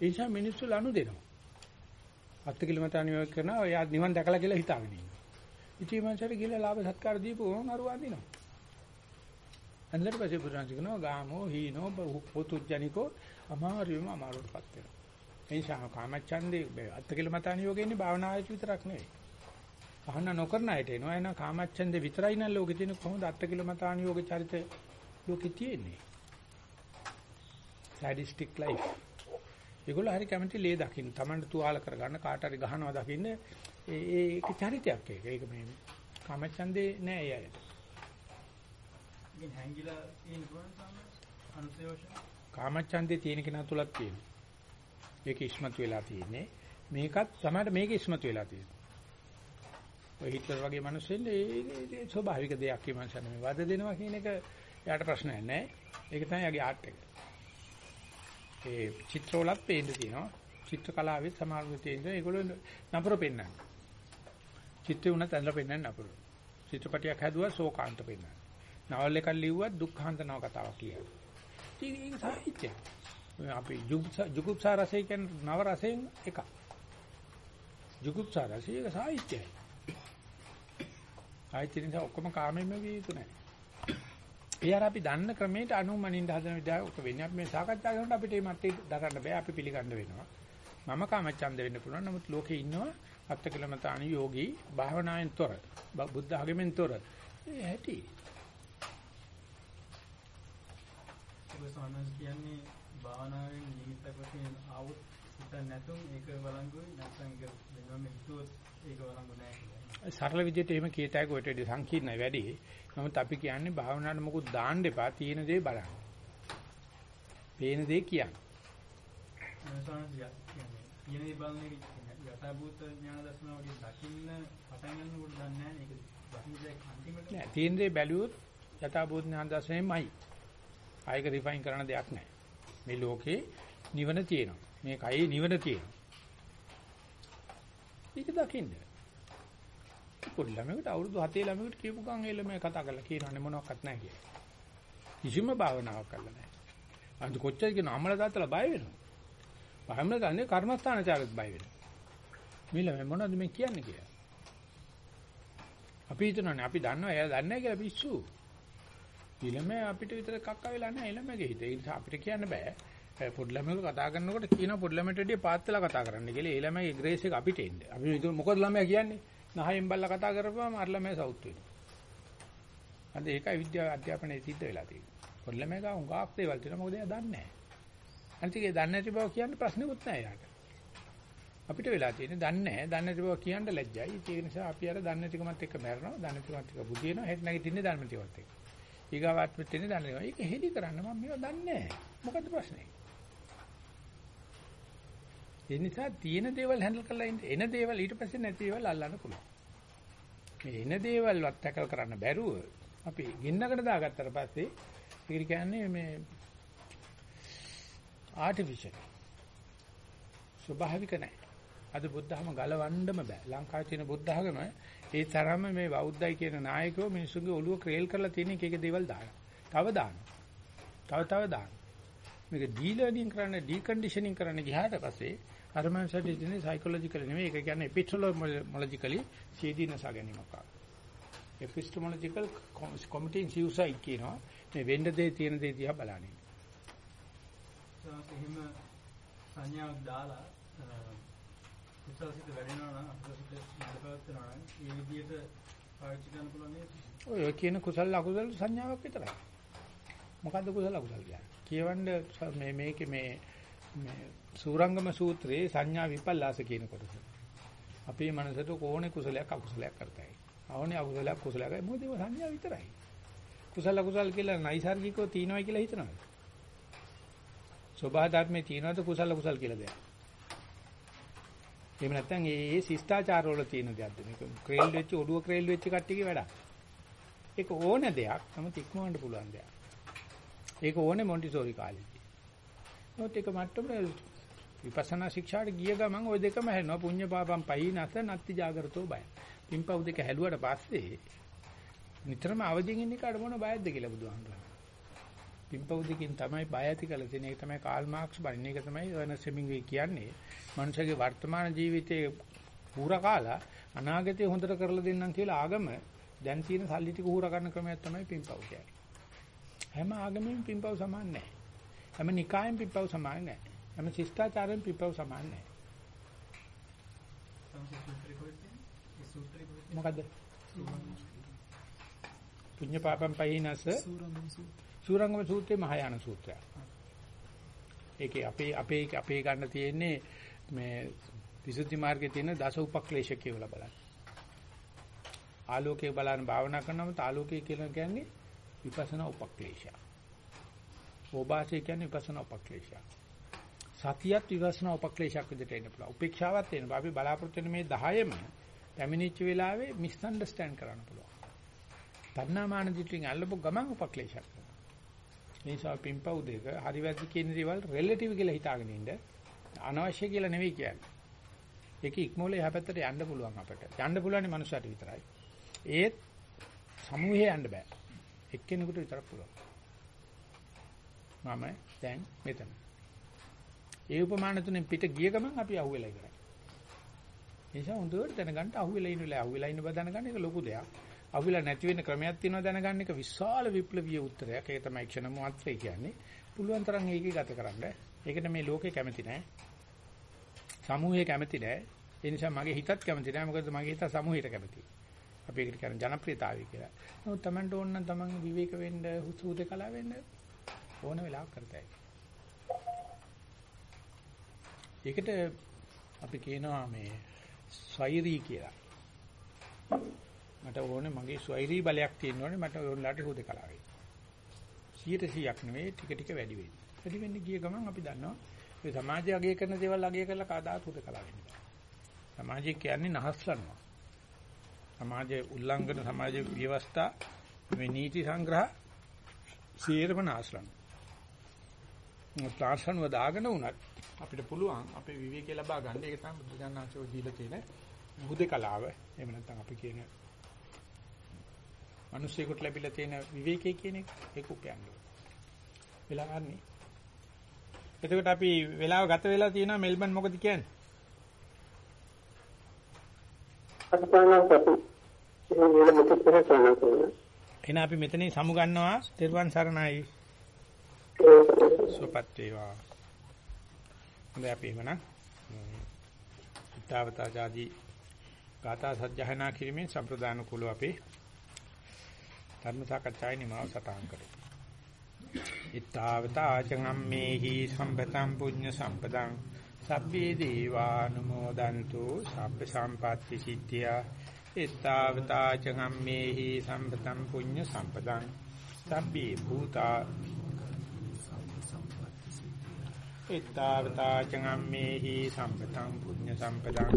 ඒ නිසා මිනිස්සු ලනු දෙනවා. අත්කලමතාණියෝ කරනවා එයා නිවන් දැකලා කියලා හිතාගෙන ඉන්නවා. ඉතින් මංසට ගිහලා ලාභ සත්කාර දීපු ඕන් අරුව අඳිනවා. අන්දර පස්සේ පුරාණ කියනවා ගාමෝ හීනෝ පොතුජ්ජනිකෝ අමාරුවම අමාරුවටපත් වෙනවා. ඒ නිසා කාමච්ඡන්දේ අත්කල මතානියෝගෙන්නේ භාවනාවේ විතරක් නෙවෙයි. අහන්න නොකරන අයට එනවා එන කාමච්ඡන්දේ විතරයි නම් ලෝකේ තියෙන කොහොමද අත්කල මතානියෝග චරිත ලෝකේ තියෙන්නේ. sadistic life. ඒගොල්ලෝ හරි කැමති ලේ දකින්න. Tamanට තුවාල කරගන්න කාට හරි ගහනවා දකින්න. ඒක චරිතයක් ඒක. ඒක මේ කාමච්ඡන්දේ නෑ ඒ අයට. ඉතින් හැංගිලා තියෙන කාමච්ඡන්දේ තියෙන කෙනා තුලක් තියෙනවා. ඒක ඉස්මතු වෙලා තියෙන්නේ. මේකත් තමයි මේක ඉස්මතු වෙලා තියෙන්නේ. ඔය හිට්ලර් වගේ මිනිස්සුන් ඒ ස්වභාවික දෙයක් මේ මනුස්සයන් මේ වද දෙනවා කියන එක එයාට ප්‍රශ්නයක් නැහැ. ඒක තමයි යාගේ ආර්ට් එක. ඒ චිත්‍රවලත් පේන්න තියෙනවා. චිත්‍ර කලාවේ සමාන තියෙන ඒගොල්ලෝ නපුර පෙන්නන්නේ. චිත්‍රය උනත් ඇඳලා පෙන්නන්නේ නපුර. චිත්‍රපටයක් හැදුවා ශෝකාන්ත පෙන්නන්නේ. නවල් එකක් ලිව්වත් දුක්ඛාන්ත නව කතාවක් කියනවා. ඒක සාහිත්‍යය. අපි ජුගුප්සා රසය කියන්නේ නව රසයෙන් එකක්. ජුගුප්සා රසය ඒක සාහිත්‍යයයි. සාහිත්‍ය නිසා ඔක්කොම කාමයෙන්ම විය යුතු නැහැ. ඒ අර අපි දන්න ක්‍රමයට අනුමනින්න හදන විදිහ ඔක වෙන්නේ අපි මේ සාකච්ඡා කරනකොට අපිට මේ මතේ දරන්න බෑ අපි පිළිගන්න වෙනවා. මම කාමච්ඡන්ද වෙන්න පුළුවන්. නමුත් ලෝකේ ඉන්නවා අත්කලමතාණි යෝගී භාවනාවෙන් තොර බුද්ධ ආගමෙන් තොර. ඇති. සාමාන්‍යයෙන් කියන්නේ භාවනාවෙන් නිමිත්තක් වශයෙන් ආවොත් හිතන්න නැතුම් ඒක වළංගුයි නැත්නම් ඒක වෙනම හිතුවොත් ඒක වළංගු නැහැ. සරල විදිහට එහෙම කීතයක ඔයට වඩා සංකීර්ණයි වැඩි. නමුත් අපි කියන්නේ භාවනාවට මොකුත් දාන්න එපා තියෙන දේ බලන්න. පේන දේ කියන්න. සාමාන්‍යයෙන් කියන්නේ කියන දේ බලන එක යථාභූත ඥාන දර්ශන වගේ දකින්න පටන් ගන්නකොට දන්නේ නැහැ ඒක දකින්නේ අන්තිමට නෑ තියෙන දේ බැලුවොත් යථාභූත ඥාන දර්ශනයමයි. ආයක රිෆයින් කරන දෙයක් නැහැ. මේ ලෝකේ නිවන තියෙනවා. මේ කයේ නිවන තියෙනවා. ඒක දකින්න. පොඩි ළමයෙකුට අවුරුදු 7 ළමයෙකුට කියපු ගමන් ඒ ළමයා කතා කරලා කියනවානේ මොනවත් නැහැ කියලා. කිසිම භාවනාවක් කරලා නැහැ. අන්ත කොච්චර කියන අම්මලා තාත්තලා බය වෙනවා. භාවනා කරන්නේ කර්මස්ථානචාරෙත් බය වෙනවා. මේ ළමයා මොනවද මේ කියන්නේ කියලා. අපි හිතනවානේ අපි දන්නවා එයා දන්නේ නැහැ කියලා පිස්සු. ඊළමේ අපිට විතර කක්ක වෙලා නැහැ ඊළමගේ හිත. ඒ නිසා අපිට කියන්න බෑ. පොඩි ළමයෙකු කතා කරනකොට කියනවා පොඩි ළමයට වැඩිය පාත් වෙලා කතා කරන්න කියලා. ඒ ළමයි ග්‍රේස් එක අපිට එන්නේ. අපි හිතුව මොකද ළමයා කියන්නේ? නහයෙන් බල්ලා කතා කරපුවාම අර ළමයා සවුත් වෙනවා. අද ඒකයි විද්‍යාව අධ්‍යාපනයේ සිද්ධ වෙලා තියෙන්නේ. පොඩි ළමයා ගා උඟාක් දේවල් තියෙනවා මොකද එයා දන්නේ නැහැ. අනිත් ඒකේ දන්නේ නැති බව කියන්න ප්‍රශ්නෙකුත් නැහැ යාට. අපිට වෙලා තියෙන්නේ දන්නේ නැහැ. දන්නේ නැති බව කියන්න ලැජ්ජයි. ඒක නිසා අපි අර දන්නේ නැතිකමත් එක්ක මැරෙනවා. දන්නේ නැතිකමත් එක්ක බුදිනවා. හෙට නැගිටින්නේ දන්නේ නැතිවත් එක්ක. ඊගාවත් මෙතන දන්නේ නැහැ. ඒක හෙලි කරන්න මම මේවා දන්නේ නැහැ. මොකද්ද ප්‍රශ්නේ? ඒ නිසා තියෙන දේවල් හැන්ඩල් කරලා ඉන්න එන දේවල් ඊට පස්සේ නැති දේවල් අල්ලන්න පුළුවන්. මේ එන දේවල් වත් ටැකල් කරන්න බැරුව අපි ගින්නකට දාගත්තට පස්සේ ඒක කියන්නේ මේ ආටිෆිෂල් ස්වභාවික නැහැ. අද බුද්ධහම ගලවන්නම බෑ. ලංකාවේ තියෙන බුද්ධහම ඒ තරම මේ බෞද්ධයි කියන නායකයෝ මිනිසුන්ගේ ඔළුව ක්‍රේල් කරලා තියෙන එක එක දේවල් දානවා. තව දානවා. තව තව දානවා. මේක ඩීලර්නින් කරන්න ඩිකන්ඩිෂනින් කරන්න ගියාට පස්සේ අර මනසට ඉන්නේ සයිකොලොජිකල් නෙමෙයි ඒක කියන්නේ එපිස්ටොලොජිකලි සීදීනස ගැනීමක් ආ. එපිස්ටොලොජිකල් කොමිටින් සිව්සයි කියනවා මේ වෙන්න දේ තියෙන දේ දිහා බලන්නේ. එහෙම සංඥාවක් දාලා කුසලසිත වැඩෙනවා නම් අකුසලසිත ඉඳපවත්නවා නම් ඒ විදිහට පාවිච්චි කරන්න පුළුවන් නේද? ඔය කියන කුසල අකුසල සංඥාවක් විතරයි. මොකද්ද කුසල අකුසල කියන්නේ? කියවන්න මේ මේකේ මේ මේ සූරංගම සූත්‍රයේ සංඥා විපල්ලාස කියන කොටස. අපේ මනසට කෝණේ කුසලයක් අකුසලයක් කරතයි. අවනේ අකුසලයක් කුසලයක් මොකද ඒවා සංඥා විතරයි. කුසල අකුසල කියලා නයිසાર્ගිකව තියෙනවයි කියලා හිතනවාද? සෝභා ධර්මයේ තියෙනවද කුසල කුසල කියලා දෙයක්? එහෙම නැත්නම් ඒ ඒ ශිෂ්ටාචාර වල තියෙන දෙයක්ද? මේක ක්‍රේල් වෙච්ච ඔඩුව ක්‍රේල් වෙච්ච කට්ටියගේ වැඩක්. ඒක ඕන දෙයක්. තමයි ඉක්මවන්න පුළුවන් දෙයක්. ඒක ඕනේ මොන්ටිසෝරි කාලේදී. නෝත් ඒක මට්ටම විපස්සනා ශික්ෂාට ගිය ගමන් ওই දෙකම හැරෙනවා. පුඤ්ඤ පාපම් පහී නැස නැත්ති జాగරතෝ බය. පින්පව් දෙක හැලුවට පස්සේ නිතරම අවදිින් ඉන්න කාට මොන බයක්ද කියලා බුදුහාමුදුරුවෝ. පින්පව් දෙකින් තමයි බය ඇති කළ තියෙන. ඒක තමයි කාල් මාක්ස් බන්නේ. ඒක තමයි වර්නස් හෙමින්ගේ කියන්නේ. මනුෂ්‍යගේ වර්තමාන ජීවිතයේ පුරා කාලා අනාගතේ හොඳට කරලා දෙන්නම් කියලා ආගම දැන් තියෙන සල්ලි ටික උහුර ගන්න ක්‍රමයක් තමයි පින්පව් කියන්නේ. හැම ආගමෙම පින්පව් සමාන නැහැ. හැම නිකායෙන් පින්පව් සමාන නැහැ. හැම ශිෂ්ටාචාරයෙන් පින්පව් සමාන නැහැ. මොකද්ද? පුඤ්ඤ පාපම් පහිනස සූරංගම සූත්‍රයේ මහායාන සූත්‍රය. ඒකේ අපේ අපේ අපේ ගන්න තියෙන්නේ මේ විසුද්ධි මාර්ගයේ තියෙන දස උපක්ලේශ කියලා බලන්න. ආලෝකයේ බලන භාවනා කරනම ආලෝකය කියලා කියන්නේ විපස්සනා උපක්ලේශය. ඕබාසය කියන්නේ විපස්සනා උපක්ලේශය. සතියත් විපස්සනා උපක්ලේශයක් විදිහට එන්න පුළුවන්. උපේක්ෂාවත් එන්න. අපි බලාපොරොත්තු වෙන මේ 10ම පැමිණිච්ච වෙලාවේ මිස්අන්ඩර්ස්ටෑන්ඩ් කරන්න පුළුවන්. තණ්හාමාන දිටින් අල්ලපු ගමන් උපක්ලේශයක් වෙනවා. ඒ නිසා පිම්පව් දෙක හරි වැරදි කියන දේවල් රිලටිව් කියලා හිතාගෙන ඉන්න අනවශ්‍ය කියලා නෙවෙයි කියන්නේ. ඒක ඉක්මෝලේ එහා පැත්තට යන්න පුළුවන් අපිට. යන්න පුළුවන් මනුස්සයට විතරයි. ඒත් සමූහේ යන්න බෑ. එක්කෙනෙකුට විතරක් පුළුවන්. මම දැන් මෙතන. ඒ උපමාන තුනෙන් පිට ගිය ගමන් අපි අහුවෙලා ඉවරයි. ඒ නිසා හොඳට දැනගන්න අහුවෙලා ඉන්න වෙලාව අහුවෙලා ඉන්න බව දැනගන්න එක ලොකු දෙයක්. අහුවෙලා නැති වෙන ක්‍රමයක් තියෙනවා දැනගන්න එක විශාල විප්ලවීය උත්තරයක්. ඒක තමයි ක්ෂණ මාත්‍රේ කියන්නේ. පුළුවන් තරම් ඒකේ ගත කරන්න. ඒකට මේ ලෝකේ කැමති නැහැ. සමූහය කැමති නැහැ. ඒ නිසා මගේ හිතත් කැමති නැහැ. මොකද මගේ හිත සමූහයට කැමතියි. අපි ඒකට කියන ජනප්‍රියතාවය කියලා. නමුත් Tamanට ඕන නම් Taman විවේක වෙන්න, හුසුද කලා වෙන්න ඕන වෙලාවක කරතයි. ඒකට අපි කියනවා මේ ස්වෛරී කියලා. මට ඕනේ මගේ ස්වෛරී බලයක් තියෙන්න ඕනේ මට ඕනලාට හුදකලා වෙන්න. 100%ක් නෙවෙයි ටික ටික වැඩි වෙන්න. වැඩි වෙන්න ගිය ගමන් අපි දන්නවා මේ සමාජය අගය කරන දේවල් අගය කරලා කවදාත් හුදකලා වෙන්න බෑ. සමාජය කියන්නේ නහස්ලනවා. සමාජයේ උල්ලංඝන සමාජ ව්‍යවස්ථා මේ නීති සංග්‍රහ සියරම නාස්ලන. තාර්ෂණව දාගෙන උනත් අපිට පුළුවන් අපේ විවේකී ලබා ගන්න ඒක තමයි බුද්ධ ඥානචෝ දීලා තියෙන බුදේ කලාව. එහෙම නැත්නම් අපි කියන මිනිස්සෙකුට ලැබිලා තියෙන විවේකී කියන එක ඒක උපයන්න වෙලා ගන්නනේ. එතකොට අපි වෙලාව ගත වෙලා තියෙනවා මෙල්බන් මොකද කියන්නේ? එහෙනම් අපි මෙතනින් සමු ගන්නවා තෙරුවන් සරණයි. සුවපත් වේවා. හොඳයි අපි එහෙමනම් ඊතාවතා ආදී ගාථා සජ්ජහනා කිරීමෙන් සම්ප්‍රදාන කුල අපේ ධර්ම සාකච්ඡාවේ නිමාව සටහන් කරමු. ඊතාවතා චංගම්මේහි සම්පතම් පුඤ්ඤ සම්පදං. සබ්බේ දීවානුමෝදන්තු සබ්බ සම්පatti සිද්ධියා. ඊතාවතා චංගම්මේහි සම්පතම් පුඤ්ඤ සම්පදං. සබ්බේ භූතා ඊතාවතා චංගම්මේහි සම්පතං පුඤ්ඤ සම්පදං.